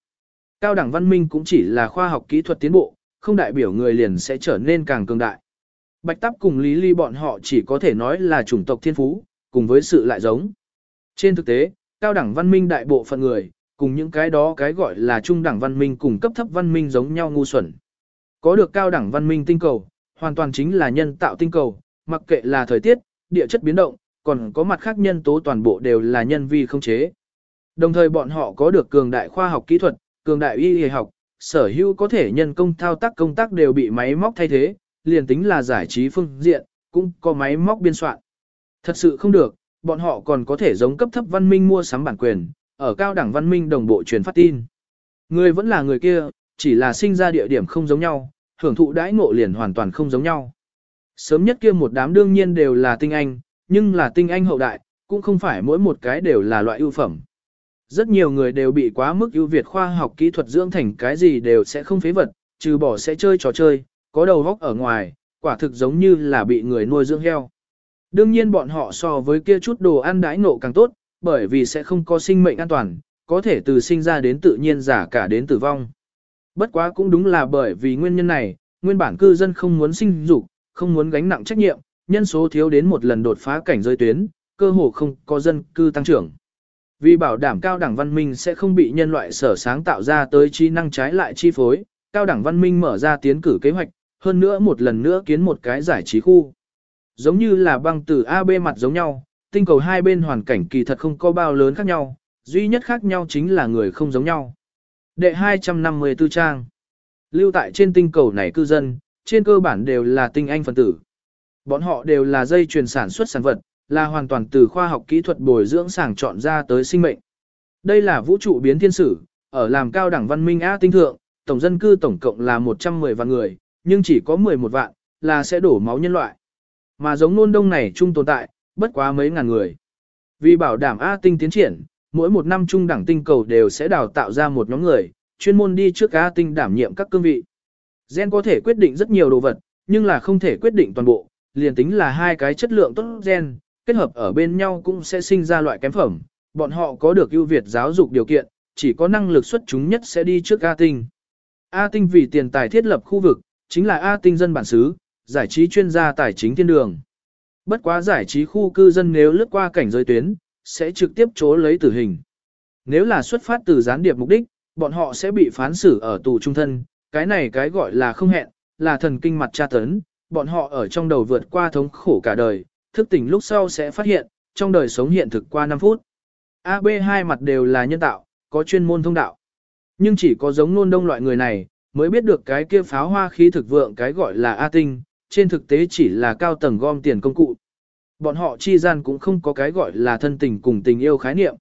S1: Cao đẳng văn minh cũng chỉ là khoa học kỹ thuật tiến bộ, không đại biểu người liền sẽ trở nên càng cường đại. Bạch Táp cùng Lý lì bọn họ chỉ có thể nói là chủng tộc thiên phú, cùng với sự lại giống. Trên thực tế, cao đẳng văn minh đại bộ phận người, cùng những cái đó cái gọi là trung đẳng văn minh cùng cấp thấp văn minh giống nhau ngu xuẩn. Có được cao đẳng văn minh tinh cầu, hoàn toàn chính là nhân tạo tinh cầu, mặc kệ là thời tiết, địa chất biến động, còn có mặt khác nhân tố toàn bộ đều là nhân vi không chế. Đồng thời bọn họ có được cường đại khoa học kỹ thuật, cường đại y y học, sở hữu có thể nhân công thao tác công tác đều bị máy móc thay thế, liền tính là giải trí phương diện, cũng có máy móc biên soạn. Thật sự không được, bọn họ còn có thể giống cấp thấp văn minh mua sắm bản quyền, ở cao đẳng văn minh đồng bộ truyền phát tin. Người vẫn là người kia, chỉ là sinh ra địa điểm không giống nhau, hưởng thụ đãi ngộ liền hoàn toàn không giống nhau. Sớm nhất kia một đám đương nhiên đều là tinh anh, nhưng là tinh anh hậu đại, cũng không phải mỗi một cái đều là loại ưu phẩm. Rất nhiều người đều bị quá mức ưu việt khoa học kỹ thuật dưỡng thành cái gì đều sẽ không phế vật, trừ bỏ sẽ chơi trò chơi, có đầu góc ở ngoài, quả thực giống như là bị người nuôi dưỡng heo. Đương nhiên bọn họ so với kia chút đồ ăn đãi ngộ càng tốt, bởi vì sẽ không có sinh mệnh an toàn, có thể từ sinh ra đến tự nhiên giả cả đến tử vong. Bất quá cũng đúng là bởi vì nguyên nhân này, nguyên bản cư dân không muốn sinh dục, không muốn gánh nặng trách nhiệm, nhân số thiếu đến một lần đột phá cảnh giới tuyến, cơ hồ không có dân cư tăng trưởng. Vì bảo đảm cao đẳng văn minh sẽ không bị nhân loại sở sáng tạo ra tới trí năng trái lại chi phối, cao đẳng văn minh mở ra tiến cử kế hoạch, hơn nữa một lần nữa kiến một cái giải trí khu. Giống như là băng từ A B mặt giống nhau, tinh cầu hai bên hoàn cảnh kỳ thật không có bao lớn khác nhau, duy nhất khác nhau chính là người không giống nhau. Đệ 254 trang Lưu tại trên tinh cầu này cư dân, trên cơ bản đều là tinh anh phân tử. Bọn họ đều là dây chuyền sản xuất sản vật, là hoàn toàn từ khoa học kỹ thuật bồi dưỡng sàng chọn ra tới sinh mệnh. Đây là vũ trụ biến thiên sử, ở làm cao đẳng văn minh A tinh thượng, tổng dân cư tổng cộng là 110 vạn người, nhưng chỉ có 11 vạn, là sẽ đổ máu nhân loại. Mà giống nôn đông này chung tồn tại, bất quá mấy ngàn người. Vì bảo đảm A tinh tiến triển, mỗi một năm trung đẳng tinh cầu đều sẽ đào tạo ra một nhóm người, chuyên môn đi trước A tinh đảm nhiệm các cương vị. Gen có thể quyết định rất nhiều đồ vật, nhưng là không thể quyết định toàn bộ, liền tính là hai cái chất lượng tốt gen, kết hợp ở bên nhau cũng sẽ sinh ra loại kém phẩm. Bọn họ có được ưu việt giáo dục điều kiện, chỉ có năng lực xuất chúng nhất sẽ đi trước A tinh. A tinh vì tiền tài thiết lập khu vực, chính là A tinh dân bản xứ, giải trí chuyên gia tài chính thiên đường. Bất quá giải trí khu cư dân nếu lướt qua cảnh giới tuyến, sẽ trực tiếp chố lấy tử hình. Nếu là xuất phát từ gián điệp mục đích, bọn họ sẽ bị phán xử ở tù trung thân, cái này cái gọi là không hẹn, là thần kinh mặt tra tấn, bọn họ ở trong đầu vượt qua thống khổ cả đời, thức tỉnh lúc sau sẽ phát hiện, trong đời sống hiện thực qua 5 phút. AB hai mặt đều là nhân tạo, có chuyên môn thông đạo. Nhưng chỉ có giống nôn đông loại người này, mới biết được cái kia pháo hoa khí thực vượng cái gọi là A tinh, trên thực tế chỉ là cao tầng gom tiền công cụ bọn họ chi gian cũng không có cái gọi là thân tình cùng tình yêu khái niệm.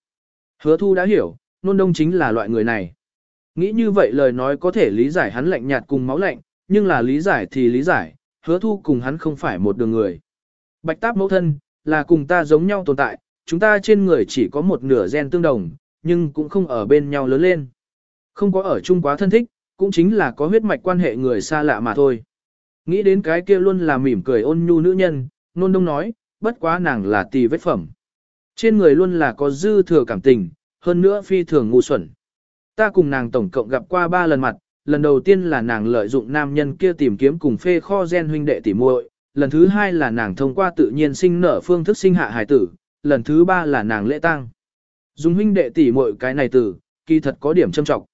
S1: Hứa thu đã hiểu, nôn đông chính là loại người này. Nghĩ như vậy lời nói có thể lý giải hắn lạnh nhạt cùng máu lạnh, nhưng là lý giải thì lý giải, hứa thu cùng hắn không phải một đường người. Bạch táp mẫu thân, là cùng ta giống nhau tồn tại, chúng ta trên người chỉ có một nửa gen tương đồng, nhưng cũng không ở bên nhau lớn lên. Không có ở chung quá thân thích, cũng chính là có huyết mạch quan hệ người xa lạ mà thôi. Nghĩ đến cái kia luôn là mỉm cười ôn nhu nữ nhân, nôn đông nói, bất quá nàng là tì vết phẩm. Trên người luôn là có dư thừa cảm tình, hơn nữa phi thường ngu xuẩn. Ta cùng nàng tổng cộng gặp qua ba lần mặt, lần đầu tiên là nàng lợi dụng nam nhân kia tìm kiếm cùng phê kho gen huynh đệ tỉ muội, lần thứ hai là nàng thông qua tự nhiên sinh nở phương thức sinh hạ hài tử, lần thứ ba là nàng lễ tang. Dùng huynh đệ tỉ muội cái này tử, kỳ thật có điểm châm trọng.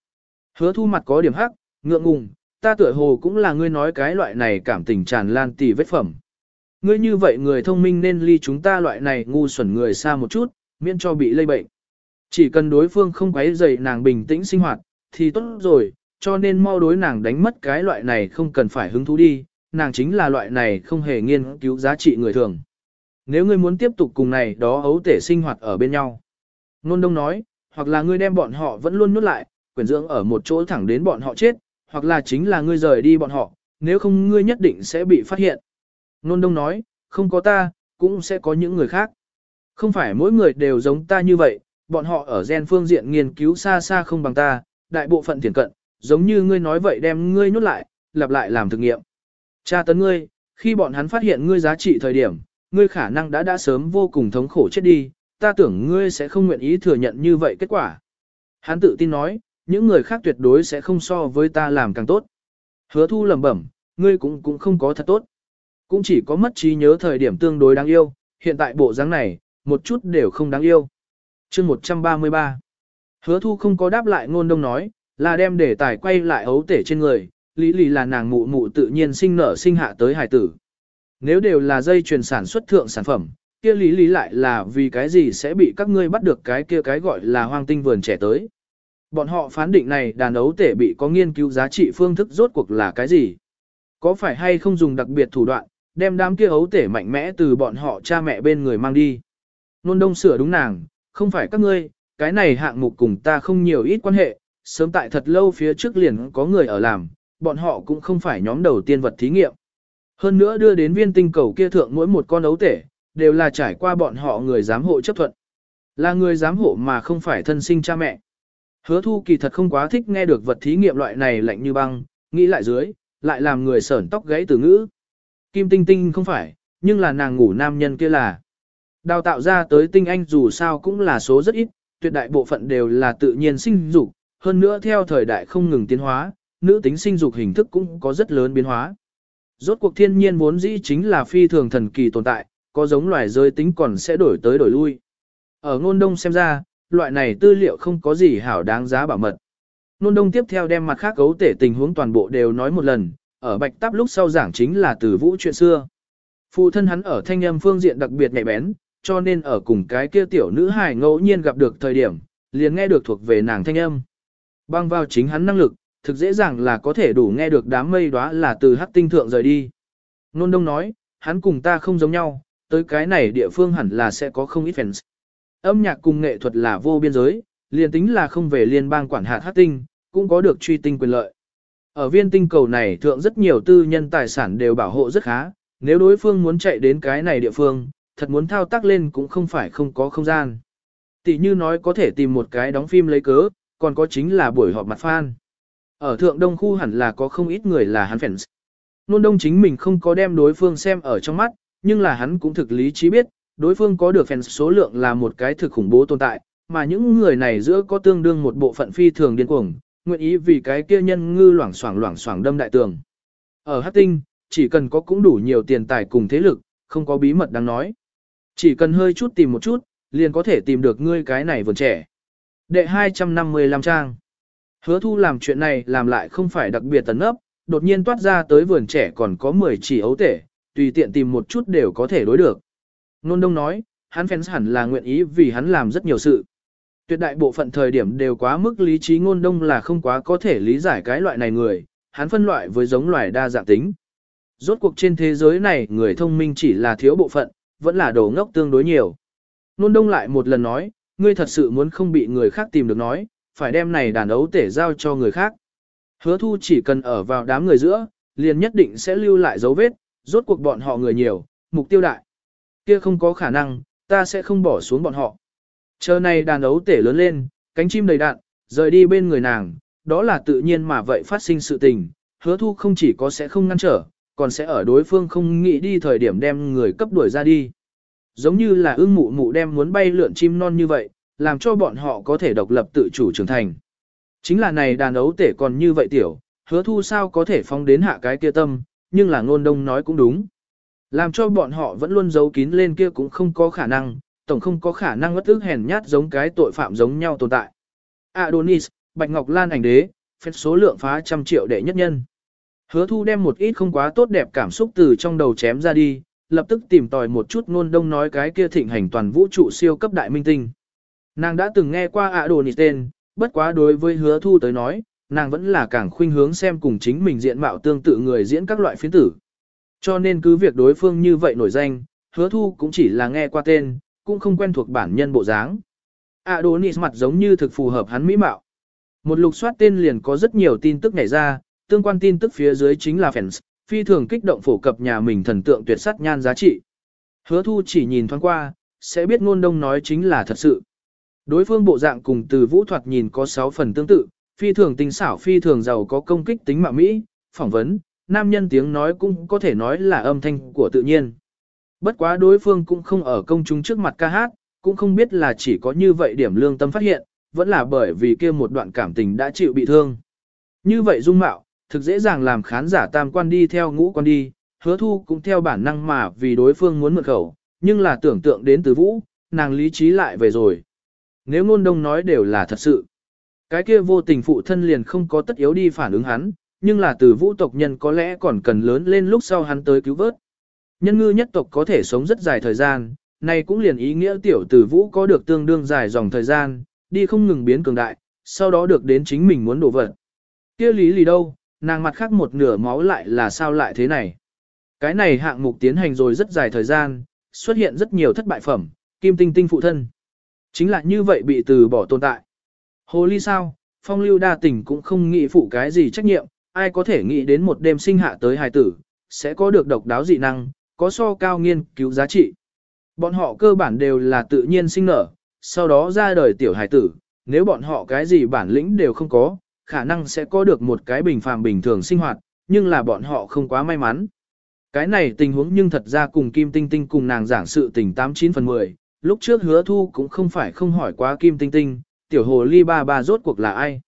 S1: Hứa thu mặt có điểm hắc, ngượng ngùng, ta tựa hồ cũng là ngươi nói cái loại này cảm tình tràn lan tỉ vết phẩm. Ngươi như vậy người thông minh nên ly chúng ta loại này ngu xuẩn người xa một chút, miễn cho bị lây bệnh. Chỉ cần đối phương không quấy rầy nàng bình tĩnh sinh hoạt, thì tốt rồi, cho nên mau đối nàng đánh mất cái loại này không cần phải hứng thú đi, nàng chính là loại này không hề nghiên cứu giá trị người thường. Nếu ngươi muốn tiếp tục cùng này đó ấu tể sinh hoạt ở bên nhau. Nôn đông nói, hoặc là ngươi đem bọn họ vẫn luôn nuốt lại, quyền dưỡng ở một chỗ thẳng đến bọn họ chết, hoặc là chính là ngươi rời đi bọn họ, nếu không ngươi nhất định sẽ bị phát hiện. Nôn đông nói, không có ta, cũng sẽ có những người khác. Không phải mỗi người đều giống ta như vậy, bọn họ ở gen phương diện nghiên cứu xa xa không bằng ta, đại bộ phận tiền cận, giống như ngươi nói vậy đem ngươi nhốt lại, lặp lại làm thực nghiệm. Cha tấn ngươi, khi bọn hắn phát hiện ngươi giá trị thời điểm, ngươi khả năng đã đã sớm vô cùng thống khổ chết đi, ta tưởng ngươi sẽ không nguyện ý thừa nhận như vậy kết quả. Hắn tự tin nói, những người khác tuyệt đối sẽ không so với ta làm càng tốt. Hứa thu lẩm bẩm, ngươi cũng cũng không có thật tốt. Cũng chỉ có mất trí nhớ thời điểm tương đối đáng yêu, hiện tại bộ dáng này, một chút đều không đáng yêu. chương 133 Hứa thu không có đáp lại ngôn đông nói, là đem để tài quay lại ấu tể trên người, lý lì là nàng mụ mụ tự nhiên sinh nở sinh hạ tới hải tử. Nếu đều là dây chuyền sản xuất thượng sản phẩm, kia lý lý lại là vì cái gì sẽ bị các ngươi bắt được cái kia cái gọi là hoang tinh vườn trẻ tới. Bọn họ phán định này đàn ấu tể bị có nghiên cứu giá trị phương thức rốt cuộc là cái gì? Có phải hay không dùng đặc biệt thủ đoạn, đem đám kia ấu tể mạnh mẽ từ bọn họ cha mẹ bên người mang đi? Nôn đông sửa đúng nàng, không phải các ngươi, cái này hạng mục cùng ta không nhiều ít quan hệ, sớm tại thật lâu phía trước liền có người ở làm, bọn họ cũng không phải nhóm đầu tiên vật thí nghiệm. Hơn nữa đưa đến viên tinh cầu kia thượng mỗi một con ấu tể, đều là trải qua bọn họ người giám hộ chấp thuận. Là người giám hộ mà không phải thân sinh cha mẹ. Hứa thu kỳ thật không quá thích nghe được vật thí nghiệm loại này lạnh như băng, nghĩ lại dưới, lại làm người sởn tóc gãy từ ngữ. Kim tinh tinh không phải, nhưng là nàng ngủ nam nhân kia là. Đào tạo ra tới tinh anh dù sao cũng là số rất ít, tuyệt đại bộ phận đều là tự nhiên sinh dục, hơn nữa theo thời đại không ngừng tiến hóa, nữ tính sinh dục hình thức cũng có rất lớn biến hóa. Rốt cuộc thiên nhiên vốn dĩ chính là phi thường thần kỳ tồn tại, có giống loài rơi tính còn sẽ đổi tới đổi lui. Ở ngôn đông xem ra, loại này tư liệu không có gì hảo đáng giá bảo mật. Nôn đông tiếp theo đem mặt khác cấu tể tình huống toàn bộ đều nói một lần, ở bạch táp lúc sau giảng chính là từ vũ chuyện xưa. Phụ thân hắn ở thanh âm phương diện đặc biệt nhạy bén, cho nên ở cùng cái kia tiểu nữ hài ngẫu nhiên gặp được thời điểm, liền nghe được thuộc về nàng thanh âm. Băng vào chính hắn năng lực, thực dễ dàng là có thể đủ nghe được đám mây đó là từ hắc tinh thượng rời đi. Nôn đông nói, hắn cùng ta không giống nhau, tới cái này địa phương hẳn là sẽ có không ít fans. Âm nhạc cùng nghệ thuật là vô biên giới, liền tính là không về liên bang quản hạt hắc tinh, cũng có được truy tinh quyền lợi. Ở viên tinh cầu này thượng rất nhiều tư nhân tài sản đều bảo hộ rất khá, nếu đối phương muốn chạy đến cái này địa phương, thật muốn thao tác lên cũng không phải không có không gian. Tỷ như nói có thể tìm một cái đóng phim lấy cớ, còn có chính là buổi họp mặt fan. Ở thượng đông khu hẳn là có không ít người là hắn fans. Nôn đông chính mình không có đem đối phương xem ở trong mắt, nhưng là hắn cũng thực lý trí biết, đối phương có được fans số lượng là một cái thực khủng bố tồn tại, mà những người này giữa có tương đương một bộ phận phi thường điên cuồng, nguyện ý vì cái kia nhân ngư loảng xoảng loảng xoảng đâm đại tường. Ở Hắc Tinh, chỉ cần có cũng đủ nhiều tiền tài cùng thế lực, không có bí mật đáng nói. Chỉ cần hơi chút tìm một chút, liền có thể tìm được ngươi cái này vườn trẻ. Đệ 255 trang. Hứa thu làm chuyện này làm lại không phải đặc biệt tấn ấp, đột nhiên toát ra tới vườn trẻ còn có 10 chỉ ấu tể, tùy tiện tìm một chút đều có thể đối được. Nôn đông nói, hắn fans hẳn là nguyện ý vì hắn làm rất nhiều sự. Tuyệt đại bộ phận thời điểm đều quá mức lý trí ngôn đông là không quá có thể lý giải cái loại này người, hắn phân loại với giống loài đa dạng tính. Rốt cuộc trên thế giới này người thông minh chỉ là thiếu bộ phận, vẫn là đồ ngốc tương đối nhiều. Nôn đông lại một lần nói, ngươi thật sự muốn không bị người khác tìm được nói, phải đem này đàn ấu tể giao cho người khác. Hứa thu chỉ cần ở vào đám người giữa, liền nhất định sẽ lưu lại dấu vết, rốt cuộc bọn họ người nhiều, mục tiêu đại. Kia không có khả năng, ta sẽ không bỏ xuống bọn họ. Chờ này đàn ấu tể lớn lên, cánh chim đầy đạn, rời đi bên người nàng, đó là tự nhiên mà vậy phát sinh sự tình. Hứa thu không chỉ có sẽ không ngăn trở, còn sẽ ở đối phương không nghĩ đi thời điểm đem người cấp đuổi ra đi. Giống như là ưng mụ mụ đem muốn bay lượn chim non như vậy, làm cho bọn họ có thể độc lập tự chủ trưởng thành. Chính là này đàn ấu tể còn như vậy tiểu, hứa thu sao có thể phong đến hạ cái kia tâm, nhưng là ngôn đông nói cũng đúng. Làm cho bọn họ vẫn luôn giấu kín lên kia cũng không có khả năng, tổng không có khả năng ngất ức hèn nhát giống cái tội phạm giống nhau tồn tại. Adonis, Bạch Ngọc Lan ảnh đế, phép số lượng phá trăm triệu đệ nhất nhân. Hứa thu đem một ít không quá tốt đẹp cảm xúc từ trong đầu chém ra đi, lập tức tìm tòi một chút ngôn đông nói cái kia thịnh hành toàn vũ trụ siêu cấp đại minh tinh. Nàng đã từng nghe qua Adonis tên, bất quá đối với hứa thu tới nói, nàng vẫn là càng khuynh hướng xem cùng chính mình diện mạo tương tự người diễn các loại phiến tử. Cho nên cứ việc đối phương như vậy nổi danh, hứa thu cũng chỉ là nghe qua tên, cũng không quen thuộc bản nhân bộ dáng. Adonis mặt giống như thực phù hợp hắn mỹ mạo. Một lục soát tên liền có rất nhiều tin tức nhảy ra, tương quan tin tức phía dưới chính là fans, phi thường kích động phổ cập nhà mình thần tượng tuyệt sắc nhan giá trị. Hứa thu chỉ nhìn thoáng qua, sẽ biết ngôn đông nói chính là thật sự. Đối phương bộ dạng cùng từ vũ thoạt nhìn có 6 phần tương tự, phi thường tinh xảo phi thường giàu có công kích tính mạng Mỹ, phỏng vấn, nam nhân tiếng nói cũng có thể nói là âm thanh của tự nhiên. Bất quá đối phương cũng không ở công chúng trước mặt ca hát, cũng không biết là chỉ có như vậy điểm lương tâm phát hiện, vẫn là bởi vì kia một đoạn cảm tình đã chịu bị thương. Như vậy dung mạo, thực dễ dàng làm khán giả tam quan đi theo ngũ quan đi, hứa thu cũng theo bản năng mà vì đối phương muốn mượn khẩu, nhưng là tưởng tượng đến từ vũ, nàng lý trí lại về rồi. Nếu ngôn đông nói đều là thật sự, cái kia vô tình phụ thân liền không có tất yếu đi phản ứng hắn, nhưng là từ vũ tộc nhân có lẽ còn cần lớn lên lúc sau hắn tới cứu vớt. Nhân ngư nhất tộc có thể sống rất dài thời gian, này cũng liền ý nghĩa tiểu tử vũ có được tương đương dài dòng thời gian, đi không ngừng biến cường đại, sau đó được đến chính mình muốn đổ vật. Kia lý lì đâu, nàng mặt khác một nửa máu lại là sao lại thế này. Cái này hạng mục tiến hành rồi rất dài thời gian, xuất hiện rất nhiều thất bại phẩm, kim tinh tinh phụ thân. Chính là như vậy bị từ bỏ tồn tại. Hồ ly sao, phong lưu đa tình cũng không nghĩ phụ cái gì trách nhiệm, ai có thể nghĩ đến một đêm sinh hạ tới hài tử, sẽ có được độc đáo dị năng, có so cao nghiên cứu giá trị. Bọn họ cơ bản đều là tự nhiên sinh nở, sau đó ra đời tiểu hài tử, nếu bọn họ cái gì bản lĩnh đều không có, khả năng sẽ có được một cái bình phàm bình thường sinh hoạt, nhưng là bọn họ không quá may mắn. Cái này tình huống nhưng thật ra cùng Kim Tinh Tinh cùng nàng giảng sự tình 89 phần 10, lúc trước hứa thu cũng không phải không hỏi quá Kim Tinh Tinh, tiểu hồ ly ba ba rốt cuộc là ai.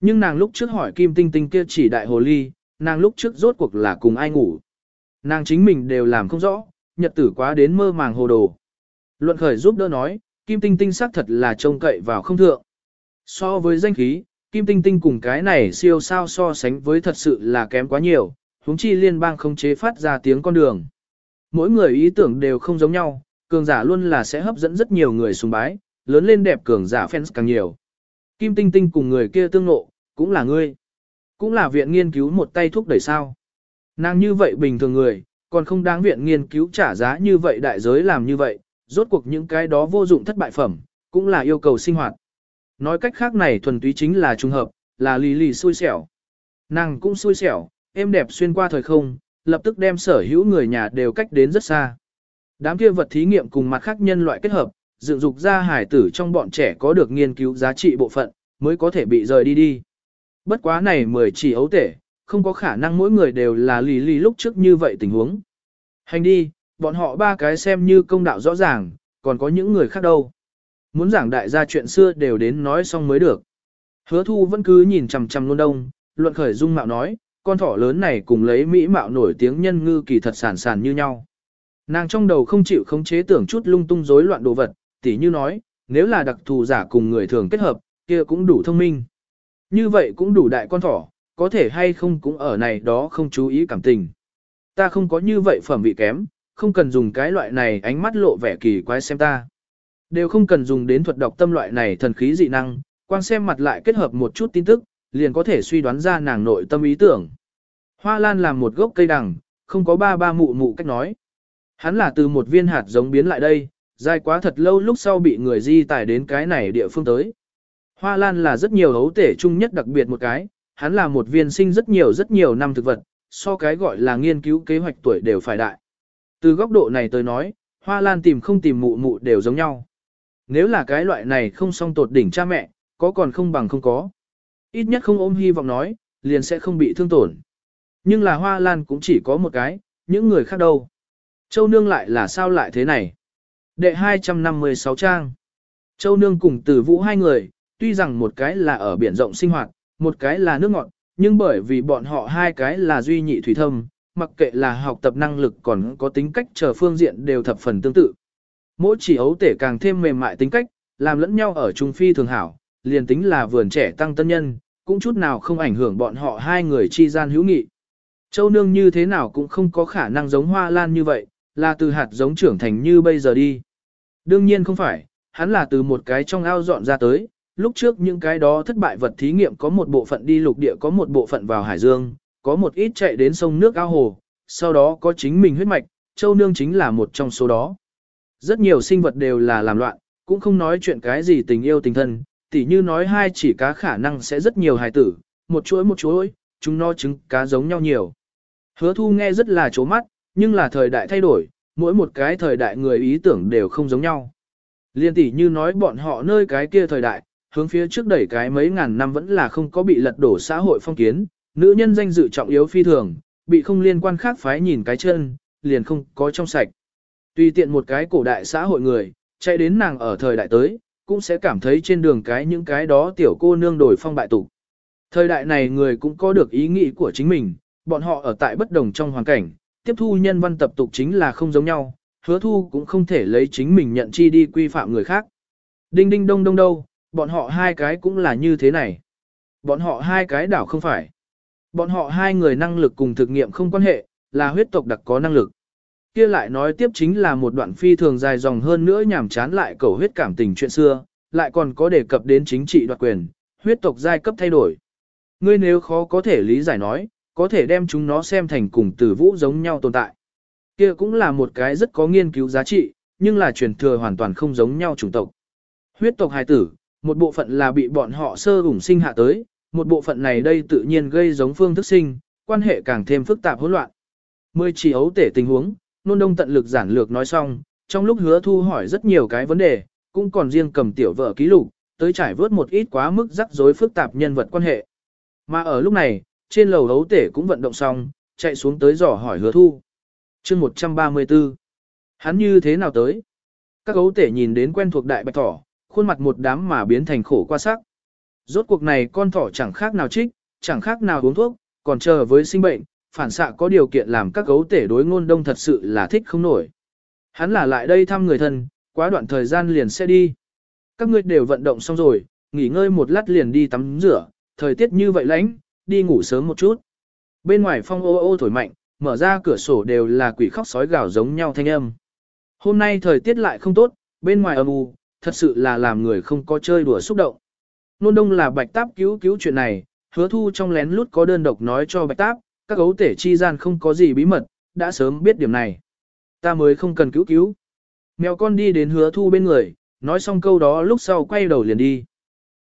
S1: Nhưng nàng lúc trước hỏi Kim Tinh Tinh kia chỉ đại hồ ly, nàng lúc trước rốt cuộc là cùng ai ngủ. Nàng chính mình đều làm không rõ, nhật tử quá đến mơ màng hồ đồ. Luận khởi giúp đỡ nói, Kim Tinh Tinh xác thật là trông cậy vào không thượng. So với danh khí, Kim Tinh Tinh cùng cái này siêu sao so sánh với thật sự là kém quá nhiều, huống chi liên bang không chế phát ra tiếng con đường. Mỗi người ý tưởng đều không giống nhau, cường giả luôn là sẽ hấp dẫn rất nhiều người sùng bái, lớn lên đẹp cường giả fans càng nhiều. Kim Tinh Tinh cùng người kia tương ngộ, cũng là ngươi. Cũng là viện nghiên cứu một tay thúc đẩy sao. Nàng như vậy bình thường người, còn không đáng viện nghiên cứu trả giá như vậy đại giới làm như vậy, rốt cuộc những cái đó vô dụng thất bại phẩm, cũng là yêu cầu sinh hoạt. Nói cách khác này thuần túy chính là trùng hợp, là lì lì xui xẻo. Nàng cũng xui xẻo, em đẹp xuyên qua thời không, lập tức đem sở hữu người nhà đều cách đến rất xa. Đám kia vật thí nghiệm cùng mặt khác nhân loại kết hợp, dựng dục ra hải tử trong bọn trẻ có được nghiên cứu giá trị bộ phận, mới có thể bị rời đi đi. Bất quá này mười chỉ ấu tể, không có khả năng mỗi người đều là lì lì lúc trước như vậy tình huống. Hành đi, bọn họ ba cái xem như công đạo rõ ràng, còn có những người khác đâu. Muốn giảng đại gia chuyện xưa đều đến nói xong mới được. Hứa thu vẫn cứ nhìn chằm chằm luôn đông, luận khởi dung mạo nói, con thỏ lớn này cùng lấy mỹ mạo nổi tiếng nhân ngư kỳ thật sản sản như nhau. Nàng trong đầu không chịu khống chế tưởng chút lung tung rối loạn đồ vật, tỉ như nói, nếu là đặc thù giả cùng người thường kết hợp, kia cũng đủ thông minh. Như vậy cũng đủ đại con thỏ, có thể hay không cũng ở này đó không chú ý cảm tình. Ta không có như vậy phẩm vị kém, không cần dùng cái loại này ánh mắt lộ vẻ kỳ quái xem ta. Đều không cần dùng đến thuật đọc tâm loại này thần khí dị năng, quan xem mặt lại kết hợp một chút tin tức, liền có thể suy đoán ra nàng nội tâm ý tưởng. Hoa lan làm một gốc cây đằng, không có ba ba mụ mụ cách nói. Hắn là từ một viên hạt giống biến lại đây, dài quá thật lâu lúc sau bị người di tải đến cái này địa phương tới. Hoa lan là rất nhiều hấu tể chung nhất đặc biệt một cái, hắn là một viên sinh rất nhiều rất nhiều năm thực vật, so cái gọi là nghiên cứu kế hoạch tuổi đều phải đại. Từ góc độ này tới nói, hoa lan tìm không tìm mụ mụ đều giống nhau. Nếu là cái loại này không song tột đỉnh cha mẹ, có còn không bằng không có. Ít nhất không ôm hy vọng nói, liền sẽ không bị thương tổn. Nhưng là hoa lan cũng chỉ có một cái, những người khác đâu. Châu Nương lại là sao lại thế này? Đệ 256 trang. Châu Nương cùng Từ Vũ hai người, tuy rằng một cái là ở biển rộng sinh hoạt, một cái là nước ngọt, nhưng bởi vì bọn họ hai cái là duy nhị thủy thâm, mặc kệ là học tập năng lực còn có tính cách chờ phương diện đều thập phần tương tự. Mỗi chỉ ấu tể càng thêm mềm mại tính cách, làm lẫn nhau ở trung phi thường hảo, liền tính là vườn trẻ tăng tân nhân, cũng chút nào không ảnh hưởng bọn họ hai người chi gian hữu nghị. Châu nương như thế nào cũng không có khả năng giống hoa lan như vậy, là từ hạt giống trưởng thành như bây giờ đi. Đương nhiên không phải, hắn là từ một cái trong ao dọn ra tới, lúc trước những cái đó thất bại vật thí nghiệm có một bộ phận đi lục địa có một bộ phận vào hải dương, có một ít chạy đến sông nước ao hồ, sau đó có chính mình huyết mạch, châu nương chính là một trong số đó. Rất nhiều sinh vật đều là làm loạn, cũng không nói chuyện cái gì tình yêu tình thân, tỉ như nói hai chỉ cá khả năng sẽ rất nhiều hài tử, một chuỗi một chuỗi, chúng nó trứng cá giống nhau nhiều. Hứa thu nghe rất là chố mắt, nhưng là thời đại thay đổi, mỗi một cái thời đại người ý tưởng đều không giống nhau. Liên tỷ như nói bọn họ nơi cái kia thời đại, hướng phía trước đẩy cái mấy ngàn năm vẫn là không có bị lật đổ xã hội phong kiến, nữ nhân danh dự trọng yếu phi thường, bị không liên quan khác phái nhìn cái chân, liền không có trong sạch. Tùy tiện một cái cổ đại xã hội người, chạy đến nàng ở thời đại tới, cũng sẽ cảm thấy trên đường cái những cái đó tiểu cô nương đổi phong bại tục. Thời đại này người cũng có được ý nghĩ của chính mình, bọn họ ở tại bất đồng trong hoàn cảnh, tiếp thu nhân văn tập tục chính là không giống nhau, hứa thu cũng không thể lấy chính mình nhận chi đi quy phạm người khác. Đinh đinh đông đông đâu, bọn họ hai cái cũng là như thế này. Bọn họ hai cái đảo không phải. Bọn họ hai người năng lực cùng thực nghiệm không quan hệ, là huyết tộc đặc có năng lực. Kia lại nói tiếp chính là một đoạn phi thường dài dòng hơn nữa nhảm chán lại cầu huyết cảm tình chuyện xưa, lại còn có đề cập đến chính trị đoạt quyền, huyết tộc giai cấp thay đổi. Ngươi nếu khó có thể lý giải nói, có thể đem chúng nó xem thành cùng tử vũ giống nhau tồn tại. Kia cũng là một cái rất có nghiên cứu giá trị, nhưng là truyền thừa hoàn toàn không giống nhau chủng tộc. Huyết tộc hài tử, một bộ phận là bị bọn họ sơ ủng sinh hạ tới, một bộ phận này đây tự nhiên gây giống phương thức sinh, quan hệ càng thêm phức tạp hỗn loạn. Mười chỉ ấu tể tình huống, nôn đông tận lực giản lược nói xong, trong lúc hứa thu hỏi rất nhiều cái vấn đề, cũng còn riêng cầm tiểu vợ ký lục, tới trải vớt một ít quá mức rắc rối phức tạp nhân vật quan hệ. Mà ở lúc này, trên lầu ấu tể cũng vận động xong, chạy xuống tới dò hỏi hứa thu. chương 134. Hắn như thế nào tới? Các ấu tể nhìn đến quen thuộc đại bạch thỏ, khuôn mặt một đám mà biến thành khổ qua sắc. Rốt cuộc này con thỏ chẳng khác nào trích, chẳng khác nào uống thuốc, còn chờ với sinh bệnh, phản xạ có điều kiện làm các gấu tể đối ngôn đông thật sự là thích không nổi. Hắn là lại đây thăm người thân, quá đoạn thời gian liền sẽ đi. Các ngươi đều vận động xong rồi, nghỉ ngơi một lát liền đi tắm rửa, thời tiết như vậy lạnh, đi ngủ sớm một chút. Bên ngoài phong ô ô thổi mạnh, mở ra cửa sổ đều là quỷ khóc sói gào giống nhau thanh âm. Hôm nay thời tiết lại không tốt, bên ngoài âm u, thật sự là làm người không có chơi đùa xúc động. Nôn đông là bạch táp cứu cứu chuyện này, hứa thu trong lén lút có đơn độc nói cho bạch táp, các gấu tể chi gian không có gì bí mật, đã sớm biết điểm này. Ta mới không cần cứu cứu. Mèo con đi đến hứa thu bên người, nói xong câu đó lúc sau quay đầu liền đi.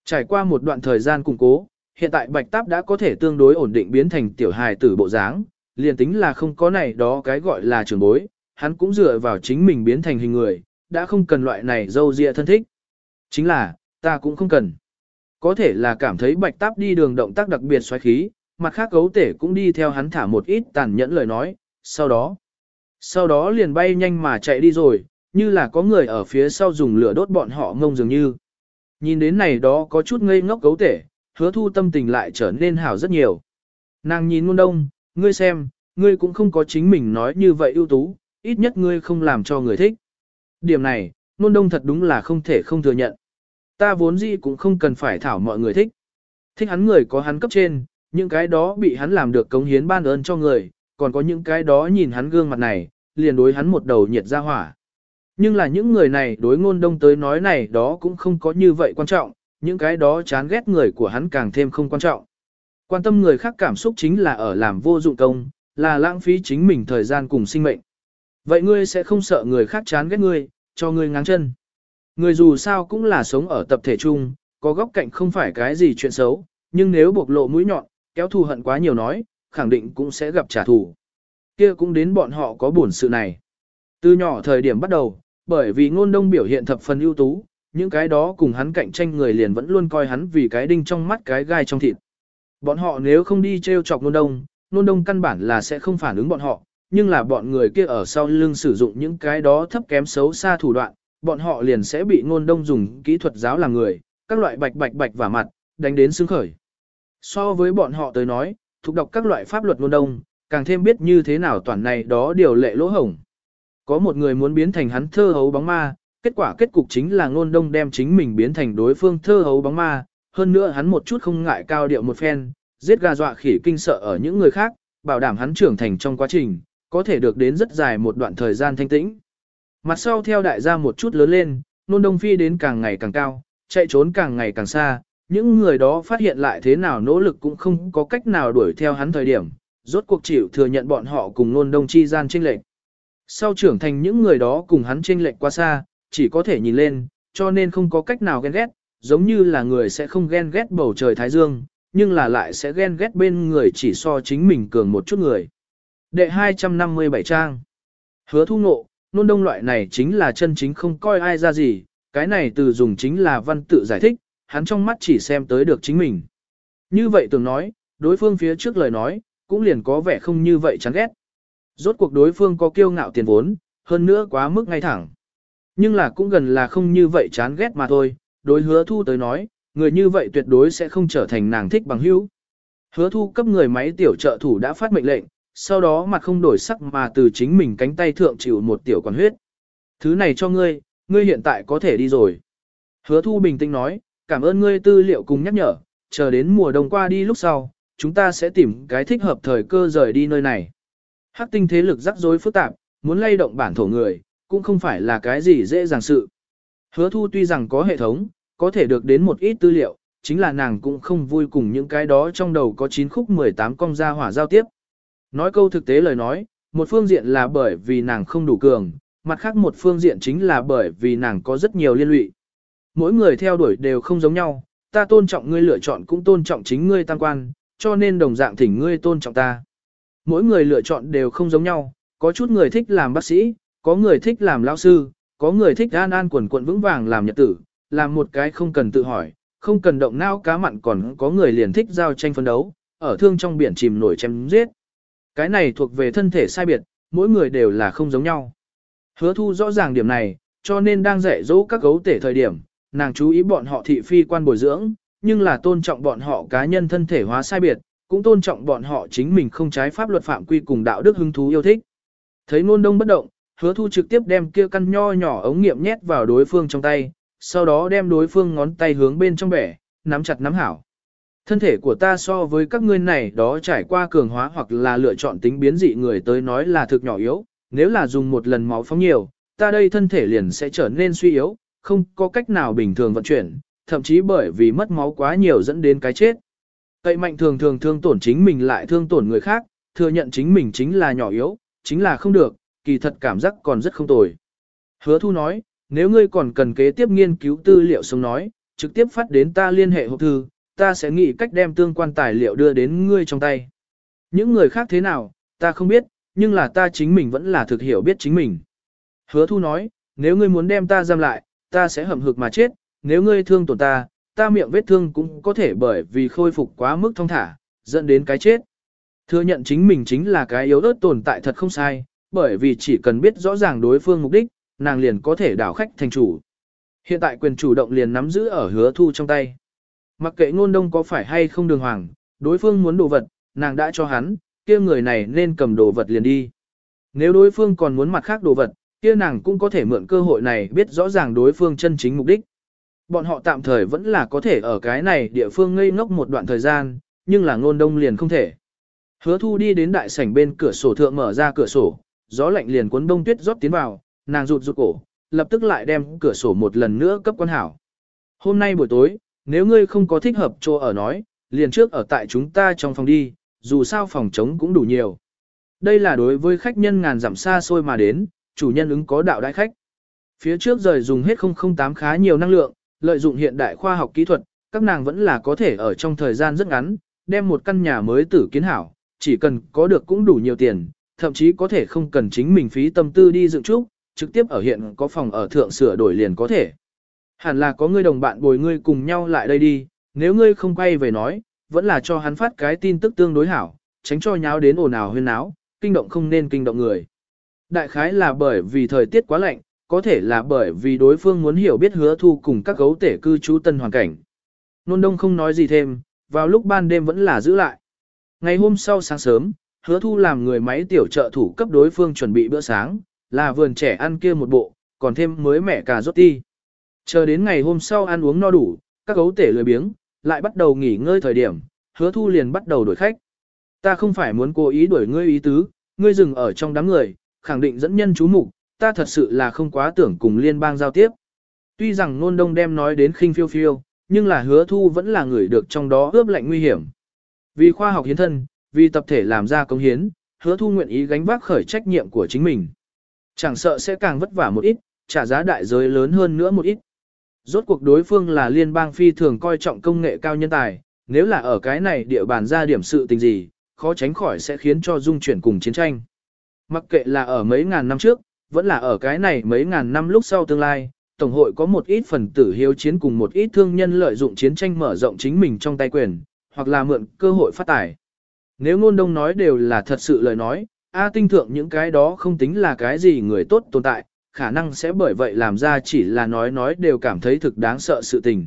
S1: Trải qua một đoạn thời gian củng cố, hiện tại bạch táp đã có thể tương đối ổn định biến thành tiểu hài tử bộ dáng, liền tính là không có này đó cái gọi là trường bối, hắn cũng dựa vào chính mình biến thành hình người, đã không cần loại này dâu dịa thân thích. Chính là, ta cũng không cần. Có thể là cảm thấy bạch táp đi đường động tác đặc biệt xoáy khí, mặt khác gấu tể cũng đi theo hắn thả một ít tàn nhẫn lời nói, sau đó. Sau đó liền bay nhanh mà chạy đi rồi, như là có người ở phía sau dùng lửa đốt bọn họ ngông dường như. Nhìn đến này đó có chút ngây ngốc gấu tể, hứa thu tâm tình lại trở nên hảo rất nhiều. Nàng nhìn muôn đông, ngươi xem, ngươi cũng không có chính mình nói như vậy ưu tú, ít nhất ngươi không làm cho người thích. Điểm này, nôn đông thật đúng là không thể không thừa nhận. Ta vốn gì cũng không cần phải thảo mọi người thích. Thích hắn người có hắn cấp trên, những cái đó bị hắn làm được cống hiến ban ơn cho người, còn có những cái đó nhìn hắn gương mặt này, liền đối hắn một đầu nhiệt ra hỏa. Nhưng là những người này đối ngôn đông tới nói này đó cũng không có như vậy quan trọng, những cái đó chán ghét người của hắn càng thêm không quan trọng. Quan tâm người khác cảm xúc chính là ở làm vô dụng công, là lãng phí chính mình thời gian cùng sinh mệnh. Vậy ngươi sẽ không sợ người khác chán ghét ngươi, cho ngươi ngáng chân. Người dù sao cũng là sống ở tập thể chung, có góc cạnh không phải cái gì chuyện xấu, nhưng nếu bộc lộ mũi nhọn, kéo thù hận quá nhiều nói, khẳng định cũng sẽ gặp trả thù. Kia cũng đến bọn họ có buồn sự này. Từ nhỏ thời điểm bắt đầu, bởi vì ngôn đông biểu hiện thập phần ưu tú, những cái đó cùng hắn cạnh tranh người liền vẫn luôn coi hắn vì cái đinh trong mắt cái gai trong thịt. Bọn họ nếu không đi treo chọc ngôn đông, ngôn đông căn bản là sẽ không phản ứng bọn họ, nhưng là bọn người kia ở sau lưng sử dụng những cái đó thấp kém xấu xa thủ đoạn, bọn họ liền sẽ bị ngôn đông dùng kỹ thuật giáo làm người, các loại bạch bạch bạch và mặt, đánh đến xương khởi. So với bọn họ tới nói, thuộc đọc các loại pháp luật ngôn đông, càng thêm biết như thế nào toàn này đó điều lệ lỗ hổng. Có một người muốn biến thành hắn thơ hấu bóng ma, kết quả kết cục chính là ngôn đông đem chính mình biến thành đối phương thơ hấu bóng ma, hơn nữa hắn một chút không ngại cao điệu một phen, giết gà dọa khỉ kinh sợ ở những người khác, bảo đảm hắn trưởng thành trong quá trình, có thể được đến rất dài một đoạn thời gian thanh tĩnh. Mặt sau theo đại gia một chút lớn lên, nôn đông phi đến càng ngày càng cao, chạy trốn càng ngày càng xa, những người đó phát hiện lại thế nào nỗ lực cũng không có cách nào đuổi theo hắn thời điểm, rốt cuộc chịu thừa nhận bọn họ cùng nôn đông chi gian chênh lệch. Sau trưởng thành những người đó cùng hắn chênh lệch quá xa, chỉ có thể nhìn lên, cho nên không có cách nào ghen ghét, giống như là người sẽ không ghen ghét bầu trời Thái Dương, nhưng là lại sẽ ghen ghét bên người chỉ so chính mình cường một chút người. Đệ 257 trang Hứa thu nộ, nôn đông loại này chính là chân chính không coi ai ra gì, cái này từ dùng chính là văn tự giải thích, hắn trong mắt chỉ xem tới được chính mình. Như vậy tưởng nói, đối phương phía trước lời nói, cũng liền có vẻ không như vậy chán ghét. Rốt cuộc đối phương có kiêu ngạo tiền vốn, hơn nữa quá mức ngay thẳng. Nhưng là cũng gần là không như vậy chán ghét mà thôi, đối hứa thu tới nói, người như vậy tuyệt đối sẽ không trở thành nàng thích bằng hữu. Hứa thu cấp người máy tiểu trợ thủ đã phát mệnh lệnh, sau đó mặt không đổi sắc mà từ chính mình cánh tay thượng chịu một tiểu quản huyết. Thứ này cho ngươi, ngươi hiện tại có thể đi rồi. Hứa thu bình tĩnh nói, cảm ơn ngươi tư liệu cùng nhắc nhở, chờ đến mùa đông qua đi lúc sau, chúng ta sẽ tìm cái thích hợp thời cơ rời đi nơi này. Hắc tinh thế lực rắc rối phức tạp, muốn lay động bản thổ người, cũng không phải là cái gì dễ dàng sự. Hứa thu tuy rằng có hệ thống, có thể được đến một ít tư liệu, chính là nàng cũng không vui cùng những cái đó trong đầu có 9 khúc 18 công gia hỏa giao tiếp. Nói câu thực tế lời nói, một phương diện là bởi vì nàng không đủ cường, mặt khác một phương diện chính là bởi vì nàng có rất nhiều liên lụy. Mỗi người theo đuổi đều không giống nhau, ta tôn trọng ngươi lựa chọn cũng tôn trọng chính ngươi tăng quan, cho nên đồng dạng thỉnh ngươi tôn trọng ta. Mỗi người lựa chọn đều không giống nhau, có chút người thích làm bác sĩ, có người thích làm lão sư, có người thích an an quần quận vững vàng làm nhật tử, làm một cái không cần tự hỏi, không cần động não cá mặn còn có người liền thích giao tranh phân đấu, ở thương trong biển chìm nổi chém giết. Cái này thuộc về thân thể sai biệt, mỗi người đều là không giống nhau. Hứa thu rõ ràng điểm này, cho nên đang dạy dỗ các gấu tể thời điểm, nàng chú ý bọn họ thị phi quan bồi dưỡng, nhưng là tôn trọng bọn họ cá nhân thân thể hóa sai biệt, cũng tôn trọng bọn họ chính mình không trái pháp luật phạm quy cùng đạo đức hứng thú yêu thích. Thấy nôn đông bất động, hứa thu trực tiếp đem kia căn nho nhỏ ống nghiệm nhét vào đối phương trong tay, sau đó đem đối phương ngón tay hướng bên trong bẻ, nắm chặt nắm hảo. Thân thể của ta so với các ngươi này đó trải qua cường hóa hoặc là lựa chọn tính biến dị người tới nói là thực nhỏ yếu, nếu là dùng một lần máu phóng nhiều, ta đây thân thể liền sẽ trở nên suy yếu, không có cách nào bình thường vận chuyển, thậm chí bởi vì mất máu quá nhiều dẫn đến cái chết. Cậy mạnh thường thường thương tổn chính mình lại thương tổn người khác, thừa nhận chính mình chính là nhỏ yếu, chính là không được, kỳ thật cảm giác còn rất không tồi. Hứa thu nói, nếu ngươi còn cần kế tiếp nghiên cứu tư liệu sống nói, trực tiếp phát đến ta liên hệ hộp thư, ta sẽ nghĩ cách đem tương quan tài liệu đưa đến ngươi trong tay. Những người khác thế nào, ta không biết, nhưng là ta chính mình vẫn là thực hiểu biết chính mình. Hứa thu nói, nếu ngươi muốn đem ta giam lại, ta sẽ hầm hực mà chết, nếu ngươi thương tổn ta, ta miệng vết thương cũng có thể bởi vì khôi phục quá mức thông thả, dẫn đến cái chết. Thừa nhận chính mình chính là cái yếu ớt tồn tại thật không sai, bởi vì chỉ cần biết rõ ràng đối phương mục đích, nàng liền có thể đảo khách thành chủ. Hiện tại quyền chủ động liền nắm giữ ở hứa thu trong tay. Mặc kệ ngôn đông có phải hay không đường hoàng, đối phương muốn đồ vật, nàng đã cho hắn, kia người này nên cầm đồ vật liền đi. Nếu đối phương còn muốn mặt khác đồ vật, kia nàng cũng có thể mượn cơ hội này biết rõ ràng đối phương chân chính mục đích. Bọn họ tạm thời vẫn là có thể ở cái này địa phương ngây ngốc một đoạn thời gian, nhưng là ngôn đông liền không thể. Hứa thu đi đến đại sảnh bên cửa sổ thượng mở ra cửa sổ, gió lạnh liền cuốn đông tuyết rót tiến vào, nàng rụt rụt cổ, lập tức lại đem cửa sổ một lần nữa cấp quan hảo. Hôm nay buổi tối, nếu ngươi không có thích hợp chỗ ở nói, liền trước ở tại chúng ta trong phòng đi, dù sao phòng trống cũng đủ nhiều. Đây là đối với khách nhân ngàn dặm xa xôi mà đến, chủ nhân ứng có đạo đại khách. Phía trước rời dùng hết 008 khá nhiều năng lượng, lợi dụng hiện đại khoa học kỹ thuật, các nàng vẫn là có thể ở trong thời gian rất ngắn, đem một căn nhà mới tử kiến hảo, chỉ cần có được cũng đủ nhiều tiền, thậm chí có thể không cần chính mình phí tâm tư đi dựng trúc, trực tiếp ở hiện có phòng ở thượng sửa đổi liền có thể. Hẳn là có người đồng bạn bồi ngươi cùng nhau lại đây đi, nếu ngươi không quay về nói, vẫn là cho hắn phát cái tin tức tương đối hảo, tránh cho nháo đến ồn ào huyên náo, kinh động không nên kinh động người. Đại khái là bởi vì thời tiết quá lạnh, có thể là bởi vì đối phương muốn hiểu biết hứa thu cùng các gấu tể cư trú tân hoàn cảnh. Nôn đông không nói gì thêm, vào lúc ban đêm vẫn là giữ lại. Ngày hôm sau sáng sớm, hứa thu làm người máy tiểu trợ thủ cấp đối phương chuẩn bị bữa sáng, là vườn trẻ ăn kia một bộ, còn thêm mới mẻ cà rốt ti. Chờ đến ngày hôm sau ăn uống no đủ, các gấu tể lười biếng, lại bắt đầu nghỉ ngơi thời điểm, hứa thu liền bắt đầu đuổi khách. Ta không phải muốn cố ý đuổi ngươi ý tứ, ngươi dừng ở trong đám người, khẳng định dẫn nhân chú mục, ta thật sự là không quá tưởng cùng liên bang giao tiếp. Tuy rằng nôn đông đem nói đến khinh phiêu phiêu, nhưng là hứa thu vẫn là người được trong đó ướp lạnh nguy hiểm. Vì khoa học hiến thân, vì tập thể làm ra công hiến, hứa thu nguyện ý gánh vác khởi trách nhiệm của chính mình. Chẳng sợ sẽ càng vất vả một ít, trả giá đại giới lớn hơn nữa một ít. Rốt cuộc đối phương là liên bang phi thường coi trọng công nghệ cao nhân tài, nếu là ở cái này địa bàn ra điểm sự tình gì, khó tránh khỏi sẽ khiến cho dung chuyển cùng chiến tranh. Mặc kệ là ở mấy ngàn năm trước, vẫn là ở cái này mấy ngàn năm lúc sau tương lai, Tổng hội có một ít phần tử hiếu chiến cùng một ít thương nhân lợi dụng chiến tranh mở rộng chính mình trong tay quyền, hoặc là mượn cơ hội phát tài. Nếu ngôn đông nói đều là thật sự lời nói, A tinh thượng những cái đó không tính là cái gì người tốt tồn tại, khả năng sẽ bởi vậy làm ra chỉ là nói nói đều cảm thấy thực đáng sợ sự tình.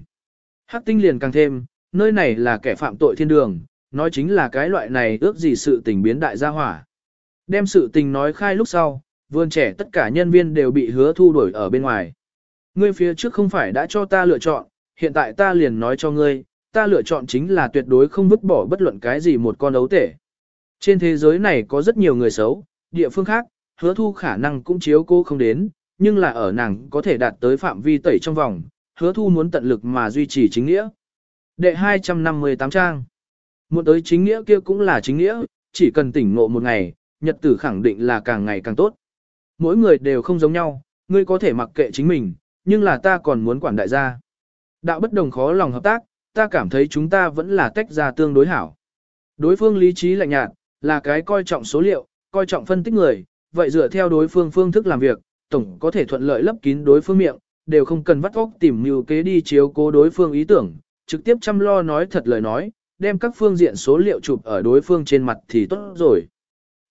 S1: Hắc tinh liền càng thêm, nơi này là kẻ phạm tội thiên đường, nói chính là cái loại này ước gì sự tình biến đại gia hỏa. Đem sự tình nói khai lúc sau, vườn trẻ tất cả nhân viên đều bị hứa thu đuổi ở bên ngoài. Ngươi phía trước không phải đã cho ta lựa chọn, hiện tại ta liền nói cho ngươi, ta lựa chọn chính là tuyệt đối không vứt bỏ bất luận cái gì một con ấu tể. Trên thế giới này có rất nhiều người xấu, địa phương khác, hứa thu khả năng cũng chiếu cô không đến, nhưng là ở nàng có thể đạt tới phạm vi tẩy trong vòng, hứa thu muốn tận lực mà duy trì chính nghĩa. Đệ 258 trang Muốn tới chính nghĩa kia cũng là chính nghĩa, chỉ cần tỉnh ngộ một ngày, nhật tử khẳng định là càng ngày càng tốt. Mỗi người đều không giống nhau, ngươi có thể mặc kệ chính mình, nhưng là ta còn muốn quản đại gia. Đạo bất đồng khó lòng hợp tác, ta cảm thấy chúng ta vẫn là tách ra tương đối hảo. Đối phương lý trí lạnh nhạt, là cái coi trọng số liệu, coi trọng phân tích người, vậy dựa theo đối phương phương thức làm việc, tổng có thể thuận lợi lấp kín đối phương miệng, đều không cần vắt óc tìm mưu kế đi chiếu cố đối phương ý tưởng, trực tiếp chăm lo nói thật lời nói, đem các phương diện số liệu chụp ở đối phương trên mặt thì tốt rồi.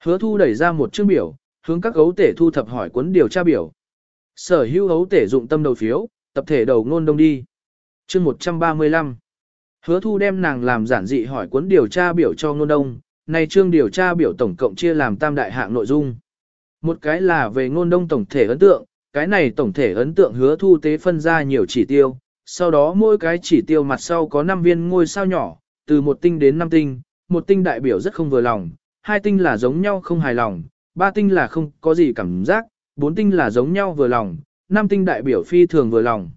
S1: Hứa thu đẩy ra một chương biểu, hướng các gấu tể thu thập hỏi cuốn điều tra biểu. Sở hữu gấu tể dụng tâm đầu phiếu, tập thể đầu ngôn đông đi. Chương 135 Hứa thu đem nàng làm giản dị hỏi cuốn điều tra biểu cho ngôn đông, này chương điều tra biểu tổng cộng chia làm tam đại hạng nội dung. Một cái là về ngôn đông tổng thể ấn tượng, cái này tổng thể ấn tượng hứa thu tế phân ra nhiều chỉ tiêu, sau đó mỗi cái chỉ tiêu mặt sau có 5 viên ngôi sao nhỏ, từ một tinh đến 5 tinh, một tinh đại biểu rất không vừa lòng, hai tinh là giống nhau không hài lòng, ba tinh là không có gì cảm giác, bốn tinh là giống nhau vừa lòng, năm tinh đại biểu phi thường vừa lòng.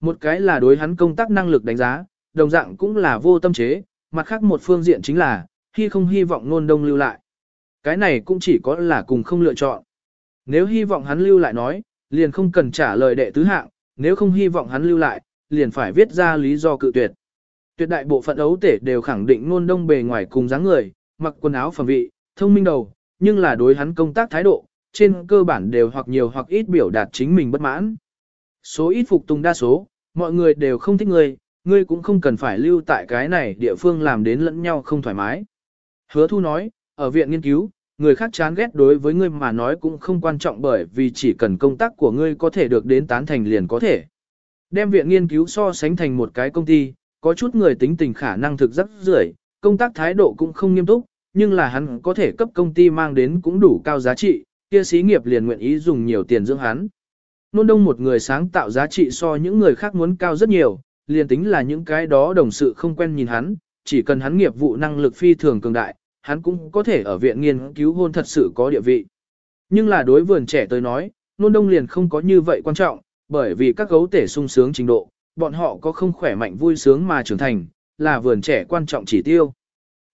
S1: Một cái là đối hắn công tác năng lực đánh giá, đồng dạng cũng là vô tâm chế, mặt khác một phương diện chính là, khi không hy vọng nôn đông lưu lại. Cái này cũng chỉ có là cùng không lựa chọn. Nếu hy vọng hắn lưu lại nói, liền không cần trả lời đệ tứ hạng, nếu không hy vọng hắn lưu lại, liền phải viết ra lý do cự tuyệt. Tuyệt đại bộ phận ấu tể đều khẳng định luôn đông bề ngoài cùng dáng người, mặc quần áo phẩm vị, thông minh đầu, nhưng là đối hắn công tác thái độ, trên cơ bản đều hoặc nhiều hoặc ít biểu đạt chính mình bất mãn. Số ít phục tùng đa số, mọi người đều không thích ngươi, ngươi cũng không cần phải lưu tại cái này địa phương làm đến lẫn nhau không thoải mái. Hứa thu nói, ở viện nghiên cứu, người khác chán ghét đối với ngươi mà nói cũng không quan trọng bởi vì chỉ cần công tác của ngươi có thể được đến tán thành liền có thể. Đem viện nghiên cứu so sánh thành một cái công ty, có chút người tính tình khả năng thực rất rưởi, công tác thái độ cũng không nghiêm túc, nhưng là hắn có thể cấp công ty mang đến cũng đủ cao giá trị, kia xí nghiệp liền nguyện ý dùng nhiều tiền dưỡng hắn. Nôn đông một người sáng tạo giá trị so những người khác muốn cao rất nhiều, liền tính là những cái đó đồng sự không quen nhìn hắn, chỉ cần hắn nghiệp vụ năng lực phi thường cường đại, hắn cũng có thể ở viện nghiên cứu hôn thật sự có địa vị. Nhưng là đối vườn trẻ tới nói, nôn đông liền không có như vậy quan trọng, bởi vì các gấu tể sung sướng trình độ, bọn họ có không khỏe mạnh vui sướng mà trưởng thành, là vườn trẻ quan trọng chỉ tiêu.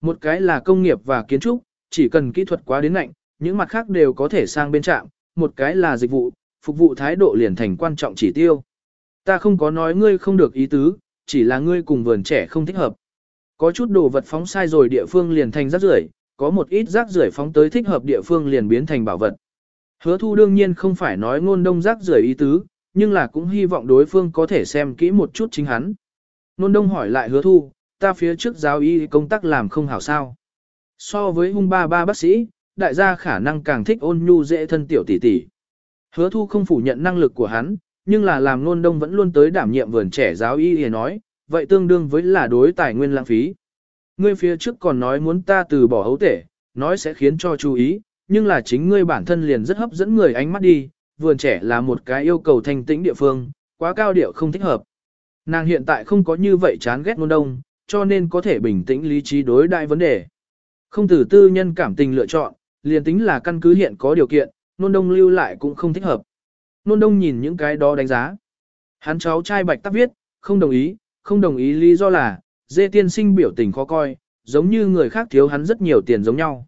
S1: Một cái là công nghiệp và kiến trúc, chỉ cần kỹ thuật quá đến lạnh, những mặt khác đều có thể sang bên trạm, một cái là dịch vụ, phục vụ thái độ liền thành quan trọng chỉ tiêu. Ta không có nói ngươi không được ý tứ, chỉ là ngươi cùng vườn trẻ không thích hợp. Có chút đồ vật phóng sai rồi địa phương liền thành rác rưởi, có một ít rác rưởi phóng tới thích hợp địa phương liền biến thành bảo vật. Hứa thu đương nhiên không phải nói ngôn đông rác rưởi ý tứ, nhưng là cũng hy vọng đối phương có thể xem kỹ một chút chính hắn. Ngôn đông hỏi lại hứa thu, ta phía trước giáo y công tác làm không hảo sao. So với hung ba ba bác sĩ, đại gia khả năng càng thích ôn nhu dễ thân tiểu tỷ tỷ. Hứa thu không phủ nhận năng lực của hắn, nhưng là làm ngôn đông vẫn luôn tới đảm nhiệm vườn trẻ giáo y thì nói, vậy tương đương với là đối tài nguyên lãng phí. Ngươi phía trước còn nói muốn ta từ bỏ hấu tể, nói sẽ khiến cho chú ý, nhưng là chính ngươi bản thân liền rất hấp dẫn người ánh mắt đi, vườn trẻ là một cái yêu cầu thanh tĩnh địa phương, quá cao điệu không thích hợp. Nàng hiện tại không có như vậy chán ghét ngôn đông, cho nên có thể bình tĩnh lý trí đối đại vấn đề. Không từ tư nhân cảm tình lựa chọn, liền tính là căn cứ hiện có điều kiện, nôn đông lưu lại cũng không thích hợp. Nôn đông nhìn những cái đó đánh giá. Hắn cháu trai bạch tắc viết, không đồng ý, không đồng ý lý do là, dê tiên sinh biểu tình khó coi, giống như người khác thiếu hắn rất nhiều tiền giống nhau.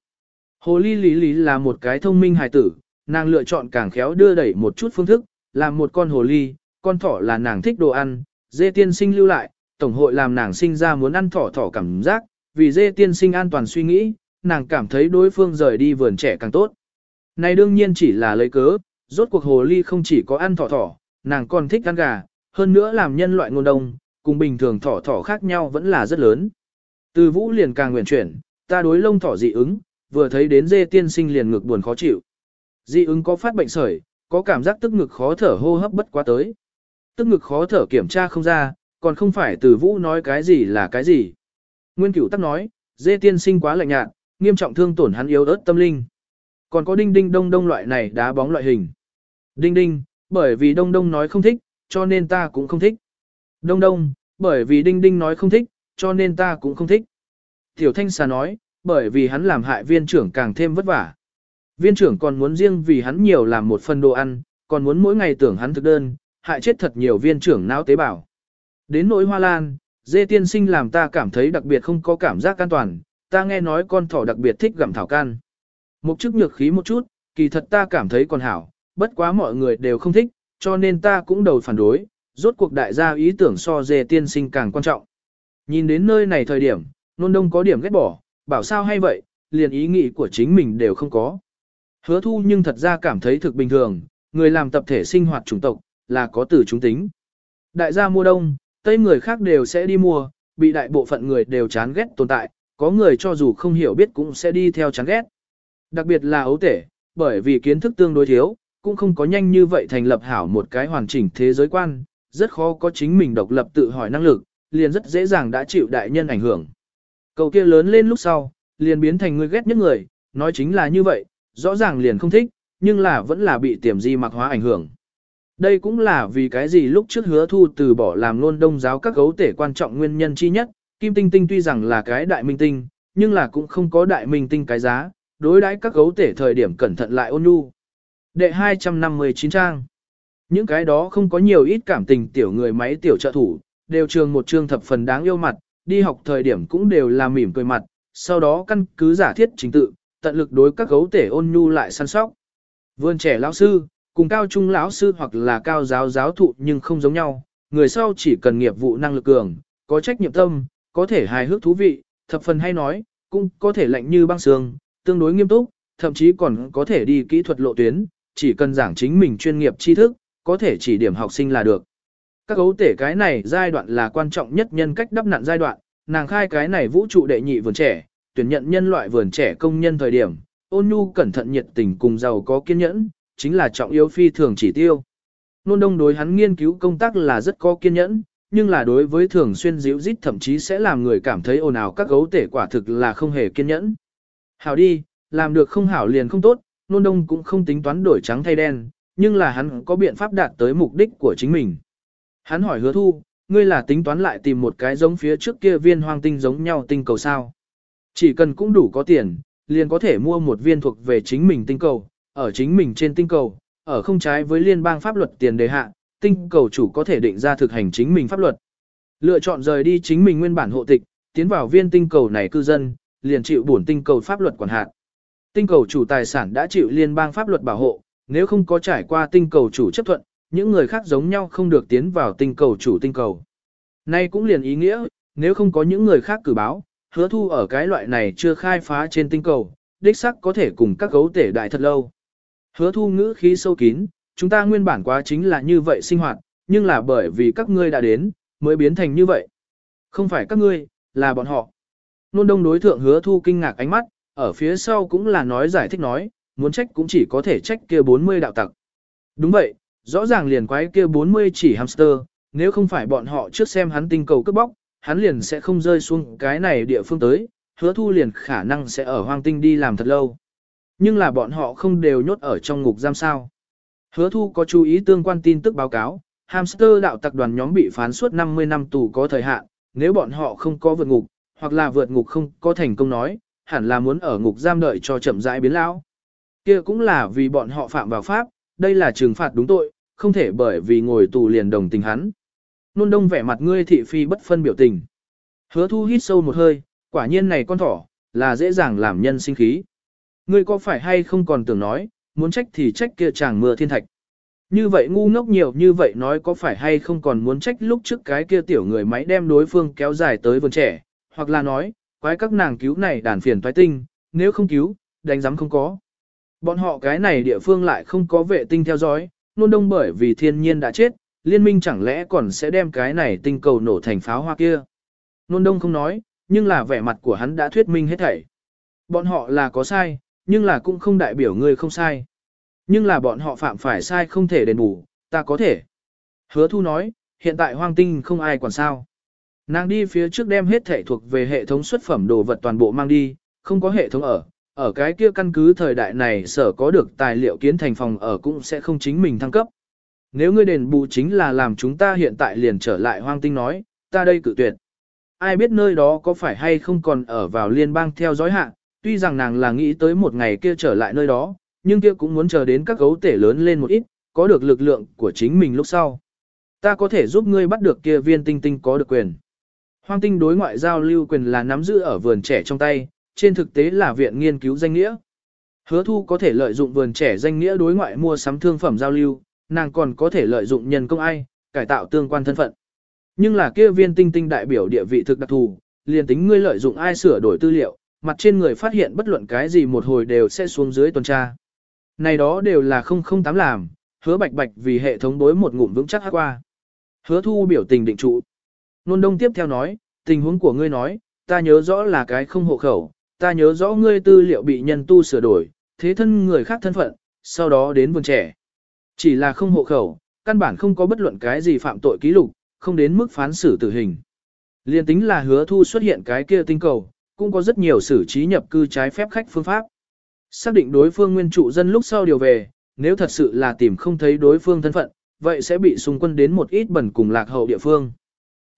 S1: Hồ ly lý lý là một cái thông minh hài tử, nàng lựa chọn càng khéo đưa đẩy một chút phương thức, làm một con hồ ly, con thỏ là nàng thích đồ ăn, dê tiên sinh lưu lại, tổng hội làm nàng sinh ra muốn ăn thỏ thỏ cảm giác, vì dê tiên sinh an toàn suy nghĩ, nàng cảm thấy đối phương rời đi vườn trẻ càng tốt. Này đương nhiên chỉ là lấy cớ, rốt cuộc hồ ly không chỉ có ăn thỏ thỏ, nàng còn thích ăn gà, hơn nữa làm nhân loại ngôn đông, cùng bình thường thỏ thỏ khác nhau vẫn là rất lớn. Từ vũ liền càng nguyện chuyển, ta đối lông thỏ dị ứng, vừa thấy đến dê tiên sinh liền ngực buồn khó chịu. Dị ứng có phát bệnh sởi, có cảm giác tức ngực khó thở hô hấp bất quá tới. Tức ngực khó thở kiểm tra không ra, còn không phải từ vũ nói cái gì là cái gì. Nguyên cửu tắc nói, dê tiên sinh quá lạnh nhạt, nghiêm trọng thương tổn hắn yếu ớt tâm linh. Còn có đinh đinh đông đông loại này đá bóng loại hình. Đinh đinh, bởi vì đông đông nói không thích, cho nên ta cũng không thích. Đông đông, bởi vì đinh đinh nói không thích, cho nên ta cũng không thích. Tiểu thanh xà nói, bởi vì hắn làm hại viên trưởng càng thêm vất vả. Viên trưởng còn muốn riêng vì hắn nhiều làm một phần đồ ăn, còn muốn mỗi ngày tưởng hắn thực đơn, hại chết thật nhiều viên trưởng não tế bào. Đến nỗi hoa lan, dê tiên sinh làm ta cảm thấy đặc biệt không có cảm giác an toàn, ta nghe nói con thỏ đặc biệt thích gặm thảo can. Mục chức nhược khí một chút, kỳ thật ta cảm thấy còn hảo, bất quá mọi người đều không thích, cho nên ta cũng đầu phản đối, rốt cuộc đại gia ý tưởng so dê tiên sinh càng quan trọng. Nhìn đến nơi này thời điểm, nôn đông có điểm ghét bỏ, bảo sao hay vậy, liền ý nghĩ của chính mình đều không có. Hứa thu nhưng thật ra cảm thấy thực bình thường, người làm tập thể sinh hoạt chủng tộc, là có từ chúng tính. Đại gia mua đông, tây người khác đều sẽ đi mua, bị đại bộ phận người đều chán ghét tồn tại, có người cho dù không hiểu biết cũng sẽ đi theo chán ghét. Đặc biệt là ấu tể, bởi vì kiến thức tương đối thiếu, cũng không có nhanh như vậy thành lập hảo một cái hoàn chỉnh thế giới quan, rất khó có chính mình độc lập tự hỏi năng lực, liền rất dễ dàng đã chịu đại nhân ảnh hưởng. Cậu kia lớn lên lúc sau, liền biến thành người ghét nhất người, nói chính là như vậy, rõ ràng liền không thích, nhưng là vẫn là bị tiềm di mặc hóa ảnh hưởng. Đây cũng là vì cái gì lúc trước hứa thu từ bỏ làm luôn đông giáo các gấu tể quan trọng nguyên nhân chi nhất, Kim Tinh Tinh tuy rằng là cái đại minh tinh, nhưng là cũng không có đại minh tinh cái giá, đối đãi các gấu tể thời điểm cẩn thận lại ôn nhu. Đệ 259 trang những cái đó không có nhiều ít cảm tình tiểu người máy tiểu trợ thủ, đều trường một trường thập phần đáng yêu mặt, đi học thời điểm cũng đều là mỉm cười mặt, sau đó căn cứ giả thiết chính tự, tận lực đối các gấu tể ôn nhu lại săn sóc. Vươn trẻ lão sư, cùng cao trung lão sư hoặc là cao giáo giáo thụ nhưng không giống nhau, người sau chỉ cần nghiệp vụ năng lực cường, có trách nhiệm tâm, có thể hài hước thú vị, thập phần hay nói, cũng có thể lạnh như băng sương, tương đối nghiêm túc, thậm chí còn có thể đi kỹ thuật lộ tuyến, chỉ cần giảng chính mình chuyên nghiệp tri thức, có thể chỉ điểm học sinh là được. Các gấu tể cái này giai đoạn là quan trọng nhất nhân cách đắp nặn giai đoạn, nàng khai cái này vũ trụ đệ nhị vườn trẻ, tuyển nhận nhân loại vườn trẻ công nhân thời điểm, ôn nhu cẩn thận nhiệt tình cùng giàu có kiên nhẫn, chính là trọng yếu phi thường chỉ tiêu. Nôn đông đối hắn nghiên cứu công tác là rất có kiên nhẫn, nhưng là đối với thường xuyên díu dít thậm chí sẽ làm người cảm thấy ồn ào các gấu tể quả thực là không hề kiên nhẫn. Hảo đi, làm được không hảo liền không tốt, nôn đông cũng không tính toán đổi trắng thay đen, nhưng là hắn có biện pháp đạt tới mục đích của chính mình. Hắn hỏi hứa thu, ngươi là tính toán lại tìm một cái giống phía trước kia viên hoang tinh giống nhau tinh cầu sao. Chỉ cần cũng đủ có tiền, liền có thể mua một viên thuộc về chính mình tinh cầu, ở chính mình trên tinh cầu, ở không trái với liên bang pháp luật tiền đề hạ, tinh cầu chủ có thể định ra thực hành chính mình pháp luật. Lựa chọn rời đi chính mình nguyên bản hộ tịch, tiến vào viên tinh cầu này cư dân, liền chịu bổn tinh cầu pháp luật quản hạt. Tinh cầu chủ tài sản đã chịu liên bang pháp luật bảo hộ, nếu không có trải qua tinh cầu chủ chấp thuận, những người khác giống nhau không được tiến vào tinh cầu chủ tinh cầu. Nay cũng liền ý nghĩa, nếu không có những người khác cử báo, hứa thu ở cái loại này chưa khai phá trên tinh cầu, đích sắc có thể cùng các gấu tể đại thật lâu. Hứa thu ngữ khí sâu kín, chúng ta nguyên bản quá chính là như vậy sinh hoạt, nhưng là bởi vì các ngươi đã đến, mới biến thành như vậy. Không phải các ngươi, là bọn họ. Nôn đông đối thượng hứa thu kinh ngạc ánh mắt, ở phía sau cũng là nói giải thích nói, muốn trách cũng chỉ có thể trách kia 40 đạo tặc. Đúng vậy, rõ ràng liền quái kia 40 chỉ hamster, nếu không phải bọn họ trước xem hắn tinh cầu cướp bóc, hắn liền sẽ không rơi xuống cái này địa phương tới, hứa thu liền khả năng sẽ ở hoang tinh đi làm thật lâu. Nhưng là bọn họ không đều nhốt ở trong ngục giam sao. Hứa thu có chú ý tương quan tin tức báo cáo, hamster đạo tặc đoàn nhóm bị phán suốt 50 năm tù có thời hạn, nếu bọn họ không có vượt ngục, hoặc là vượt ngục không có thành công nói, hẳn là muốn ở ngục giam đợi cho chậm rãi biến lão. Kia cũng là vì bọn họ phạm vào pháp, đây là trừng phạt đúng tội, không thể bởi vì ngồi tù liền đồng tình hắn. Nôn đông vẻ mặt ngươi thị phi bất phân biểu tình. Hứa thu hít sâu một hơi, quả nhiên này con thỏ, là dễ dàng làm nhân sinh khí. Ngươi có phải hay không còn tưởng nói, muốn trách thì trách kia chàng mưa thiên thạch. Như vậy ngu ngốc nhiều như vậy nói có phải hay không còn muốn trách lúc trước cái kia tiểu người máy đem đối phương kéo dài tới vườn trẻ, hoặc là nói, quái các nàng cứu này đàn phiền toái tinh, nếu không cứu, đánh giám không có. Bọn họ cái này địa phương lại không có vệ tinh theo dõi, nôn đông bởi vì thiên nhiên đã chết, liên minh chẳng lẽ còn sẽ đem cái này tinh cầu nổ thành pháo hoa kia. Nôn đông không nói, nhưng là vẻ mặt của hắn đã thuyết minh hết thảy. Bọn họ là có sai, nhưng là cũng không đại biểu người không sai. Nhưng là bọn họ phạm phải sai không thể đền bù, ta có thể. Hứa thu nói, hiện tại hoang tinh không ai quản sao. Nàng đi phía trước đem hết thể thuộc về hệ thống xuất phẩm đồ vật toàn bộ mang đi, không có hệ thống ở. Ở cái kia căn cứ thời đại này sở có được tài liệu kiến thành phòng ở cũng sẽ không chính mình thăng cấp. Nếu ngươi đền bù chính là làm chúng ta hiện tại liền trở lại hoang tinh nói, ta đây cự tuyệt. Ai biết nơi đó có phải hay không còn ở vào liên bang theo dõi hạ, tuy rằng nàng là nghĩ tới một ngày kia trở lại nơi đó, nhưng kia cũng muốn chờ đến các gấu tể lớn lên một ít, có được lực lượng của chính mình lúc sau. Ta có thể giúp ngươi bắt được kia viên tinh tinh có được quyền. Hoang tinh đối ngoại giao lưu quyền là nắm giữ ở vườn trẻ trong tay, trên thực tế là viện nghiên cứu danh nghĩa. Hứa thu có thể lợi dụng vườn trẻ danh nghĩa đối ngoại mua sắm thương phẩm giao lưu, nàng còn có thể lợi dụng nhân công ai, cải tạo tương quan thân phận. Nhưng là kia viên tinh tinh đại biểu địa vị thực đặc thù, liền tính ngươi lợi dụng ai sửa đổi tư liệu, mặt trên người phát hiện bất luận cái gì một hồi đều sẽ xuống dưới tuần tra. Này đó đều là không không tám làm, hứa bạch bạch vì hệ thống đối một ngụm vững chắc hát qua. Hứa thu biểu tình định trụ. Nôn đông tiếp theo nói, tình huống của ngươi nói, ta nhớ rõ là cái không hộ khẩu, ta nhớ rõ ngươi tư liệu bị nhân tu sửa đổi, thế thân người khác thân phận, sau đó đến vườn trẻ. Chỉ là không hộ khẩu, căn bản không có bất luận cái gì phạm tội ký lục, không đến mức phán xử tử hình. Liên tính là hứa thu xuất hiện cái kia tinh cầu, cũng có rất nhiều xử trí nhập cư trái phép khách phương pháp. Xác định đối phương nguyên trụ dân lúc sau điều về, nếu thật sự là tìm không thấy đối phương thân phận, vậy sẽ bị xung quân đến một ít bẩn cùng lạc hậu địa phương.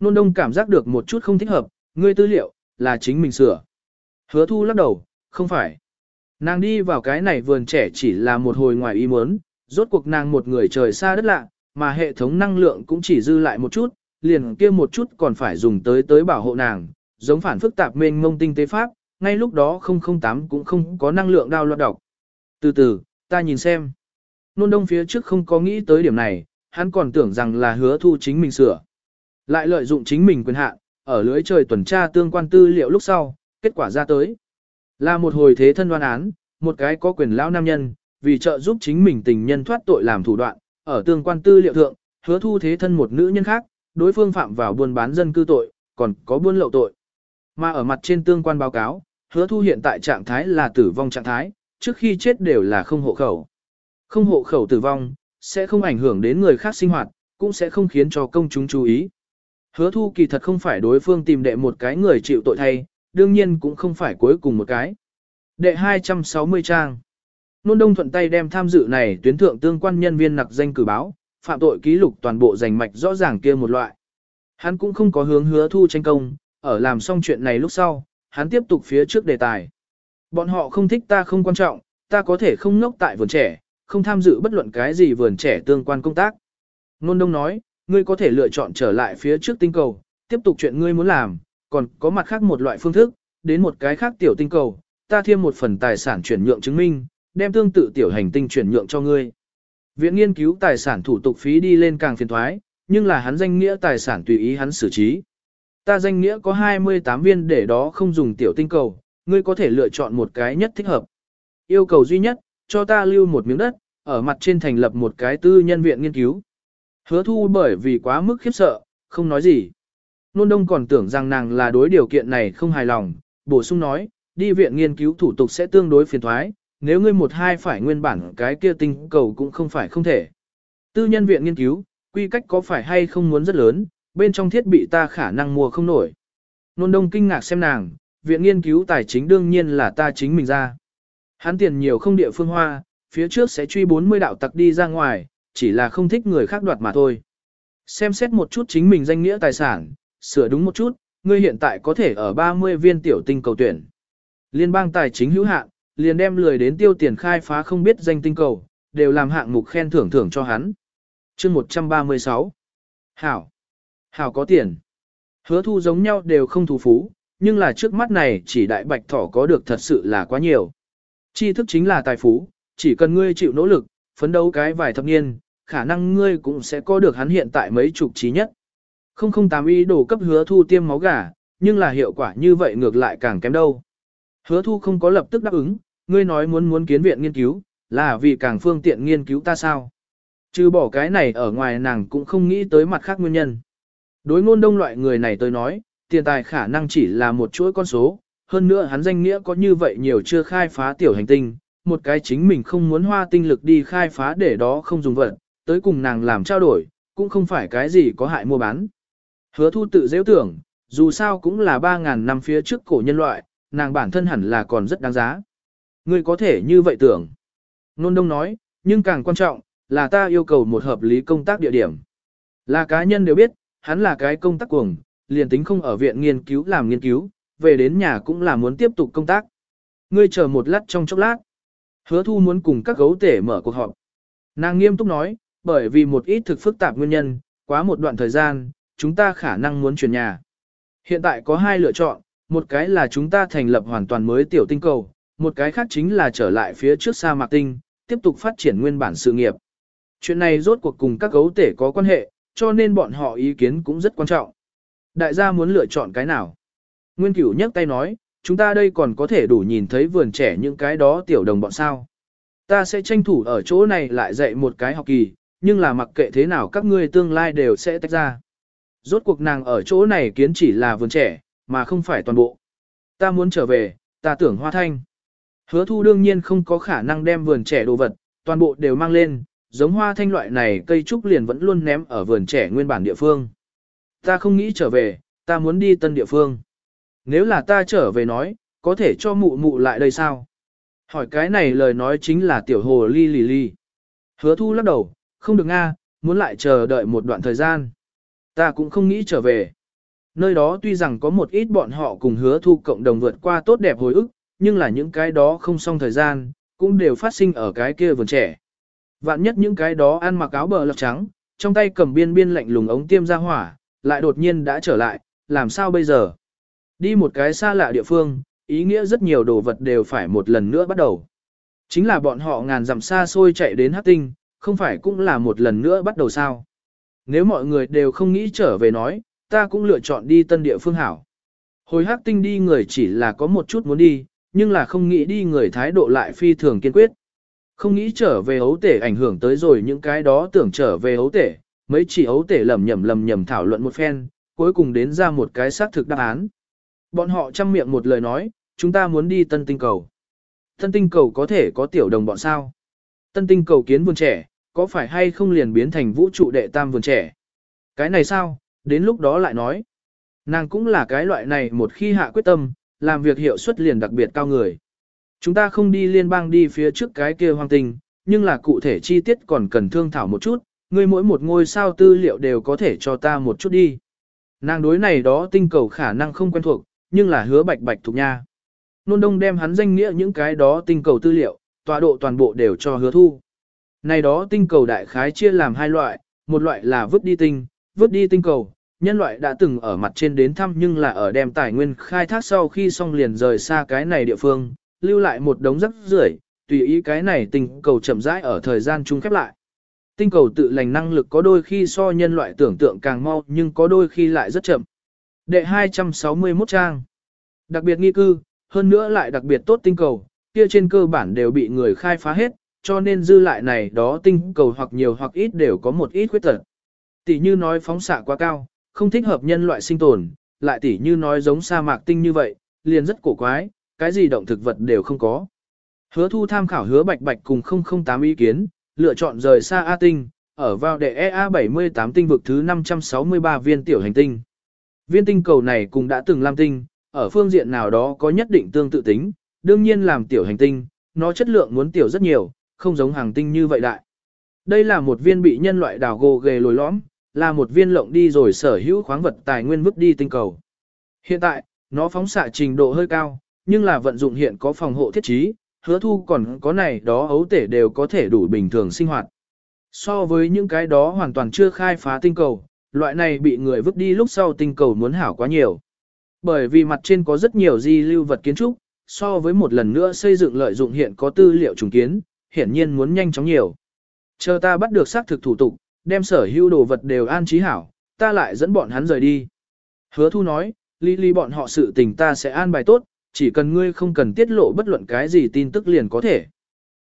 S1: Nôn đông cảm giác được một chút không thích hợp, ngươi tư liệu, là chính mình sửa. Hứa thu lắc đầu, không phải. Nàng đi vào cái này vườn trẻ chỉ là một hồi ngoài ý muốn, rốt cuộc nàng một người trời xa đất lạ, mà hệ thống năng lượng cũng chỉ dư lại một chút, liền kia một chút còn phải dùng tới tới bảo hộ nàng, giống phản phức tạp mênh mông tinh tế pháp, ngay lúc đó 008 cũng không có năng lượng đao loạt đọc. Từ từ, ta nhìn xem. Nôn đông phía trước không có nghĩ tới điểm này, hắn còn tưởng rằng là hứa thu chính mình sửa. Lại lợi dụng chính mình quyền hạn, ở lưới trời tuần tra tương quan tư liệu lúc sau, kết quả ra tới. Là một hồi thế thân đoan án, một cái có quyền lão nam nhân, vì trợ giúp chính mình tình nhân thoát tội làm thủ đoạn, ở tương quan tư liệu thượng, hứa thu thế thân một nữ nhân khác, đối phương phạm vào buôn bán dân cư tội, còn có buôn lậu tội. Mà ở mặt trên tương quan báo cáo, hứa thu hiện tại trạng thái là tử vong trạng thái, trước khi chết đều là không hộ khẩu. Không hộ khẩu tử vong, sẽ không ảnh hưởng đến người khác sinh hoạt, cũng sẽ không khiến cho công chúng chú ý. Hứa thu kỳ thật không phải đối phương tìm đệ một cái người chịu tội thay, đương nhiên cũng không phải cuối cùng một cái. Đệ 260 trang. Nôn đông thuận tay đem tham dự này tuyến thượng tương quan nhân viên nặc danh cử báo, phạm tội ký lục toàn bộ giành mạch rõ ràng kia một loại. Hắn cũng không có hướng hứa thu tranh công, ở làm xong chuyện này lúc sau, hắn tiếp tục phía trước đề tài. Bọn họ không thích ta không quan trọng, ta có thể không ngốc tại vườn trẻ, không tham dự bất luận cái gì vườn trẻ tương quan công tác. Nôn đông nói, ngươi có thể lựa chọn trở lại phía trước tinh cầu, tiếp tục chuyện ngươi muốn làm, còn có mặt khác một loại phương thức, đến một cái khác tiểu tinh cầu, ta thêm một phần tài sản chuyển nhượng chứng minh, đem tương tự tiểu hành tinh chuyển nhượng cho ngươi. Viện nghiên cứu tài sản thủ tục phí đi lên càng phiền thoái, nhưng là hắn danh nghĩa tài sản tùy ý hắn xử trí. Ta danh nghĩa có 28 viên để đó không dùng tiểu tinh cầu, ngươi có thể lựa chọn một cái nhất thích hợp. Yêu cầu duy nhất, cho ta lưu một miếng đất, ở mặt trên thành lập một cái tư nhân viện nghiên cứu. Hứa thu bởi vì quá mức khiếp sợ, không nói gì. Nôn đông còn tưởng rằng nàng là đối điều kiện này không hài lòng, bổ sung nói, đi viện nghiên cứu thủ tục sẽ tương đối phiền thoái, nếu ngươi một hai phải nguyên bản cái kia tinh cầu cũng không phải không thể. Tư nhân viện nghiên cứu, quy cách có phải hay không muốn rất lớn, bên trong thiết bị ta khả năng mua không nổi. Nôn đông kinh ngạc xem nàng, viện nghiên cứu tài chính đương nhiên là ta chính mình ra. Hắn tiền nhiều không địa phương hoa, phía trước sẽ truy 40 đạo tặc đi ra ngoài, chỉ là không thích người khác đoạt mà thôi. Xem xét một chút chính mình danh nghĩa tài sản, sửa đúng một chút, ngươi hiện tại có thể ở 30 viên tiểu tinh cầu tuyển. Liên bang tài chính hữu hạn, liền đem lười đến tiêu tiền khai phá không biết danh tinh cầu, đều làm hạng mục khen thưởng thưởng cho hắn. chương 136 Hảo Hảo có tiền Hứa thu giống nhau đều không thú phú, nhưng là trước mắt này chỉ đại bạch thỏ có được thật sự là quá nhiều. Tri thức chính là tài phú, chỉ cần ngươi chịu nỗ lực, phấn đấu cái vài thập niên, khả năng ngươi cũng sẽ có được hắn hiện tại mấy chục trí nhất. Không không tám ý đồ cấp hứa thu tiêm máu gà, nhưng là hiệu quả như vậy ngược lại càng kém đâu. Hứa thu không có lập tức đáp ứng, ngươi nói muốn muốn kiến viện nghiên cứu, là vì càng phương tiện nghiên cứu ta sao. Trừ bỏ cái này ở ngoài nàng cũng không nghĩ tới mặt khác nguyên nhân. Đối ngôn đông loại người này tôi nói, tiền tài khả năng chỉ là một chuỗi con số, hơn nữa hắn danh nghĩa có như vậy nhiều chưa khai phá tiểu hành tinh, một cái chính mình không muốn hoa tinh lực đi khai phá để đó không dùng vật, tới cùng nàng làm trao đổi, cũng không phải cái gì có hại mua bán. Hứa thu tự dễ tưởng, dù sao cũng là 3.000 năm phía trước cổ nhân loại, nàng bản thân hẳn là còn rất đáng giá. Ngươi có thể như vậy tưởng. Nôn đông nói, nhưng càng quan trọng, là ta yêu cầu một hợp lý công tác địa điểm. Là cá nhân đều biết, hắn là cái công tác cuồng, liền tính không ở viện nghiên cứu làm nghiên cứu, về đến nhà cũng là muốn tiếp tục công tác. Ngươi chờ một lát trong chốc lát. Hứa thu muốn cùng các gấu tể mở cuộc họp. Nàng nghiêm túc nói, bởi vì một ít thực phức tạp nguyên nhân, quá một đoạn thời gian, chúng ta khả năng muốn chuyển nhà. Hiện tại có hai lựa chọn, một cái là chúng ta thành lập hoàn toàn mới tiểu tinh cầu, một cái khác chính là trở lại phía trước sa mạc tinh, tiếp tục phát triển nguyên bản sự nghiệp. Chuyện này rốt cuộc cùng các gấu tể có quan hệ, cho nên bọn họ ý kiến cũng rất quan trọng. Đại gia muốn lựa chọn cái nào? Nguyên cửu nhấc tay nói, chúng ta đây còn có thể đủ nhìn thấy vườn trẻ những cái đó tiểu đồng bọn sao. Ta sẽ tranh thủ ở chỗ này lại dạy một cái học kỳ, nhưng là mặc kệ thế nào các ngươi tương lai đều sẽ tách ra. Rốt cuộc nàng ở chỗ này kiến chỉ là vườn trẻ, mà không phải toàn bộ. Ta muốn trở về, ta tưởng hoa thanh. Hứa thu đương nhiên không có khả năng đem vườn trẻ đồ vật, toàn bộ đều mang lên, giống hoa thanh loại này cây trúc liền vẫn luôn ném ở vườn trẻ nguyên bản địa phương. Ta không nghĩ trở về, ta muốn đi tân địa phương. Nếu là ta trở về nói, có thể cho mụ mụ lại đây sao? Hỏi cái này lời nói chính là tiểu hồ ly lì ly. Hứa thu lắc đầu, không được nga, muốn lại chờ đợi một đoạn thời gian. Ta cũng không nghĩ trở về. Nơi đó tuy rằng có một ít bọn họ cùng hứa thu cộng đồng vượt qua tốt đẹp hồi ức, nhưng là những cái đó không xong thời gian, cũng đều phát sinh ở cái kia vườn trẻ. Vạn nhất những cái đó ăn mặc áo bờ lọc trắng, trong tay cầm biên biên lạnh lùng ống tiêm ra hỏa, lại đột nhiên đã trở lại, làm sao bây giờ? Đi một cái xa lạ địa phương, ý nghĩa rất nhiều đồ vật đều phải một lần nữa bắt đầu. Chính là bọn họ ngàn dặm xa xôi chạy đến hát tinh, không phải cũng là một lần nữa bắt đầu sao? Nếu mọi người đều không nghĩ trở về nói, ta cũng lựa chọn đi tân địa phương hảo. Hồi hắc tinh đi người chỉ là có một chút muốn đi, nhưng là không nghĩ đi người thái độ lại phi thường kiên quyết. Không nghĩ trở về ấu tể ảnh hưởng tới rồi những cái đó tưởng trở về ấu tể, mấy chỉ ấu tể lầm nhầm lầm nhầm thảo luận một phen, cuối cùng đến ra một cái xác thực đáp án. Bọn họ chăm miệng một lời nói, chúng ta muốn đi tân tinh cầu. Tân tinh cầu có thể có tiểu đồng bọn sao? Tân tinh cầu kiến vườn trẻ, có phải hay không liền biến thành vũ trụ đệ tam vườn trẻ? Cái này sao, đến lúc đó lại nói. Nàng cũng là cái loại này một khi hạ quyết tâm, làm việc hiệu suất liền đặc biệt cao người. Chúng ta không đi liên bang đi phía trước cái kia hoang tinh, nhưng là cụ thể chi tiết còn cần thương thảo một chút, ngươi mỗi một ngôi sao tư liệu đều có thể cho ta một chút đi. Nàng đối này đó tinh cầu khả năng không quen thuộc, nhưng là hứa bạch bạch thuộc nha. Nôn đông đem hắn danh nghĩa những cái đó tinh cầu tư liệu, tọa độ toàn bộ đều cho hứa thu. Này đó tinh cầu đại khái chia làm hai loại, một loại là vứt đi tinh, vứt đi tinh cầu, nhân loại đã từng ở mặt trên đến thăm nhưng là ở đem tài nguyên khai thác sau khi xong liền rời xa cái này địa phương, lưu lại một đống rắc rưởi, tùy ý cái này tinh cầu chậm rãi ở thời gian chung khép lại. Tinh cầu tự lành năng lực có đôi khi so nhân loại tưởng tượng càng mau nhưng có đôi khi lại rất chậm. Đệ 261 trang. Đặc biệt nghi cư, hơn nữa lại đặc biệt tốt tinh cầu, kia trên cơ bản đều bị người khai phá hết, cho nên dư lại này đó tinh cầu hoặc nhiều hoặc ít đều có một ít khuyết tật. Tỷ như nói phóng xạ quá cao, không thích hợp nhân loại sinh tồn, lại tỷ như nói giống sa mạc tinh như vậy, liền rất cổ quái, cái gì động thực vật đều không có. Hứa thu tham khảo hứa bạch bạch cùng 008 ý kiến, lựa chọn rời xa A tinh, ở vào đệ EA78 tinh vực thứ 563 viên tiểu hành tinh. Viên tinh cầu này cũng đã từng làm tinh, ở phương diện nào đó có nhất định tương tự tính, đương nhiên làm tiểu hành tinh, nó chất lượng muốn tiểu rất nhiều, không giống hàng tinh như vậy đại. Đây là một viên bị nhân loại đào gồ ghề lồi lõm, là một viên lộng đi rồi sở hữu khoáng vật tài nguyên vứt đi tinh cầu. Hiện tại, nó phóng xạ trình độ hơi cao, nhưng là vận dụng hiện có phòng hộ thiết trí, hứa thu còn có này đó ấu tể đều có thể đủ bình thường sinh hoạt. So với những cái đó hoàn toàn chưa khai phá tinh cầu, loại này bị người vứt đi lúc sau tinh cầu muốn hảo quá nhiều. Bởi vì mặt trên có rất nhiều di lưu vật kiến trúc, so với một lần nữa xây dựng lợi dụng hiện có tư liệu trùng kiến, hiển nhiên muốn nhanh chóng nhiều. Chờ ta bắt được xác thực thủ tục, đem sở hữu đồ vật đều an trí hảo, ta lại dẫn bọn hắn rời đi. Hứa thu nói, ly ly bọn họ sự tình ta sẽ an bài tốt, chỉ cần ngươi không cần tiết lộ bất luận cái gì tin tức liền có thể.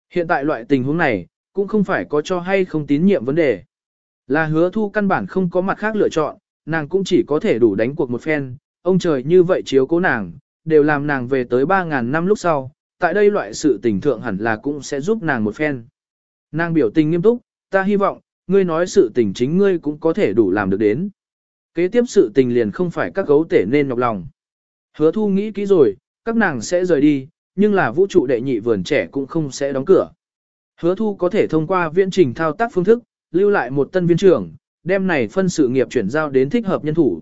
S1: Hiện tại loại tình huống này, cũng không phải có cho hay không tín nhiệm vấn đề. Là hứa thu căn bản không có mặt khác lựa chọn, nàng cũng chỉ có thể đủ đánh cuộc một phen, ông trời như vậy chiếu cố nàng, đều làm nàng về tới 3.000 năm lúc sau, tại đây loại sự tình thượng hẳn là cũng sẽ giúp nàng một phen. Nàng biểu tình nghiêm túc, ta hy vọng, ngươi nói sự tình chính ngươi cũng có thể đủ làm được đến. Kế tiếp sự tình liền không phải các gấu tể nên nhọc lòng. Hứa thu nghĩ kỹ rồi, các nàng sẽ rời đi, nhưng là vũ trụ đệ nhị vườn trẻ cũng không sẽ đóng cửa. Hứa thu có thể thông qua viễn trình thao tác phương thức, lưu lại một tân viên trưởng, đem này phân sự nghiệp chuyển giao đến thích hợp nhân thủ.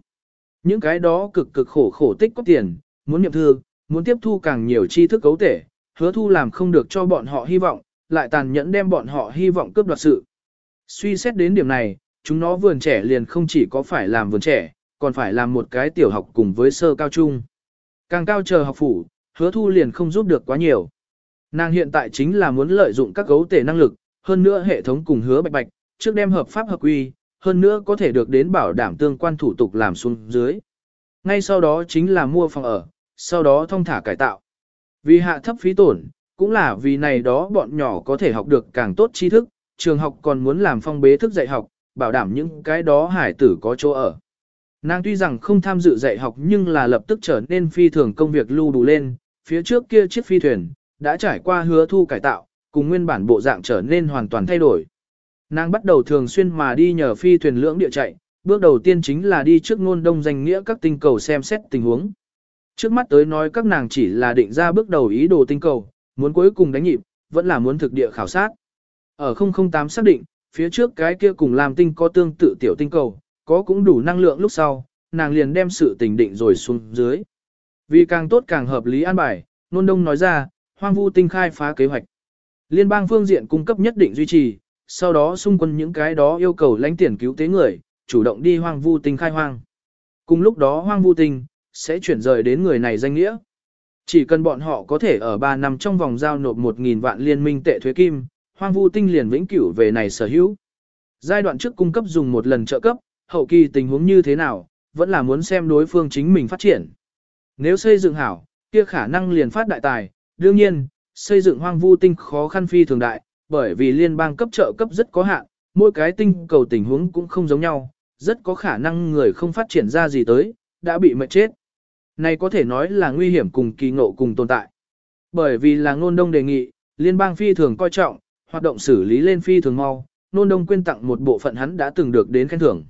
S1: Những cái đó cực cực khổ khổ tích có tiền, muốn nhậm thư, muốn tiếp thu càng nhiều tri thức cấu thể, hứa thu làm không được cho bọn họ hy vọng, lại tàn nhẫn đem bọn họ hy vọng cướp đoạt sự. Suy xét đến điểm này, chúng nó vườn trẻ liền không chỉ có phải làm vườn trẻ, còn phải làm một cái tiểu học cùng với sơ cao trung. Càng cao chờ học phủ, hứa thu liền không giúp được quá nhiều. Nàng hiện tại chính là muốn lợi dụng các gấu tể năng lực, hơn nữa hệ thống cùng hứa bạch bạch, trước đem hợp pháp hợp quy, hơn nữa có thể được đến bảo đảm tương quan thủ tục làm xuống dưới. Ngay sau đó chính là mua phòng ở, sau đó thông thả cải tạo. Vì hạ thấp phí tổn, cũng là vì này đó bọn nhỏ có thể học được càng tốt tri thức, trường học còn muốn làm phong bế thức dạy học, bảo đảm những cái đó hải tử có chỗ ở. Nàng tuy rằng không tham dự dạy học nhưng là lập tức trở nên phi thường công việc lưu đủ lên, phía trước kia chiếc phi thuyền, đã trải qua hứa thu cải tạo, cùng nguyên bản bộ dạng trở nên hoàn toàn thay đổi. Nàng bắt đầu thường xuyên mà đi nhờ phi thuyền lưỡng địa chạy, bước đầu tiên chính là đi trước ngôn đông danh nghĩa các tinh cầu xem xét tình huống. Trước mắt tới nói các nàng chỉ là định ra bước đầu ý đồ tinh cầu, muốn cuối cùng đánh nhịp, vẫn là muốn thực địa khảo sát. Ở 008 xác định, phía trước cái kia cùng làm tinh có tương tự tiểu tinh cầu, có cũng đủ năng lượng lúc sau, nàng liền đem sự tình định rồi xuống dưới. Vì càng tốt càng hợp lý an bài, Nôn Đông nói ra, hoang vu tinh khai phá kế hoạch. Liên bang phương diện cung cấp nhất định duy trì, sau đó xung quân những cái đó yêu cầu lãnh tiền cứu tế người, chủ động đi hoang vu tinh khai hoang. Cùng lúc đó hoang vu tinh, sẽ chuyển rời đến người này danh nghĩa. Chỉ cần bọn họ có thể ở 3 năm trong vòng giao nộp 1.000 vạn liên minh tệ thuế kim, hoang vu tinh liền vĩnh cửu về này sở hữu. Giai đoạn trước cung cấp dùng một lần trợ cấp, hậu kỳ tình huống như thế nào, vẫn là muốn xem đối phương chính mình phát triển. Nếu xây dựng hảo, kia khả năng liền phát đại tài, đương nhiên, xây dựng hoang vu tinh khó khăn phi thường đại, bởi vì liên bang cấp trợ cấp rất có hạn, mỗi cái tinh cầu tình huống cũng không giống nhau, rất có khả năng người không phát triển ra gì tới, đã bị mệt chết. Này có thể nói là nguy hiểm cùng kỳ ngộ cùng tồn tại. Bởi vì là ngôn đông đề nghị, liên bang phi thường coi trọng, hoạt động xử lý lên phi thường mau, ngôn đông quyên tặng một bộ phận hắn đã từng được đến khen thưởng.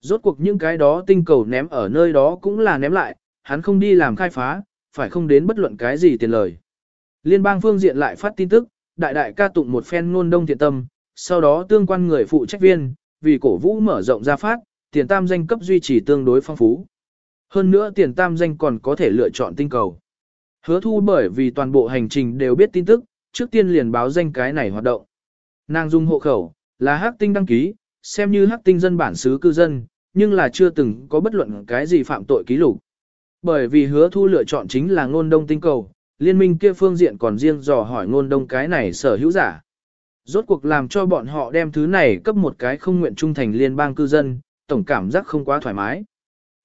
S1: Rốt cuộc những cái đó tinh cầu ném ở nơi đó cũng là ném lại, hắn không đi làm khai phá, phải không đến bất luận cái gì tiền lời. Liên bang phương diện lại phát tin tức, đại đại ca tụng một phen ngôn đông thiện tâm, sau đó tương quan người phụ trách viên, vì cổ vũ mở rộng ra phát, tiền tam danh cấp duy trì tương đối phong phú. Hơn nữa tiền tam danh còn có thể lựa chọn tinh cầu. Hứa thu bởi vì toàn bộ hành trình đều biết tin tức, trước tiên liền báo danh cái này hoạt động. Nàng dung hộ khẩu, là hắc tinh đăng ký, xem như hắc tinh dân bản xứ cư dân, nhưng là chưa từng có bất luận cái gì phạm tội ký lục. Bởi vì hứa thu lựa chọn chính là ngôn đông tinh cầu, liên minh kia phương diện còn riêng dò hỏi ngôn đông cái này sở hữu giả. Rốt cuộc làm cho bọn họ đem thứ này cấp một cái không nguyện trung thành liên bang cư dân, tổng cảm giác không quá thoải mái.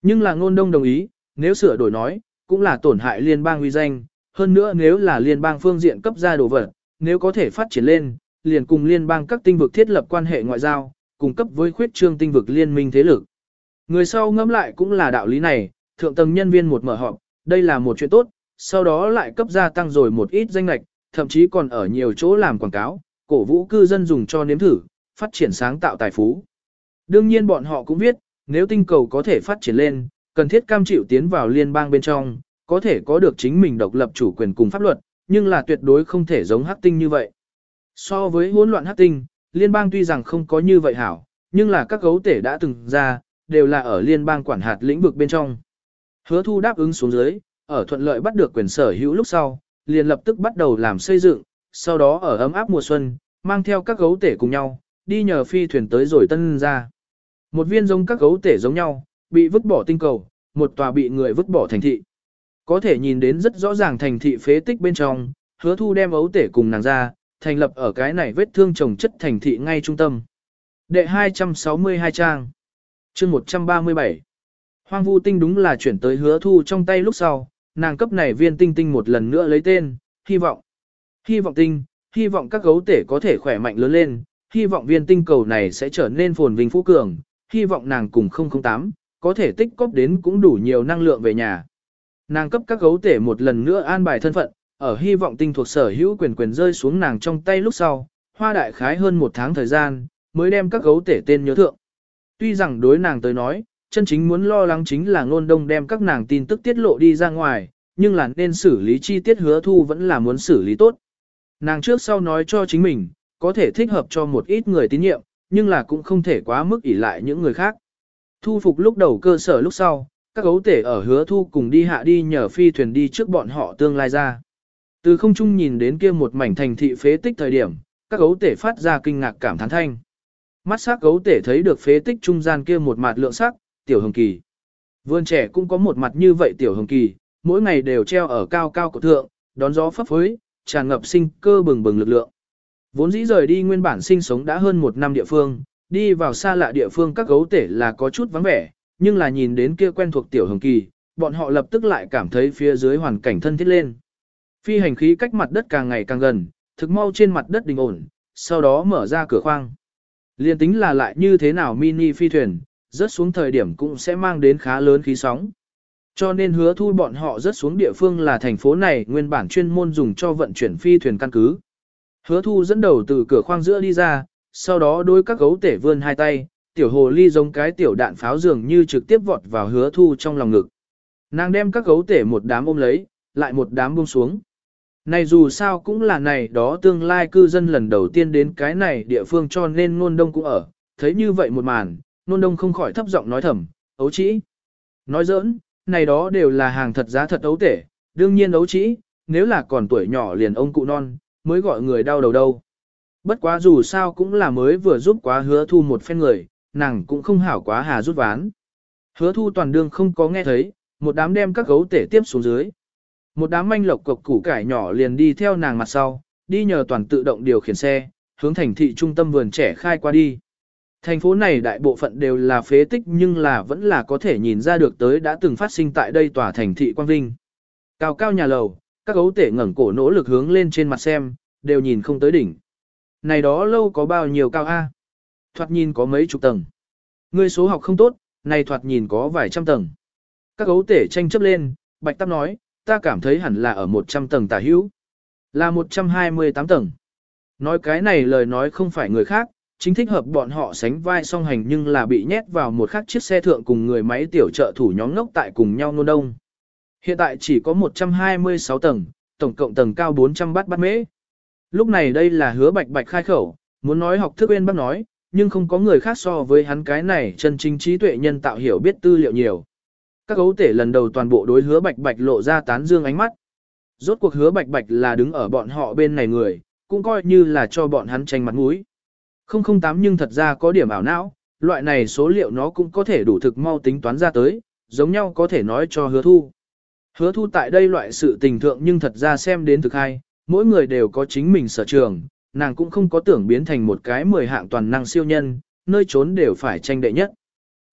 S1: Nhưng là ngôn đông đồng ý, nếu sửa đổi nói, cũng là tổn hại liên bang uy danh, hơn nữa nếu là liên bang phương diện cấp ra đồ vật, nếu có thể phát triển lên, liền cùng liên bang các tinh vực thiết lập quan hệ ngoại giao, cung cấp với khuyết trương tinh vực liên minh thế lực. Người sau ngẫm lại cũng là đạo lý này, thượng tầng nhân viên một mở họp, đây là một chuyện tốt, sau đó lại cấp gia tăng rồi một ít danh lệch, thậm chí còn ở nhiều chỗ làm quảng cáo, cổ vũ cư dân dùng cho nếm thử, phát triển sáng tạo tài phú. Đương nhiên bọn họ cũng biết, nếu tinh cầu có thể phát triển lên, cần thiết cam chịu tiến vào liên bang bên trong, có thể có được chính mình độc lập chủ quyền cùng pháp luật, nhưng là tuyệt đối không thể giống hắc tinh như vậy. So với hỗn loạn hắc tinh, liên bang tuy rằng không có như vậy hảo, nhưng là các gấu tể đã từng ra, đều là ở liên bang quản hạt lĩnh vực bên trong. Hứa thu đáp ứng xuống dưới, ở thuận lợi bắt được quyền sở hữu lúc sau, liền lập tức bắt đầu làm xây dựng, sau đó ở ấm áp mùa xuân, mang theo các gấu tể cùng nhau, đi nhờ phi thuyền tới rồi tân ra. Một viên giống các gấu tể giống nhau, bị vứt bỏ tinh cầu, một tòa bị người vứt bỏ thành thị. Có thể nhìn đến rất rõ ràng thành thị phế tích bên trong, hứa thu đem ấu tể cùng nàng ra, thành lập ở cái này vết thương trồng chất thành thị ngay trung tâm. Đệ 262 trang chương 137 Hoang vu tinh đúng là chuyển tới hứa thu trong tay lúc sau, nàng cấp này viên tinh tinh một lần nữa lấy tên, hy vọng. Hy vọng tinh, hy vọng các gấu tể có thể khỏe mạnh lớn lên, hy vọng viên tinh cầu này sẽ trở nên phồn vinh phú cường, hy vọng nàng cùng 008, có thể tích cóp đến cũng đủ nhiều năng lượng về nhà. Nàng cấp các gấu tể một lần nữa an bài thân phận, ở hy vọng tinh thuộc sở hữu quyền quyền rơi xuống nàng trong tay lúc sau, hoa đại khái hơn một tháng thời gian, mới đem các gấu tể tên nhớ thượng. Tuy rằng đối nàng tới nói, chân chính muốn lo lắng chính là ngôn đông đem các nàng tin tức tiết lộ đi ra ngoài, nhưng là nên xử lý chi tiết hứa thu vẫn là muốn xử lý tốt. Nàng trước sau nói cho chính mình, có thể thích hợp cho một ít người tín nhiệm, nhưng là cũng không thể quá mức ỷ lại những người khác. Thu phục lúc đầu cơ sở lúc sau, các gấu tể ở hứa thu cùng đi hạ đi nhờ phi thuyền đi trước bọn họ tương lai ra. Từ không trung nhìn đến kia một mảnh thành thị phế tích thời điểm, các gấu tể phát ra kinh ngạc cảm thán thanh. Mắt sắc gấu tể thấy được phế tích trung gian kia một mặt lượng sắc, tiểu hồng kỳ. Vườn trẻ cũng có một mặt như vậy tiểu hồng kỳ, mỗi ngày đều treo ở cao cao của thượng, đón gió phấp phới, tràn ngập sinh cơ bừng bừng lực lượng. Vốn dĩ rời đi nguyên bản sinh sống đã hơn một năm địa phương, đi vào xa lạ địa phương các gấu tể là có chút vắng vẻ, nhưng là nhìn đến kia quen thuộc tiểu hồng kỳ, bọn họ lập tức lại cảm thấy phía dưới hoàn cảnh thân thiết lên. Phi hành khí cách mặt đất càng ngày càng gần, thực mau trên mặt đất đình ổn, sau đó mở ra cửa khoang. Liên tính là lại như thế nào mini phi thuyền, rớt xuống thời điểm cũng sẽ mang đến khá lớn khí sóng. Cho nên hứa thu bọn họ rớt xuống địa phương là thành phố này nguyên bản chuyên môn dùng cho vận chuyển phi thuyền căn cứ. Hứa thu dẫn đầu từ cửa khoang giữa đi ra, sau đó đôi các gấu tể vươn hai tay, tiểu hồ ly giống cái tiểu đạn pháo dường như trực tiếp vọt vào hứa thu trong lòng ngực. Nàng đem các gấu tể một đám ôm lấy, lại một đám buông xuống. Này dù sao cũng là này đó tương lai cư dân lần đầu tiên đến cái này địa phương cho nên nôn đông cũng ở, thấy như vậy một màn, nôn đông không khỏi thấp giọng nói thầm, ấu trĩ. Nói giỡn, này đó đều là hàng thật giá thật ấu tể, đương nhiên ấu trĩ, nếu là còn tuổi nhỏ liền ông cụ non, mới gọi người đau đầu đâu. Bất quá dù sao cũng là mới vừa giúp quá hứa thu một phen người, nàng cũng không hảo quá hà rút ván. Hứa thu toàn đương không có nghe thấy, một đám đem các gấu tể tiếp xuống dưới. Một đám manh lộc cộc củ cải nhỏ liền đi theo nàng mặt sau, đi nhờ toàn tự động điều khiển xe, hướng thành thị trung tâm vườn trẻ khai qua đi. Thành phố này đại bộ phận đều là phế tích nhưng là vẫn là có thể nhìn ra được tới đã từng phát sinh tại đây tòa thành thị Quang Vinh. Cao cao nhà lầu, các gấu tể ngẩng cổ nỗ lực hướng lên trên mặt xem, đều nhìn không tới đỉnh. Này đó lâu có bao nhiêu cao A? Thoạt nhìn có mấy chục tầng. Ngươi số học không tốt, này thoạt nhìn có vài trăm tầng. Các gấu tể tranh chấp lên, Bạch Tắp nói, ta cảm thấy hẳn là ở 100 tầng tả hữu. Là 128 tầng. Nói cái này lời nói không phải người khác, chính thích hợp bọn họ sánh vai song hành nhưng là bị nhét vào một khắc chiếc xe thượng cùng người máy tiểu trợ thủ nhóm ngốc tại cùng nhau nôn đông. Hiện tại chỉ có 126 tầng, tổng cộng tầng cao 400 bát bát mễ. Lúc này đây là hứa bạch bạch khai khẩu, muốn nói học thức bên bác nói, nhưng không có người khác so với hắn cái này chân chính trí tuệ nhân tạo hiểu biết tư liệu nhiều. Các gấu tể lần đầu toàn bộ đối hứa bạch bạch lộ ra tán dương ánh mắt. Rốt cuộc hứa bạch bạch là đứng ở bọn họ bên này người, cũng coi như là cho bọn hắn tranh mặt mũi. 008 nhưng thật ra có điểm ảo não, loại này số liệu nó cũng có thể đủ thực mau tính toán ra tới, giống nhau có thể nói cho hứa thu. Hứa thu tại đây loại sự tình thượng nhưng thật ra xem đến thực hay, mỗi người đều có chính mình sở trường, nàng cũng không có tưởng biến thành một cái mười hạng toàn năng siêu nhân, nơi trốn đều phải tranh đệ nhất.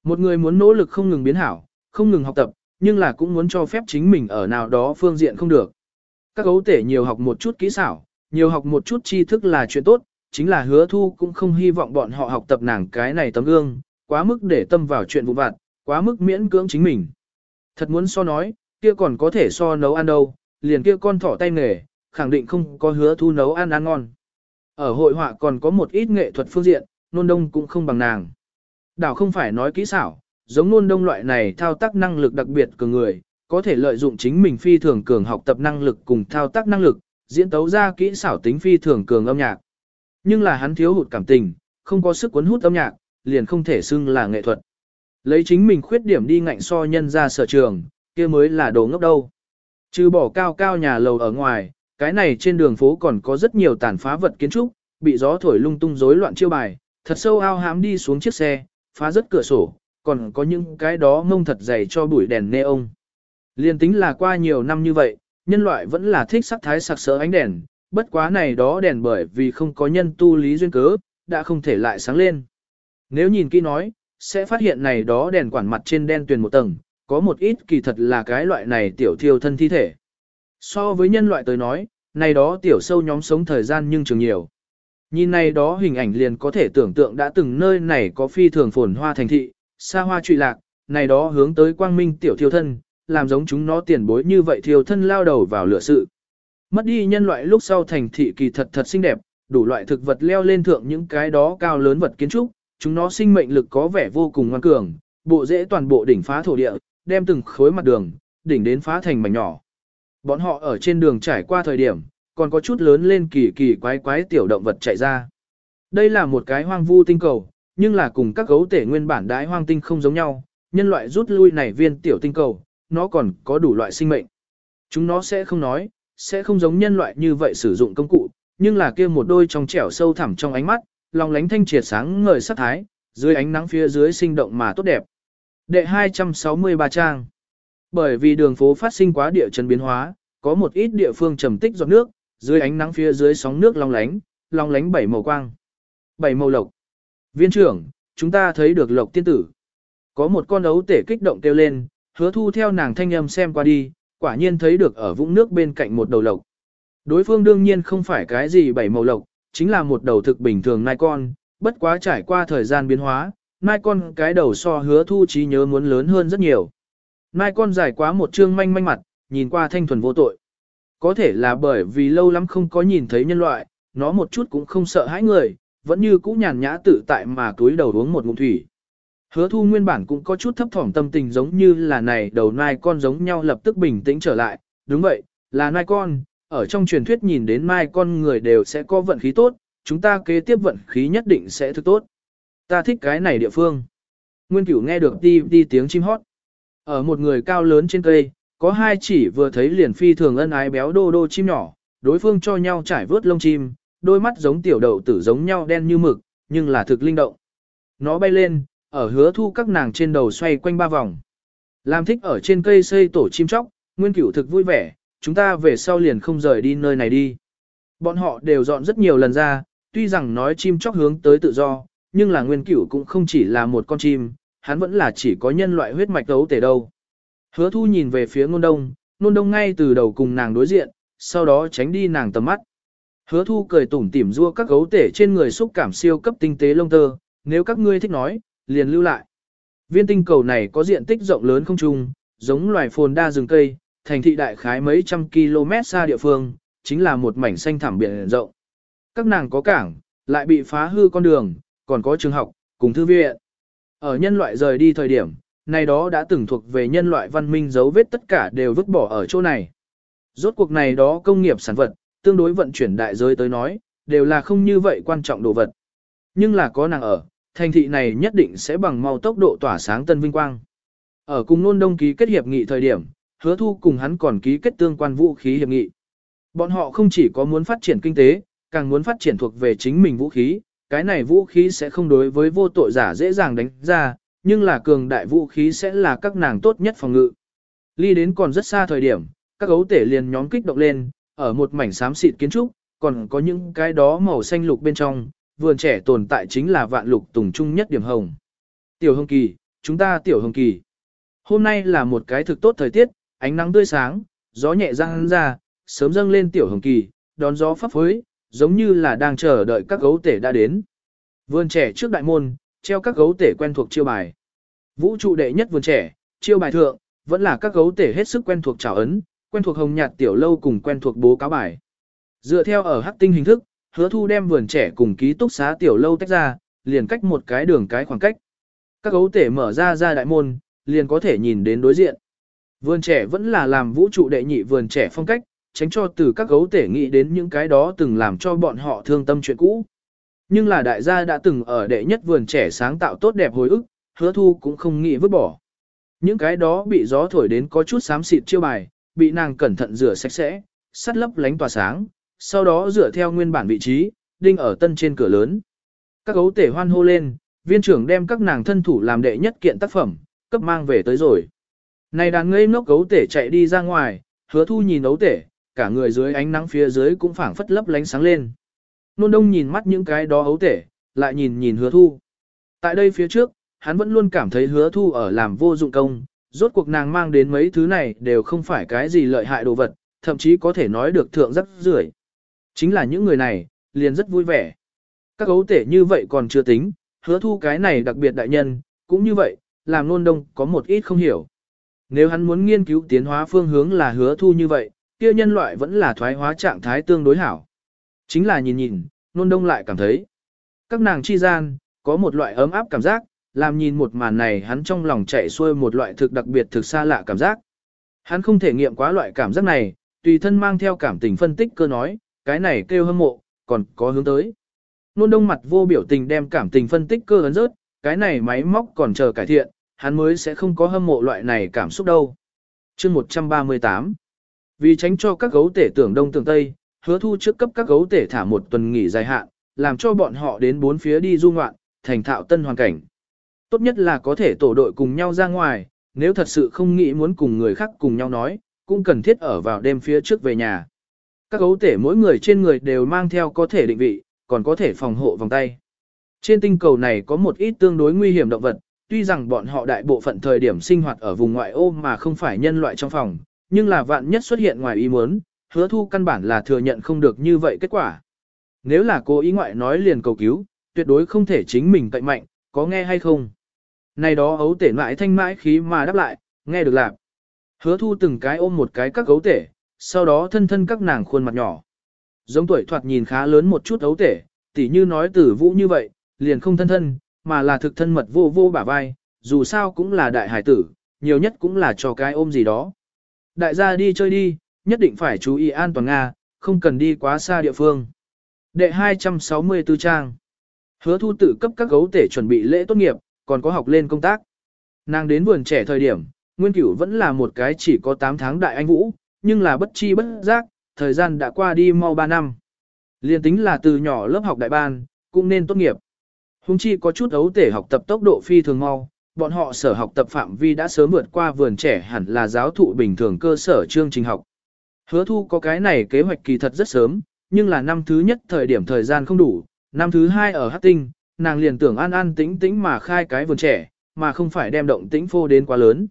S1: Một người muốn nỗ lực không ngừng biến hảo, không ngừng học tập, nhưng là cũng muốn cho phép chính mình ở nào đó phương diện không được. Các gấu tể nhiều học một chút kỹ xảo, nhiều học một chút tri thức là chuyện tốt, chính là hứa thu cũng không hy vọng bọn họ học tập nàng cái này tấm gương, quá mức để tâm vào chuyện vụ vặt, quá mức miễn cưỡng chính mình. Thật muốn so nói, kia còn có thể so nấu ăn đâu, liền kia con thỏ tay nghề, khẳng định không có hứa thu nấu ăn ăn ngon. Ở hội họa còn có một ít nghệ thuật phương diện, nôn đông cũng không bằng nàng. Đảo không phải nói kỹ xảo, giống nôn đông loại này thao tác năng lực đặc biệt của người, có thể lợi dụng chính mình phi thường cường học tập năng lực cùng thao tác năng lực, diễn tấu ra kỹ xảo tính phi thường cường âm nhạc. Nhưng là hắn thiếu hụt cảm tình, không có sức cuốn hút âm nhạc, liền không thể xưng là nghệ thuật. Lấy chính mình khuyết điểm đi ngạnh so nhân ra sở trường, kia mới là đồ ngốc đâu. Trừ bỏ cao cao nhà lầu ở ngoài, cái này trên đường phố còn có rất nhiều tàn phá vật kiến trúc, bị gió thổi lung tung rối loạn chiêu bài, thật sâu ao hám đi xuống chiếc xe, phá rất cửa sổ, còn có những cái đó mông thật dày cho bụi đèn neon. Liên tính là qua nhiều năm như vậy, nhân loại vẫn là thích sắc thái sặc sỡ ánh đèn, bất quá này đó đèn bởi vì không có nhân tu lý duyên cớ, đã không thể lại sáng lên. Nếu nhìn kỹ nói, sẽ phát hiện này đó đèn quản mặt trên đen tuyền một tầng, có một ít kỳ thật là cái loại này tiểu thiêu thân thi thể. So với nhân loại tới nói, này đó tiểu sâu nhóm sống thời gian nhưng trường nhiều. Nhìn này đó hình ảnh liền có thể tưởng tượng đã từng nơi này có phi thường phồn hoa thành thị, xa hoa trụy lạc, này đó hướng tới quang minh tiểu thiêu thân, làm giống chúng nó tiền bối như vậy thiêu thân lao đầu vào lửa sự. Mất đi nhân loại lúc sau thành thị kỳ thật thật xinh đẹp, đủ loại thực vật leo lên thượng những cái đó cao lớn vật kiến trúc, chúng nó sinh mệnh lực có vẻ vô cùng ngoan cường, bộ rễ toàn bộ đỉnh phá thổ địa, đem từng khối mặt đường, đỉnh đến phá thành mảnh nhỏ. Bọn họ ở trên đường trải qua thời điểm, còn có chút lớn lên kỳ kỳ quái quái tiểu động vật chạy ra. Đây là một cái hoang vu tinh cầu, nhưng là cùng các gấu tể nguyên bản đái hoang tinh không giống nhau, nhân loại rút lui này viên tiểu tinh cầu, nó còn có đủ loại sinh mệnh. Chúng nó sẽ không nói, sẽ không giống nhân loại như vậy sử dụng công cụ, nhưng là kia một đôi trong trẻo sâu thẳm trong ánh mắt, lòng lánh thanh triệt sáng ngời sắc thái, dưới ánh nắng phía dưới sinh động mà tốt đẹp. Đệ 263 trang Bởi vì đường phố phát sinh quá địa chấn biến hóa, có một ít địa phương trầm tích giọt nước, dưới ánh nắng phía dưới sóng nước long lánh, long lánh bảy màu quang. Bảy màu lộc. Viên trưởng, chúng ta thấy được lộc tiên tử. Có một con ấu tể kích động kêu lên, hứa thu theo nàng thanh âm xem qua đi, quả nhiên thấy được ở vũng nước bên cạnh một đầu lộc. Đối phương đương nhiên không phải cái gì bảy màu lộc, chính là một đầu thực bình thường nai con, bất quá trải qua thời gian biến hóa, nai con cái đầu so hứa thu trí nhớ muốn lớn hơn rất nhiều. Nai con dài quá một trương manh manh mặt, nhìn qua thanh thuần vô tội. Có thể là bởi vì lâu lắm không có nhìn thấy nhân loại, nó một chút cũng không sợ hãi người, vẫn như cũ nhàn nhã tự tại mà túi đầu uống một ngụm thủy. Hứa thu nguyên bản cũng có chút thấp thỏm tâm tình giống như là này đầu nai con giống nhau lập tức bình tĩnh trở lại, đúng vậy, là nai con, ở trong truyền thuyết nhìn đến mai con người đều sẽ có vận khí tốt, chúng ta kế tiếp vận khí nhất định sẽ thức tốt. Ta thích cái này địa phương. Nguyên cửu nghe được đi đi tiếng chim hót. Ở một người cao lớn trên cây, có hai chỉ vừa thấy liền phi thường ân ái béo đô đô chim nhỏ, đối phương cho nhau trải vớt lông chim, đôi mắt giống tiểu đậu tử giống nhau đen như mực, nhưng là thực linh động. Nó bay lên, ở hứa thu các nàng trên đầu xoay quanh ba vòng. Làm thích ở trên cây xây tổ chim chóc, nguyên cửu thực vui vẻ, chúng ta về sau liền không rời đi nơi này đi. Bọn họ đều dọn rất nhiều lần ra, tuy rằng nói chim chóc hướng tới tự do, nhưng là nguyên cửu cũng không chỉ là một con chim, hắn vẫn là chỉ có nhân loại huyết mạch đấu tể đâu. Hứa thu nhìn về phía ngôn đông, ngôn đông ngay từ đầu cùng nàng đối diện, sau đó tránh đi nàng tầm mắt. Hứa thu cười tủm tỉm rua các gấu tể trên người xúc cảm siêu cấp tinh tế lông tơ, nếu các ngươi thích nói, liền lưu lại. Viên tinh cầu này có diện tích rộng lớn không trung, giống loài phồn đa rừng cây, thành thị đại khái mấy trăm km xa địa phương, chính là một mảnh xanh thảm biển rộng. Các nàng có cảng, lại bị phá hư con đường, còn có trường học, cùng thư viện. Ở nhân loại rời đi thời điểm, này đó đã từng thuộc về nhân loại văn minh dấu vết tất cả đều vứt bỏ ở chỗ này. Rốt cuộc này đó công nghiệp sản vật, tương đối vận chuyển đại giới tới nói, đều là không như vậy quan trọng đồ vật. Nhưng là có nàng ở, thành thị này nhất định sẽ bằng mau tốc độ tỏa sáng tân vinh quang. Ở cùng nôn đông ký kết hiệp nghị thời điểm, hứa thu cùng hắn còn ký kết tương quan vũ khí hiệp nghị. Bọn họ không chỉ có muốn phát triển kinh tế, càng muốn phát triển thuộc về chính mình vũ khí, cái này vũ khí sẽ không đối với vô tội giả dễ dàng đánh ra, nhưng là cường đại vũ khí sẽ là các nàng tốt nhất phòng ngự. Ly đến còn rất xa thời điểm, các gấu tể liền nhóm kích động lên, ở một mảnh xám xịt kiến trúc, còn có những cái đó màu xanh lục bên trong, vườn trẻ tồn tại chính là vạn lục tùng trung nhất điểm hồng. Tiểu Hồng Kỳ, chúng ta Tiểu Hồng Kỳ. Hôm nay là một cái thực tốt thời tiết, ánh nắng tươi sáng, gió nhẹ răng ra, sớm dâng lên Tiểu Hồng Kỳ, đón gió pháp phối, giống như là đang chờ đợi các gấu tể đã đến. Vườn trẻ trước đại môn, treo các gấu tể quen thuộc chiêu bài. Vũ trụ đệ nhất vườn trẻ, chiêu bài thượng, vẫn là các gấu tể hết sức quen thuộc trào ấn, quen thuộc hồng nhạt tiểu lâu cùng quen thuộc bố cáo bài. Dựa theo ở hắc tinh hình thức, hứa thu đem vườn trẻ cùng ký túc xá tiểu lâu tách ra, liền cách một cái đường cái khoảng cách. Các gấu tể mở ra ra đại môn, liền có thể nhìn đến đối diện. Vườn trẻ vẫn là làm vũ trụ đệ nhị vườn trẻ phong cách, tránh cho từ các gấu tể nghĩ đến những cái đó từng làm cho bọn họ thương tâm chuyện cũ. Nhưng là đại gia đã từng ở đệ nhất vườn trẻ sáng tạo tốt đẹp hồi ức, hứa thu cũng không nghĩ vứt bỏ. Những cái đó bị gió thổi đến có chút xám xịt chiêu bài, bị nàng cẩn thận rửa sạch sẽ, sắt lấp lánh tỏa sáng, sau đó dựa theo nguyên bản vị trí, đinh ở tân trên cửa lớn. Các gấu tể hoan hô lên, viên trưởng đem các nàng thân thủ làm đệ nhất kiện tác phẩm, cấp mang về tới rồi. Này đàn ngây ngốc gấu tể chạy đi ra ngoài, hứa thu nhìn ấu tể, cả người dưới ánh nắng phía dưới cũng phảng phất lấp lánh sáng lên. Nôn đông nhìn mắt những cái đó ấu tể, lại nhìn nhìn hứa thu. Tại đây phía trước, hắn vẫn luôn cảm thấy hứa thu ở làm vô dụng công, rốt cuộc nàng mang đến mấy thứ này đều không phải cái gì lợi hại đồ vật, thậm chí có thể nói được thượng rất rưởi. Chính là những người này, liền rất vui vẻ. Các ấu tể như vậy còn chưa tính, hứa thu cái này đặc biệt đại nhân, cũng như vậy, làm nôn đông có một ít không hiểu. Nếu hắn muốn nghiên cứu tiến hóa phương hướng là hứa thu như vậy, kia nhân loại vẫn là thoái hóa trạng thái tương đối hảo. Chính là nhìn nhìn, nôn đông lại cảm thấy. Các nàng chi gian, có một loại ấm áp cảm giác, làm nhìn một màn này hắn trong lòng chạy xuôi một loại thực đặc biệt thực xa lạ cảm giác. Hắn không thể nghiệm quá loại cảm giác này, tùy thân mang theo cảm tình phân tích cơ nói, cái này kêu hâm mộ, còn có hướng tới. Nôn đông mặt vô biểu tình đem cảm tình phân tích cơ ấn rớt, cái này máy móc còn chờ cải thiện, hắn mới sẽ không có hâm mộ loại này cảm xúc đâu. chương 138 vì tránh cho các gấu tể tưởng đông tưởng tây, hứa thu trước cấp các gấu tể thả một tuần nghỉ dài hạn, làm cho bọn họ đến bốn phía đi du ngoạn, thành thạo tân hoàn cảnh. Tốt nhất là có thể tổ đội cùng nhau ra ngoài, nếu thật sự không nghĩ muốn cùng người khác cùng nhau nói, cũng cần thiết ở vào đêm phía trước về nhà. Các gấu tể mỗi người trên người đều mang theo có thể định vị, còn có thể phòng hộ vòng tay. Trên tinh cầu này có một ít tương đối nguy hiểm động vật, tuy rằng bọn họ đại bộ phận thời điểm sinh hoạt ở vùng ngoại ô mà không phải nhân loại trong phòng, nhưng là vạn nhất xuất hiện ngoài ý muốn, hứa thu căn bản là thừa nhận không được như vậy kết quả. Nếu là cố ý ngoại nói liền cầu cứu, tuyệt đối không thể chính mình cậy mạnh, có nghe hay không? Này đó ấu tể mãi thanh mãi khí mà đáp lại, nghe được lạc. Hứa thu từng cái ôm một cái các ấu tể, sau đó thân thân các nàng khuôn mặt nhỏ. Giống tuổi thoạt nhìn khá lớn một chút ấu tể, tỉ như nói tử vũ như vậy, liền không thân thân, mà là thực thân mật vô vô bả vai, dù sao cũng là đại hải tử, nhiều nhất cũng là cho cái ôm gì đó. Đại gia đi chơi đi, nhất định phải chú ý an toàn Nga, không cần đi quá xa địa phương. Đệ 264 trang Hứa thu tự cấp các gấu tể chuẩn bị lễ tốt nghiệp, còn có học lên công tác. Nàng đến vườn trẻ thời điểm, Nguyên Cửu vẫn là một cái chỉ có 8 tháng đại anh vũ, nhưng là bất chi bất giác, thời gian đã qua đi mau 3 năm. Liên tính là từ nhỏ lớp học đại ban, cũng nên tốt nghiệp. Hùng chi có chút ấu tể học tập tốc độ phi thường mau, bọn họ sở học tập phạm vi đã sớm vượt qua vườn trẻ hẳn là giáo thụ bình thường cơ sở chương trình học. Hứa thu có cái này kế hoạch kỳ thật rất sớm, nhưng là năm thứ nhất thời điểm thời gian không đủ, năm thứ hai ở Hát Tinh, nàng liền tưởng an an tĩnh tĩnh mà khai cái vườn trẻ, mà không phải đem động tĩnh phô đến quá lớn.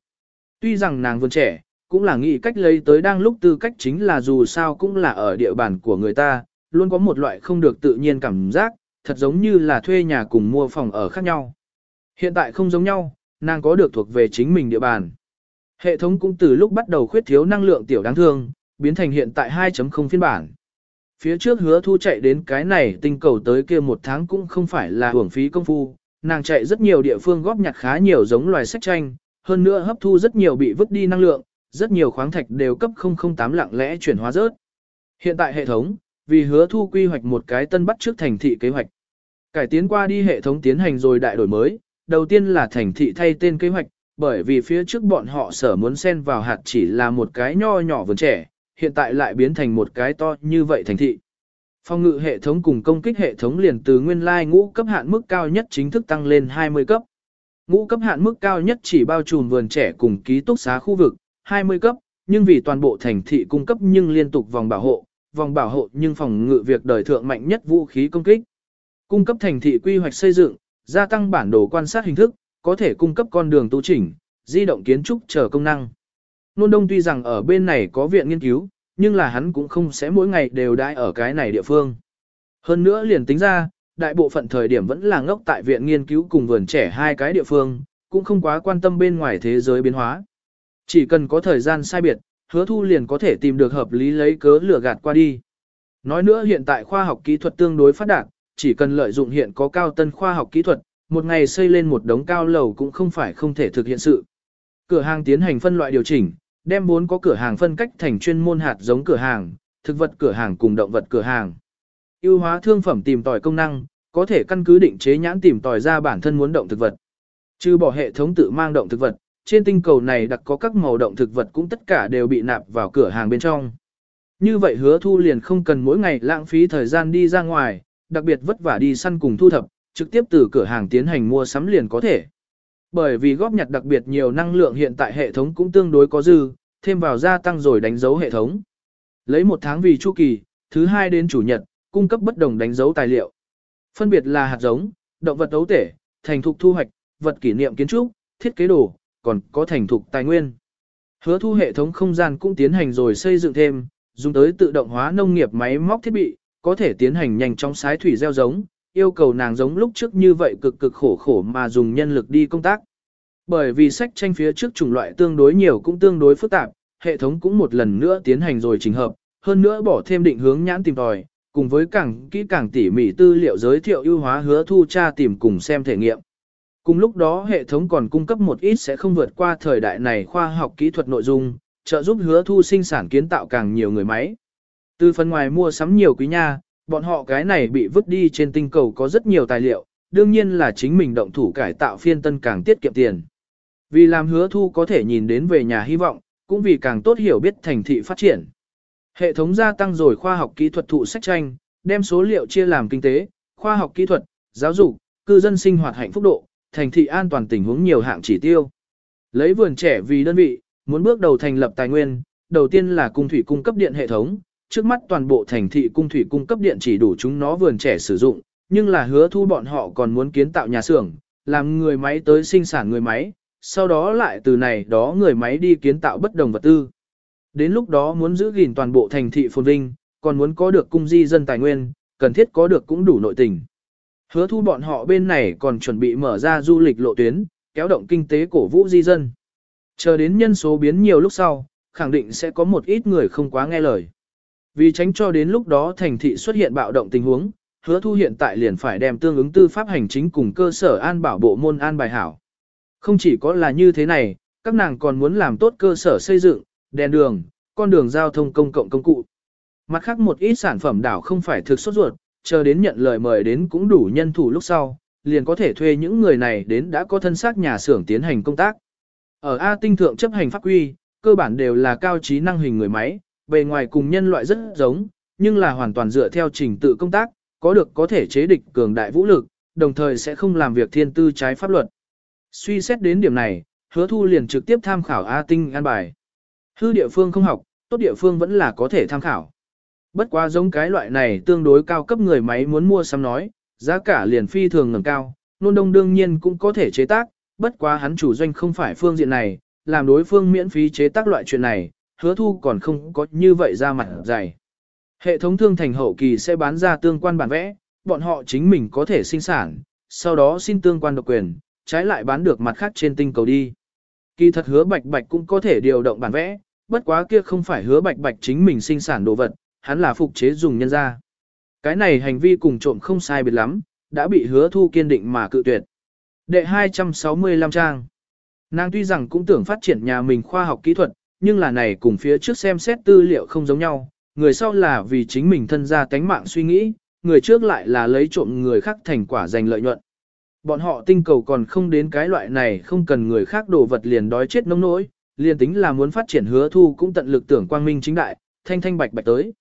S1: Tuy rằng nàng vườn trẻ, cũng là nghĩ cách lấy tới đang lúc tư cách chính là dù sao cũng là ở địa bàn của người ta, luôn có một loại không được tự nhiên cảm giác, thật giống như là thuê nhà cùng mua phòng ở khác nhau. Hiện tại không giống nhau, nàng có được thuộc về chính mình địa bàn. Hệ thống cũng từ lúc bắt đầu khuyết thiếu năng lượng tiểu đáng thương, biến thành hiện tại 2.0 phiên bản. Phía trước hứa thu chạy đến cái này tinh cầu tới kia một tháng cũng không phải là hưởng phí công phu, nàng chạy rất nhiều địa phương góp nhặt khá nhiều giống loài sách tranh, hơn nữa hấp thu rất nhiều bị vứt đi năng lượng, rất nhiều khoáng thạch đều cấp 008 lặng lẽ chuyển hóa rớt. Hiện tại hệ thống, vì hứa thu quy hoạch một cái tân bắt trước thành thị kế hoạch. Cải tiến qua đi hệ thống tiến hành rồi đại đổi mới, đầu tiên là thành thị thay tên kế hoạch, bởi vì phía trước bọn họ sở muốn xen vào hạt chỉ là một cái nho nhỏ vườn trẻ, hiện tại lại biến thành một cái to như vậy thành thị. Phòng ngự hệ thống cùng công kích hệ thống liền từ nguyên lai ngũ cấp hạn mức cao nhất chính thức tăng lên 20 cấp. Ngũ cấp hạn mức cao nhất chỉ bao trùm vườn trẻ cùng ký túc xá khu vực, 20 cấp, nhưng vì toàn bộ thành thị cung cấp nhưng liên tục vòng bảo hộ, vòng bảo hộ nhưng phòng ngự việc đời thượng mạnh nhất vũ khí công kích. Cung cấp thành thị quy hoạch xây dựng, gia tăng bản đồ quan sát hình thức, có thể cung cấp con đường tu chỉnh, di động kiến trúc chờ công năng. Nôn Đông tuy rằng ở bên này có viện nghiên cứu, nhưng là hắn cũng không sẽ mỗi ngày đều đãi ở cái này địa phương. Hơn nữa liền tính ra, đại bộ phận thời điểm vẫn là ngốc tại viện nghiên cứu cùng vườn trẻ hai cái địa phương, cũng không quá quan tâm bên ngoài thế giới biến hóa. Chỉ cần có thời gian sai biệt, hứa thu liền có thể tìm được hợp lý lấy cớ lửa gạt qua đi. Nói nữa hiện tại khoa học kỹ thuật tương đối phát đạt, chỉ cần lợi dụng hiện có cao tân khoa học kỹ thuật, một ngày xây lên một đống cao lầu cũng không phải không thể thực hiện sự. Cửa hàng tiến hành phân loại điều chỉnh, đem bốn có cửa hàng phân cách thành chuyên môn hạt giống cửa hàng, thực vật cửa hàng cùng động vật cửa hàng. Ưu hóa thương phẩm tìm tòi công năng, có thể căn cứ định chế nhãn tìm tòi ra bản thân muốn động thực vật. Trừ bỏ hệ thống tự mang động thực vật, trên tinh cầu này đặc có các màu động thực vật cũng tất cả đều bị nạp vào cửa hàng bên trong. Như vậy hứa thu liền không cần mỗi ngày lãng phí thời gian đi ra ngoài, đặc biệt vất vả đi săn cùng thu thập, trực tiếp từ cửa hàng tiến hành mua sắm liền có thể. Bởi vì góp nhặt đặc biệt nhiều năng lượng hiện tại hệ thống cũng tương đối có dư, thêm vào gia tăng rồi đánh dấu hệ thống. Lấy một tháng vì chu kỳ, thứ hai đến chủ nhật, cung cấp bất đồng đánh dấu tài liệu. Phân biệt là hạt giống, động vật ấu tể, thành thục thu hoạch, vật kỷ niệm kiến trúc, thiết kế đồ, còn có thành thục tài nguyên. Hứa thu hệ thống không gian cũng tiến hành rồi xây dựng thêm, dùng tới tự động hóa nông nghiệp máy móc thiết bị, có thể tiến hành nhanh chóng sái thủy gieo giống, yêu cầu nàng giống lúc trước như vậy cực cực khổ khổ mà dùng nhân lực đi công tác. Bởi vì sách tranh phía trước chủng loại tương đối nhiều cũng tương đối phức tạp, hệ thống cũng một lần nữa tiến hành rồi chỉnh hợp, hơn nữa bỏ thêm định hướng nhãn tìm tòi, cùng với càng kỹ càng tỉ mỉ tư liệu giới thiệu ưu hóa hứa thu tra tìm cùng xem thể nghiệm. Cùng lúc đó hệ thống còn cung cấp một ít sẽ không vượt qua thời đại này khoa học kỹ thuật nội dung, trợ giúp hứa thu sinh sản kiến tạo càng nhiều người máy. Từ phần ngoài mua sắm nhiều quý nha, bọn họ cái này bị vứt đi trên tinh cầu có rất nhiều tài liệu, đương nhiên là chính mình động thủ cải tạo phiên tân càng tiết kiệm tiền. Vì làm hứa thu có thể nhìn đến về nhà hy vọng, cũng vì càng tốt hiểu biết thành thị phát triển. Hệ thống gia tăng rồi khoa học kỹ thuật thụ sách tranh, đem số liệu chia làm kinh tế, khoa học kỹ thuật, giáo dục, cư dân sinh hoạt hạnh phúc độ, thành thị an toàn tình huống nhiều hạng chỉ tiêu. Lấy vườn trẻ vì đơn vị, muốn bước đầu thành lập tài nguyên, đầu tiên là cung thủy cung cấp điện hệ thống, trước mắt toàn bộ thành thị cung thủy cung cấp điện chỉ đủ chúng nó vườn trẻ sử dụng, nhưng là hứa thu bọn họ còn muốn kiến tạo nhà xưởng, làm người máy tới sinh sản người máy, sau đó lại từ này đó người máy đi kiến tạo bất đồng vật tư. Đến lúc đó muốn giữ gìn toàn bộ thành thị phồn vinh, còn muốn có được cung di dân tài nguyên, cần thiết có được cũng đủ nội tình. Hứa thu bọn họ bên này còn chuẩn bị mở ra du lịch lộ tuyến, kéo động kinh tế cổ vũ di dân. Chờ đến nhân số biến nhiều lúc sau, khẳng định sẽ có một ít người không quá nghe lời. Vì tránh cho đến lúc đó thành thị xuất hiện bạo động tình huống, hứa thu hiện tại liền phải đem tương ứng tư pháp hành chính cùng cơ sở an bảo bộ môn an bài hảo. Không chỉ có là như thế này, các nàng còn muốn làm tốt cơ sở xây dựng, đèn đường, con đường giao thông công cộng công cụ. Mặt khác một ít sản phẩm đảo không phải thực xuất ruột, chờ đến nhận lời mời đến cũng đủ nhân thủ lúc sau, liền có thể thuê những người này đến đã có thân xác nhà xưởng tiến hành công tác. Ở A tinh thượng chấp hành pháp quy, cơ bản đều là cao trí năng hình người máy, bề ngoài cùng nhân loại rất giống, nhưng là hoàn toàn dựa theo trình tự công tác, có được có thể chế địch cường đại vũ lực, đồng thời sẽ không làm việc thiên tư trái pháp luật. Suy xét đến điểm này, hứa thu liền trực tiếp tham khảo A tinh an bài. Hư địa phương không học, tốt địa phương vẫn là có thể tham khảo. Bất quá giống cái loại này tương đối cao cấp người máy muốn mua sắm nói, giá cả liền phi thường ngầm cao, nôn đông đương nhiên cũng có thể chế tác, bất quá hắn chủ doanh không phải phương diện này, làm đối phương miễn phí chế tác loại chuyện này, hứa thu còn không có như vậy ra mặt dày. Hệ thống thương thành hậu kỳ sẽ bán ra tương quan bản vẽ, bọn họ chính mình có thể sinh sản, sau đó xin tương quan độc quyền, trái lại bán được mặt khác trên tinh cầu đi. Kỳ thật hứa bạch bạch cũng có thể điều động bản vẽ, bất quá kia không phải hứa bạch bạch chính mình sinh sản đồ vật, hắn là phục chế dùng nhân ra. Cái này hành vi cùng trộm không sai biệt lắm, đã bị hứa thu kiên định mà cự tuyệt. Đệ 265 trang. Nàng tuy rằng cũng tưởng phát triển nhà mình khoa học kỹ thuật, nhưng là này cùng phía trước xem xét tư liệu không giống nhau, người sau là vì chính mình thân ra tánh mạng suy nghĩ, người trước lại là lấy trộm người khác thành quả giành lợi nhuận. Bọn họ tinh cầu còn không đến cái loại này không cần người khác đồ vật liền đói chết nông nỗi, liền tính là muốn phát triển hứa thu cũng tận lực tưởng quang minh chính đại, thanh thanh bạch bạch tới.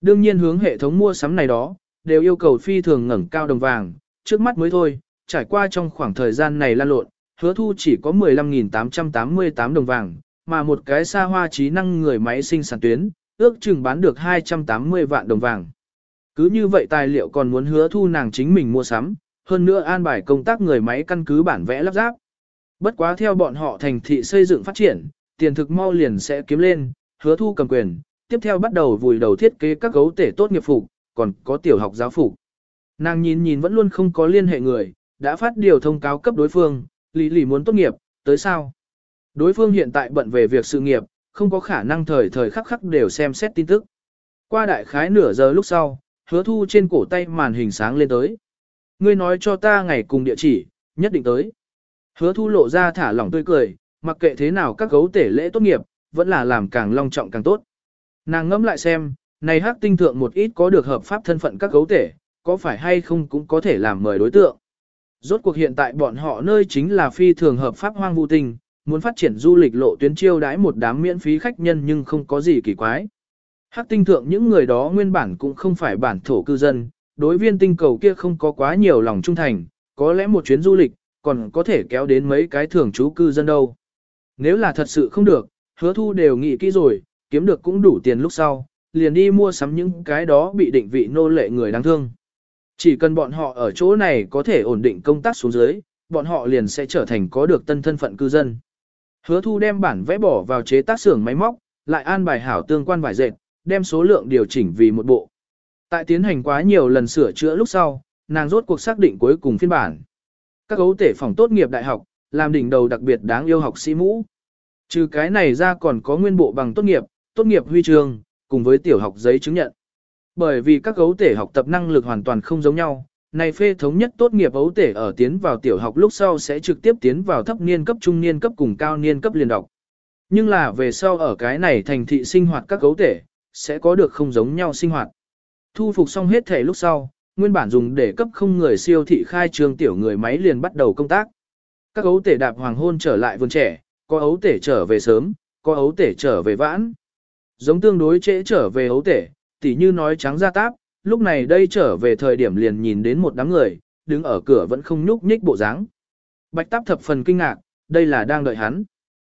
S1: Đương nhiên hướng hệ thống mua sắm này đó, đều yêu cầu phi thường ngẩng cao đồng vàng, trước mắt mới thôi, trải qua trong khoảng thời gian này lan lộn, hứa thu chỉ có 15.888 đồng vàng, mà một cái xa hoa trí năng người máy sinh sản tuyến, ước chừng bán được 280 vạn đồng vàng. Cứ như vậy tài liệu còn muốn hứa thu nàng chính mình mua sắm, hơn nữa an bài công tác người máy căn cứ bản vẽ lắp ráp. Bất quá theo bọn họ thành thị xây dựng phát triển, tiền thực mau liền sẽ kiếm lên, hứa thu cầm quyền, tiếp theo bắt đầu vùi đầu thiết kế các gấu tể tốt nghiệp phục, còn có tiểu học giáo phục. Nàng nhìn nhìn vẫn luôn không có liên hệ người, đã phát điều thông cáo cấp đối phương, lý lý muốn tốt nghiệp, tới sao? Đối phương hiện tại bận về việc sự nghiệp, không có khả năng thời thời khắc khắc đều xem xét tin tức. Qua đại khái nửa giờ lúc sau, hứa thu trên cổ tay màn hình sáng lên tới. Ngươi nói cho ta ngày cùng địa chỉ, nhất định tới. Hứa thu lộ ra thả lỏng tươi cười, mặc kệ thế nào các gấu tể lễ tốt nghiệp, vẫn là làm càng long trọng càng tốt. Nàng ngẫm lại xem, này hắc tinh thượng một ít có được hợp pháp thân phận các gấu tể, có phải hay không cũng có thể làm mời đối tượng. Rốt cuộc hiện tại bọn họ nơi chính là phi thường hợp pháp hoang vu tinh, muốn phát triển du lịch lộ tuyến chiêu đãi một đám miễn phí khách nhân nhưng không có gì kỳ quái. Hắc tinh thượng những người đó nguyên bản cũng không phải bản thổ cư dân, đối viên tinh cầu kia không có quá nhiều lòng trung thành, có lẽ một chuyến du lịch, còn có thể kéo đến mấy cái thường trú cư dân đâu. Nếu là thật sự không được, hứa thu đều nghĩ kỹ rồi, kiếm được cũng đủ tiền lúc sau, liền đi mua sắm những cái đó bị định vị nô lệ người đáng thương. Chỉ cần bọn họ ở chỗ này có thể ổn định công tác xuống dưới, bọn họ liền sẽ trở thành có được tân thân phận cư dân. Hứa thu đem bản vẽ bỏ vào chế tác xưởng máy móc, lại an bài hảo tương quan vải dệt, đem số lượng điều chỉnh vì một bộ. Tại tiến hành quá nhiều lần sửa chữa lúc sau, nàng rốt cuộc xác định cuối cùng phiên bản. Các gấu tể phòng tốt nghiệp đại học, làm đỉnh đầu đặc biệt đáng yêu học sĩ mũ. Trừ cái này ra còn có nguyên bộ bằng tốt nghiệp, tốt nghiệp huy chương, cùng với tiểu học giấy chứng nhận. Bởi vì các gấu tể học tập năng lực hoàn toàn không giống nhau, này phê thống nhất tốt nghiệp ấu tể ở tiến vào tiểu học lúc sau sẽ trực tiếp tiến vào thấp niên cấp trung niên cấp cùng cao niên cấp liền đọc. Nhưng là về sau ở cái này thành thị sinh hoạt các ấu tể, sẽ có được không giống nhau sinh hoạt. Thu phục xong hết thể lúc sau, nguyên bản dùng để cấp không người siêu thị khai trương tiểu người máy liền bắt đầu công tác. Các ấu tể đạp hoàng hôn trở lại vườn trẻ, có ấu tể trở về sớm, có ấu tể trở về vãn. Giống tương đối trễ trở về ấu tể, tỉ như nói trắng ra táp, lúc này đây trở về thời điểm liền nhìn đến một đám người, đứng ở cửa vẫn không nhúc nhích bộ dáng. Bạch táp thập phần kinh ngạc, đây là đang đợi hắn.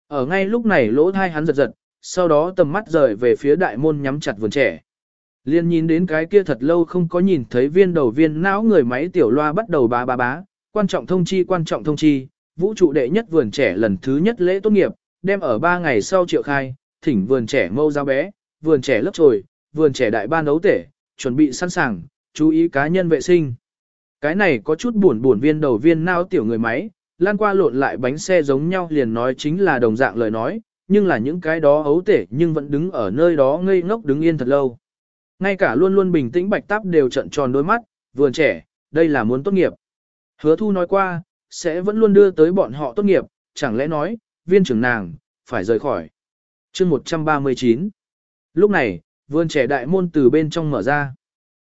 S1: Ở ngay lúc này lỗ thai hắn giật giật, sau đó tầm mắt rời về phía đại môn nhắm chặt vườn trẻ. Liên nhìn đến cái kia thật lâu không có nhìn thấy viên đầu viên não người máy tiểu loa bắt đầu bá bá bá, quan trọng thông chi quan trọng thông chi, vũ trụ đệ nhất vườn trẻ lần thứ nhất lễ tốt nghiệp, đem ở 3 ngày sau triệu khai, thỉnh vườn trẻ mâu giáo bé, vườn trẻ lớp trồi, vườn trẻ đại ban đấu tể, chuẩn bị sẵn sàng, chú ý cá nhân vệ sinh. Cái này có chút buồn buồn viên đầu viên não tiểu người máy, lan qua lộn lại bánh xe giống nhau liền nói chính là đồng dạng lời nói, nhưng là những cái đó ấu tể nhưng vẫn đứng ở nơi đó ngây ngốc đứng yên thật lâu. Ngay cả luôn luôn bình tĩnh bạch táp đều trận tròn đôi mắt, vườn trẻ, đây là muốn tốt nghiệp. Hứa thu nói qua, sẽ vẫn luôn đưa tới bọn họ tốt nghiệp, chẳng lẽ nói, viên trưởng nàng, phải rời khỏi. chương 139 Lúc này, vườn trẻ đại môn từ bên trong mở ra.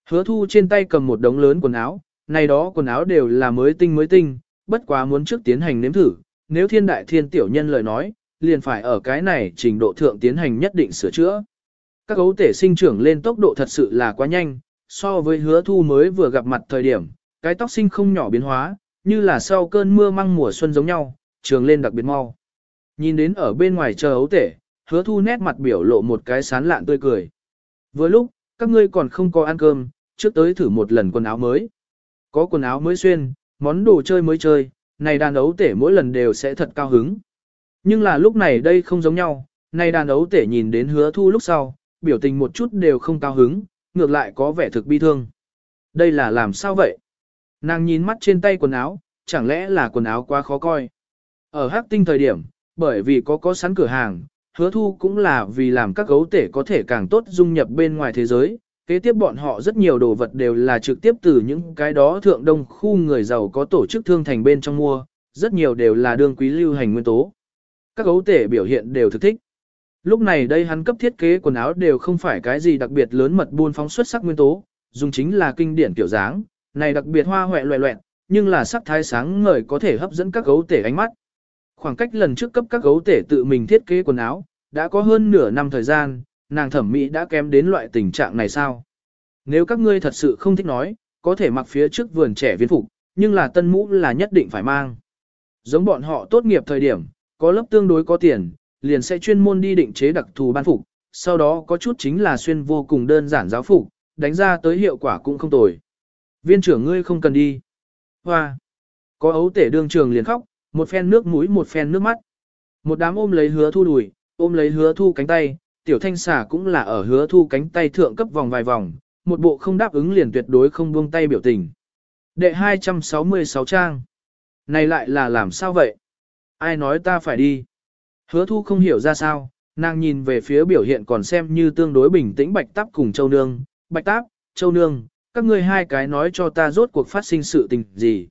S1: Hứa thu trên tay cầm một đống lớn quần áo, này đó quần áo đều là mới tinh mới tinh, bất quá muốn trước tiến hành nếm thử, nếu thiên đại thiên tiểu nhân lời nói, liền phải ở cái này trình độ thượng tiến hành nhất định sửa chữa. Các gấu tể sinh trưởng lên tốc độ thật sự là quá nhanh, so với hứa thu mới vừa gặp mặt thời điểm, cái tóc sinh không nhỏ biến hóa, như là sau cơn mưa măng mùa xuân giống nhau, trường lên đặc biệt mau. Nhìn đến ở bên ngoài chờ ấu tể, hứa thu nét mặt biểu lộ một cái sán lạn tươi cười. Vừa lúc, các ngươi còn không có ăn cơm, trước tới thử một lần quần áo mới. Có quần áo mới xuyên, món đồ chơi mới chơi, này đàn ấu tể mỗi lần đều sẽ thật cao hứng. Nhưng là lúc này đây không giống nhau, này đàn ấu tể nhìn đến hứa thu lúc sau, biểu tình một chút đều không cao hứng, ngược lại có vẻ thực bi thương. Đây là làm sao vậy? Nàng nhìn mắt trên tay quần áo, chẳng lẽ là quần áo quá khó coi. Ở hắc tinh thời điểm, bởi vì có có sẵn cửa hàng, hứa thu cũng là vì làm các gấu tể có thể càng tốt dung nhập bên ngoài thế giới. Kế tiếp bọn họ rất nhiều đồ vật đều là trực tiếp từ những cái đó thượng đông khu người giàu có tổ chức thương thành bên trong mua, rất nhiều đều là đương quý lưu hành nguyên tố. Các gấu tể biểu hiện đều thực thích. Lúc này đây hắn cấp thiết kế quần áo đều không phải cái gì đặc biệt lớn mật buôn phóng xuất sắc nguyên tố, dùng chính là kinh điển kiểu dáng, này đặc biệt hoa hoẹ loẹ loẹn, nhưng là sắc thái sáng ngời có thể hấp dẫn các gấu tể ánh mắt. Khoảng cách lần trước cấp các gấu tể tự mình thiết kế quần áo, đã có hơn nửa năm thời gian, nàng thẩm mỹ đã kém đến loại tình trạng này sao? Nếu các ngươi thật sự không thích nói, có thể mặc phía trước vườn trẻ viên phục, nhưng là tân mũ là nhất định phải mang. Giống bọn họ tốt nghiệp thời điểm, có lớp tương đối có tiền, liền sẽ chuyên môn đi định chế đặc thù ban phục, sau đó có chút chính là xuyên vô cùng đơn giản giáo phục, đánh ra tới hiệu quả cũng không tồi. Viên trưởng ngươi không cần đi. Hoa! Có ấu tể đương trường liền khóc, một phen nước mũi một phen nước mắt. Một đám ôm lấy hứa thu đùi, ôm lấy hứa thu cánh tay, tiểu thanh xà cũng là ở hứa thu cánh tay thượng cấp vòng vài vòng, một bộ không đáp ứng liền tuyệt đối không buông tay biểu tình. Đệ 266 trang. Này lại là làm sao vậy? Ai nói ta phải đi? Hứa thu không hiểu ra sao, nàng nhìn về phía biểu hiện còn xem như tương đối bình tĩnh bạch táp cùng châu nương. Bạch táp, châu nương, các ngươi hai cái nói cho ta rốt cuộc phát sinh sự tình gì?